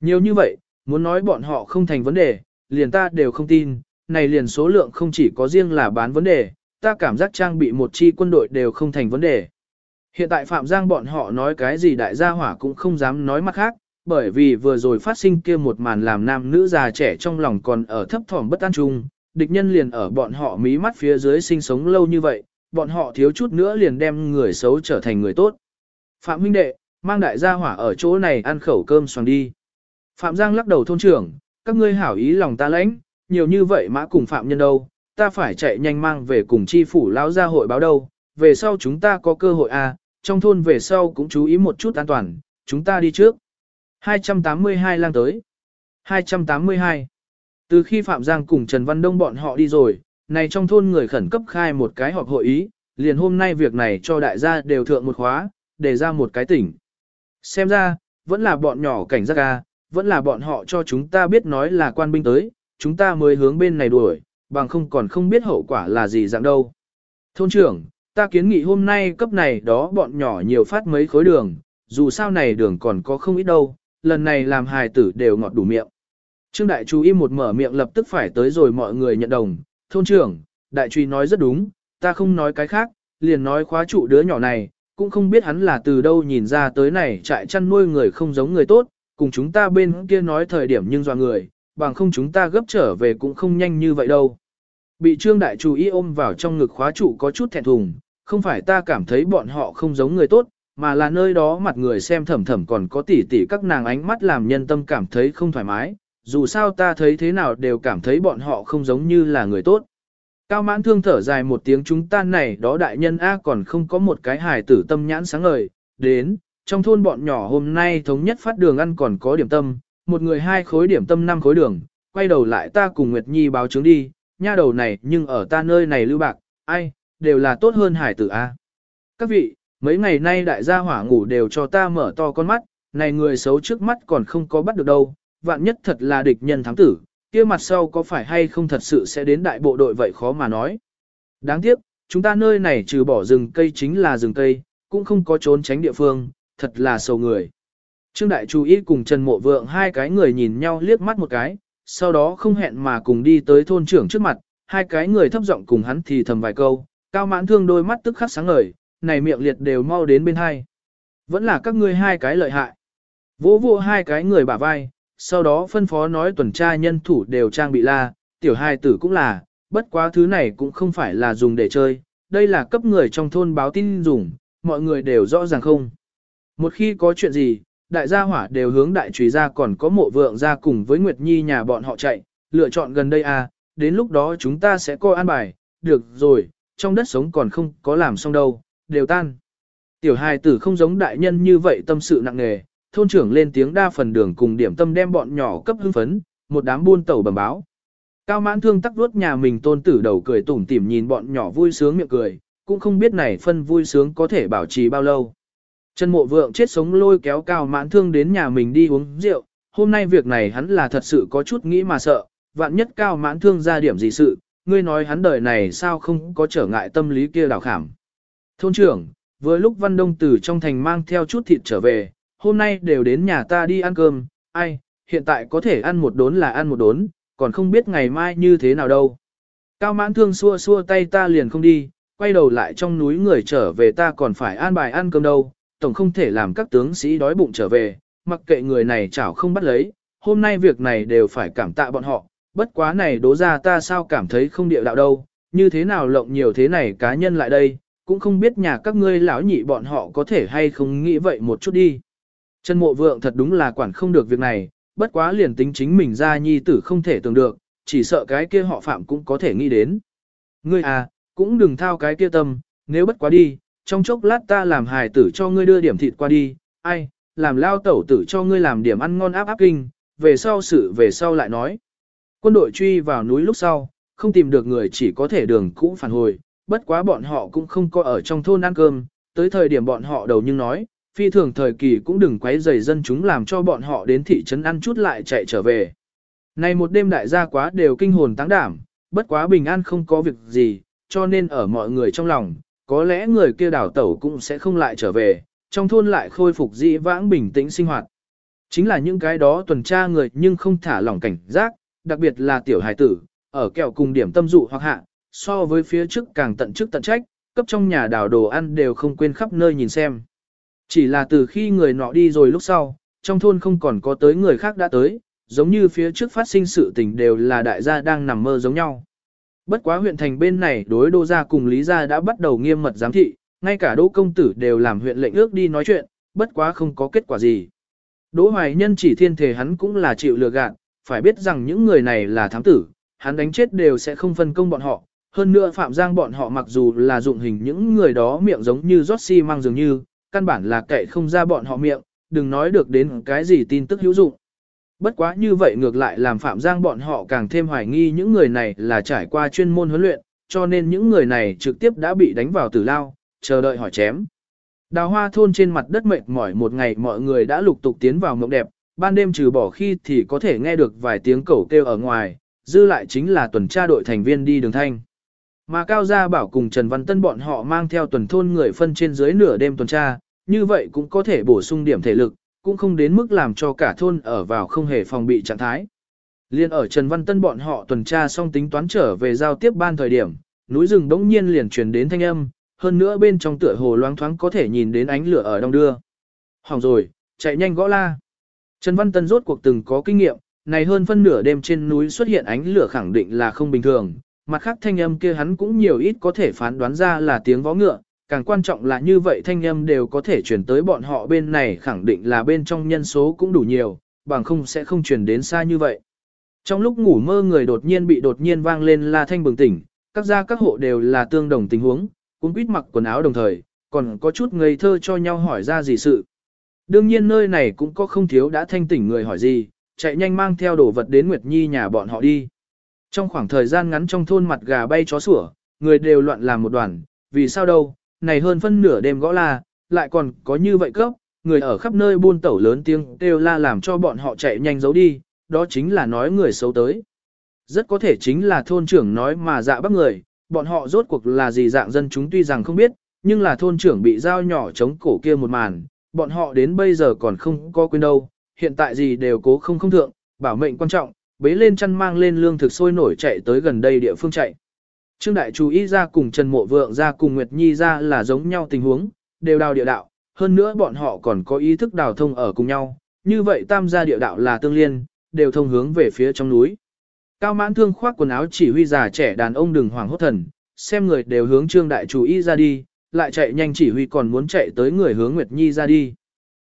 Nhiều như vậy, muốn nói bọn họ không thành vấn đề, liền ta đều không tin, này liền số lượng không chỉ có riêng là bán vấn đề, ta cảm giác trang bị một chi quân đội đều không thành vấn đề. Hiện tại Phạm Giang bọn họ nói cái gì đại gia hỏa cũng không dám nói mặt khác, bởi vì vừa rồi phát sinh kia một màn làm nam nữ già trẻ trong lòng còn ở thấp thỏm bất an chung, địch nhân liền ở bọn họ mí mắt phía dưới sinh sống lâu như vậy, bọn họ thiếu chút nữa liền đem người xấu trở thành người tốt. Phạm huynh đệ, mang đại gia hỏa ở chỗ này ăn khẩu cơm xoàng đi. Phạm Giang lắc đầu thôn trưởng, các ngươi hảo ý lòng ta lãnh, nhiều như vậy mã cùng phạm nhân đâu, ta phải chạy nhanh mang về cùng chi phủ lão gia hội báo đâu, về sau chúng ta có cơ hội à, trong thôn về sau cũng chú ý một chút an toàn, chúng ta đi trước. 282 lang tới. 282. Từ khi Phạm Giang cùng Trần Văn Đông bọn họ đi rồi, này trong thôn người khẩn cấp khai một cái họp hội ý, liền hôm nay việc này cho đại gia đều thượng một khóa, để ra một cái tỉnh. Xem ra, vẫn là bọn nhỏ cảnh giác ca, vẫn là bọn họ cho chúng ta biết nói là quan binh tới, chúng ta mới hướng bên này đuổi, bằng không còn không biết hậu quả là gì dạng đâu. Thôn trưởng, ta kiến nghị hôm nay cấp này đó bọn nhỏ nhiều phát mấy khối đường, dù sao này đường còn có không ít đâu, lần này làm hài tử đều ngọt đủ miệng. Trương Đại Chú im một mở miệng lập tức phải tới rồi mọi người nhận đồng, thôn trưởng, Đại Truy nói rất đúng, ta không nói cái khác, liền nói khóa trụ đứa nhỏ này, cũng không biết hắn là từ đâu nhìn ra tới này trại chăn nuôi người không giống người tốt, cùng chúng ta bên kia nói thời điểm nhưng dò người, bằng không chúng ta gấp trở về cũng không nhanh như vậy đâu. Bị Trương Đại Chủ y ôm vào trong ngực khóa trụ có chút thẹn thùng, không phải ta cảm thấy bọn họ không giống người tốt, mà là nơi đó mặt người xem thầm thầm còn có tỉ tỉ các nàng ánh mắt làm nhân tâm cảm thấy không thoải mái, dù sao ta thấy thế nào đều cảm thấy bọn họ không giống như là người tốt. Cao mãn thương thở dài một tiếng chúng ta này đó đại nhân A còn không có một cái hài tử tâm nhãn sáng ngời, đến, trong thôn bọn nhỏ hôm nay thống nhất phát đường ăn còn có điểm tâm, một người hai khối điểm tâm năm khối đường, quay đầu lại ta cùng Nguyệt Nhi báo chứng đi, nha đầu này nhưng ở ta nơi này lưu bạc, ai, đều là tốt hơn hải tử A. Các vị, mấy ngày nay đại gia hỏa ngủ đều cho ta mở to con mắt, này người xấu trước mắt còn không có bắt được đâu, vạn nhất thật là địch nhân thắng tử, kia mặt sau có phải hay không thật sự sẽ đến đại bộ đội vậy khó mà nói. Đáng tiếc, chúng ta nơi này trừ bỏ rừng cây chính là rừng cây, cũng không có trốn tránh địa phương, thật là sầu người. Trương Đại chú ý cùng Trần Mộ Vượng hai cái người nhìn nhau liếc mắt một cái, sau đó không hẹn mà cùng đi tới thôn trưởng trước mặt, hai cái người thấp giọng cùng hắn thì thầm vài câu, cao mãn thương đôi mắt tức khắc sáng ngời, này miệng liệt đều mau đến bên hai. Vẫn là các ngươi hai cái lợi hại. Vỗ vỗ hai cái người bả vai, sau đó phân phó nói tuần tra nhân thủ đều trang bị la, tiểu hai tử cũng là, bất quá thứ này cũng không phải là dùng để chơi, đây là cấp người trong thôn báo tin dùng, mọi người đều rõ ràng không. Một khi có chuyện gì, đại gia hỏa đều hướng đại trùy ra còn có mộ vượng ra cùng với Nguyệt Nhi nhà bọn họ chạy, lựa chọn gần đây à, đến lúc đó chúng ta sẽ coi an bài, được rồi, trong đất sống còn không có làm xong đâu, đều tan. Tiểu hài tử không giống đại nhân như vậy tâm sự nặng nề, thôn trưởng lên tiếng đa phần đường cùng điểm tâm đem bọn nhỏ cấp hưng phấn, một đám buôn tẩu bẩm báo. Cao mãn thương tắc đuốt nhà mình tôn tử đầu cười tủm tỉm nhìn bọn nhỏ vui sướng miệng cười, cũng không biết này phân vui sướng có thể bảo trì bao lâu. Trần mộ vượng chết sống lôi kéo cao mãn thương đến nhà mình đi uống rượu, hôm nay việc này hắn là thật sự có chút nghĩ mà sợ, vạn nhất cao mãn thương ra điểm gì sự, ngươi nói hắn đời này sao không có trở ngại tâm lý kia đào khảm. Thôn trưởng, vừa lúc Văn Đông từ trong thành mang theo chút thịt trở về, hôm nay đều đến nhà ta đi ăn cơm, ai, hiện tại có thể ăn một đốn là ăn một đốn, còn không biết ngày mai như thế nào đâu. Cao mãn thương xua xua tay ta liền không đi, quay đầu lại trong núi người trở về ta còn phải an bài ăn cơm đâu, tổng không thể làm các tướng sĩ đói bụng trở về, mặc kệ người này chảo không bắt lấy, hôm nay việc này đều phải cảm tạ bọn họ, bất quá này đố ra ta sao cảm thấy không địa đạo đâu, như thế nào lộng nhiều thế này cá nhân lại đây, cũng không biết nhà các ngươi lão nhị bọn họ có thể hay không nghĩ vậy một chút đi. Trần mộ vượng thật đúng là quản không được việc này, bất quá liền tính chính mình ra nhi tử không thể tưởng được, chỉ sợ cái kia họ phạm cũng có thể nghĩ đến. Ngươi à, cũng đừng thao cái kia tâm, nếu bất quá đi, trong chốc lát ta làm hài tử cho ngươi đưa điểm thịt qua đi, ai, làm lao tẩu tử cho ngươi làm điểm ăn ngon áp áp kinh, về sau sự về sau lại nói. Quân đội truy vào núi lúc sau, không tìm được người chỉ có thể đường cũ phản hồi, bất quá bọn họ cũng không có ở trong thôn ăn cơm, tới thời điểm bọn họ đầu nhưng nói, phi thường thời kỳ cũng đừng quấy rầy dân chúng làm cho bọn họ đến thị trấn ăn chút lại chạy trở về. Này một đêm đại gia quá đều kinh hồn táng đảm, bất quá bình an không có việc gì, cho nên ở mọi người trong lòng, có lẽ người kia đảo tẩu cũng sẽ không lại trở về, trong thôn lại khôi phục dĩ vãng bình tĩnh sinh hoạt. Chính là những cái đó tuần tra người nhưng không thả lỏng cảnh giác, đặc biệt là tiểu hài tử, ở kẹo cùng điểm tâm dụ hoặc hạ, so với phía trước càng tận chức tận trách, cấp trong nhà đảo đồ ăn đều không quên khắp nơi nhìn xem. Chỉ là từ khi người nọ đi rồi lúc sau, trong thôn không còn có tới người khác đã tới, giống như phía trước phát sinh sự tình đều là đại gia đang nằm mơ giống nhau. Bất quá huyện thành bên này đối đô gia cùng lý gia đã bắt đầu nghiêm mật giám thị, ngay cả đỗ công tử đều làm huyện lệnh ước đi nói chuyện, bất quá không có kết quả gì. Đỗ hoài nhân chỉ thiên thể hắn cũng là chịu lừa gạt, phải biết rằng những người này là thám tử, hắn đánh chết đều sẽ không phân công bọn họ. Hơn nữa Phạm Giang bọn họ mặc dù là dụng hình những người đó miệng giống như rót xi si mang dường như, căn bản là kệ không ra bọn họ miệng, đừng nói được đến cái gì tin tức hữu dụng. Bất quá như vậy ngược lại làm Phạm Giang bọn họ càng thêm hoài nghi những người này là trải qua chuyên môn huấn luyện, cho nên những người này trực tiếp đã bị đánh vào tử lao, chờ đợi hỏi chém. Đào hoa thôn trên mặt đất mệt mỏi một ngày mọi người đã lục tục tiến vào mộng đẹp, ban đêm trừ bỏ khi thì có thể nghe được vài tiếng cẩu kêu ở ngoài, dư lại chính là tuần tra đội thành viên đi đường thanh. Mà Cao Gia Bảo cùng Trần Văn Tân bọn họ mang theo tuần thôn người phân trên dưới nửa đêm tuần tra, như vậy cũng có thể bổ sung điểm thể lực, cũng không đến mức làm cho cả thôn ở vào không hề phòng bị trạng thái. Liên ở Trần Văn Tân bọn họ tuần tra xong tính toán trở về giao tiếp ban thời điểm, núi rừng đống nhiên liền truyền đến thanh âm, hơn nữa bên trong tựa hồ loáng thoáng có thể nhìn đến ánh lửa ở đông đưa. Hỏng rồi, chạy nhanh gõ la. Trần Văn Tân rốt cuộc từng có kinh nghiệm, này hơn phân nửa đêm trên núi xuất hiện ánh lửa khẳng định là không bình thường, mặt khác thanh âm kia hắn cũng nhiều ít có thể phán đoán ra là tiếng vó ngựa, càng quan trọng là như vậy thanh âm đều có thể chuyển tới bọn họ bên này khẳng định là bên trong nhân số cũng đủ nhiều, bằng không sẽ không chuyển đến xa như vậy. Trong lúc ngủ mơ người đột nhiên bị đột nhiên vang lên la thanh bừng tỉnh, các gia các hộ đều là tương đồng tình huống, cũng quýt mặc quần áo đồng thời, còn có chút ngây thơ cho nhau hỏi ra gì sự. Đương nhiên nơi này cũng có không thiếu đã thanh tỉnh người hỏi gì, chạy nhanh mang theo đồ vật đến Nguyệt Nhi nhà bọn họ đi. Trong khoảng thời gian ngắn trong thôn mặt gà bay chó sủa, người đều loạn làm một đoàn, vì sao đâu, này hơn phân nửa đêm gõ la, lại còn có như vậy cấp, người ở khắp nơi buôn tẩu lớn tiếng kêu la làm cho bọn họ chạy nhanh giấu đi, đó chính là nói người xấu tới. Rất có thể chính là thôn trưởng nói mà dạ bắt người, bọn họ rốt cuộc là gì dạng dân chúng tuy rằng không biết, nhưng là thôn trưởng bị dao nhỏ chống cổ kia một màn, bọn họ đến bây giờ còn không có quên đâu, hiện tại gì đều cố không không thượng, bảo mệnh quan trọng, bế lên chăn mang lên lương thực sôi nổi chạy tới gần đây địa phương chạy. Trương Đại chú ý ra cùng Trần Mộ Vượng ra cùng Nguyệt Nhi ra là giống nhau tình huống, đều đào địa đạo, hơn nữa bọn họ còn có ý thức đào thông ở cùng nhau, như vậy tam gia địa đạo là tương liên, đều thông hướng về phía trong núi. Cao mãn thương khoác quần áo chỉ huy già trẻ đàn ông đừng hoảng hốt thần, xem người đều hướng Trương Đại chú ý ra đi, lại chạy nhanh chỉ huy còn muốn chạy tới người hướng Nguyệt Nhi ra đi.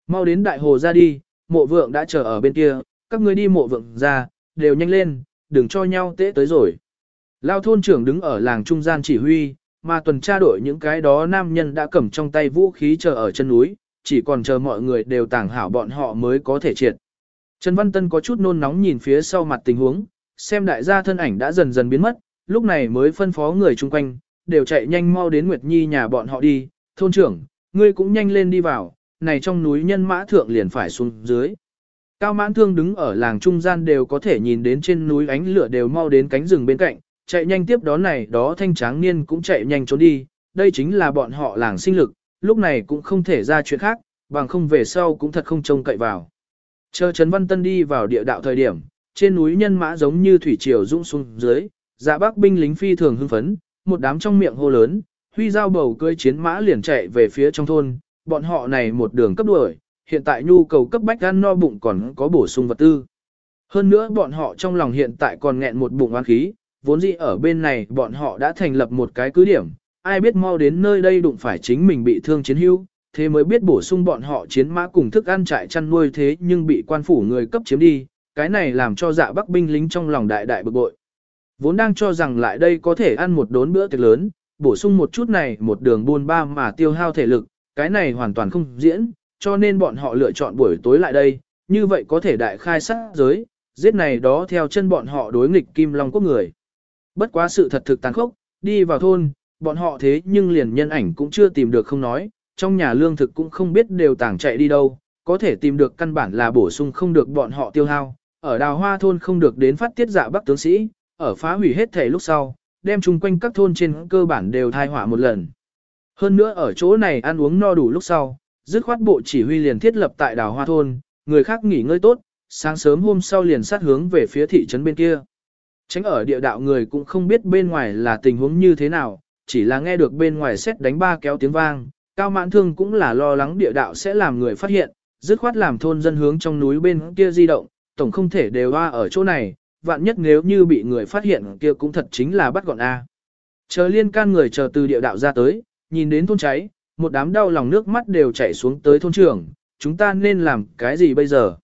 Mau đến đại hồ ra đi, mộ vượng đã chờ ở bên kia, các ngươi đi mộ vượng ra, đều nhanh lên, đừng cho nhau tễ tới rồi. Lao thôn trưởng đứng ở làng trung gian chỉ huy, mà tuần tra đội những cái đó nam nhân đã cầm trong tay vũ khí chờ ở chân núi, chỉ còn chờ mọi người đều tàng hảo bọn họ mới có thể triệt. Trần Văn Tân có chút nôn nóng nhìn phía sau mặt tình huống, xem đại gia thân ảnh đã dần dần biến mất, lúc này mới phân phó người chung quanh, đều chạy nhanh mau đến Nguyệt Nhi nhà bọn họ đi, thôn trưởng, ngươi cũng nhanh lên đi vào, này trong núi nhân mã thượng liền phải xuống dưới. Cao mãn thương đứng ở làng trung gian đều có thể nhìn đến trên núi ánh lửa đều mau đến cánh rừng bên cạnh, chạy nhanh tiếp đón này đó thanh tráng niên cũng chạy nhanh trốn đi, đây chính là bọn họ làng sinh lực, lúc này cũng không thể ra chuyện khác, bằng không về sau cũng thật không trông cậy vào. Chờ Trấn Văn Tân đi vào địa đạo thời điểm, trên núi nhân mã giống như thủy triều rung xuống dưới, dạ bác binh lính phi thường hưng phấn, một đám trong miệng hô lớn, huy dao bầu cưỡi chiến mã liền chạy về phía trong thôn, bọn họ này một đường cấp đuổi, hiện tại nhu cầu cấp bách ăn no bụng còn có bổ sung vật tư. Hơn nữa bọn họ trong lòng hiện tại còn nghẹn một bụng oán khí, vốn dĩ ở bên này bọn họ đã thành lập một cái cứ điểm, ai biết mau đến nơi đây đụng phải chính mình bị thương chiến hữu, thế mới biết bổ sung bọn họ chiến mã cùng thức ăn trại chăn nuôi thế nhưng bị quan phủ người cấp chiếm đi, cái này làm cho dạ bắc binh lính trong lòng đại đại bực bội. Vốn đang cho rằng lại đây có thể ăn một đốn bữa tiệc lớn, bổ sung một chút này một đường buôn ba mà tiêu hao thể lực, cái này hoàn toàn không diễn, cho nên bọn họ lựa chọn buổi tối lại đây, như vậy có thể đại khai sát giới, giết này đó theo chân bọn họ đối nghịch Kim Long quốc người. Bất quá sự thật thực tàn khốc, đi vào thôn, bọn họ thế nhưng liền nhân ảnh cũng chưa tìm được không nói, trong nhà lương thực cũng không biết đều tàng chạy đi đâu, có thể tìm được căn bản là bổ sung không được bọn họ tiêu hao, ở đào hoa thôn không được đến phát tiết dạ bắc tướng sĩ, ở phá hủy hết thể lúc sau, đem chung quanh các thôn trên cơ bản đều thai hỏa một lần. Hơn nữa ở chỗ này ăn uống no đủ lúc sau, dứt khoát bộ chỉ huy liền thiết lập tại đào hoa thôn, người khác nghỉ ngơi tốt, sáng sớm hôm sau liền sát hướng về phía thị trấn bên kia. Tránh ở địa đạo người cũng không biết bên ngoài là tình huống như thế nào, chỉ là nghe được bên ngoài xét đánh ba kéo tiếng vang, cao mãn thương cũng là lo lắng địa đạo sẽ làm người phát hiện, dứt khoát làm thôn dân hướng trong núi bên kia di động, tổng không thể đều hoa ở chỗ này, vạn nhất nếu như bị người phát hiện kia cũng thật chính là bắt gọn A. Chờ liên can người chờ từ địa đạo ra tới, nhìn đến thôn cháy, một đám đau lòng nước mắt đều chảy xuống tới thôn trưởng, chúng ta nên làm cái gì bây giờ?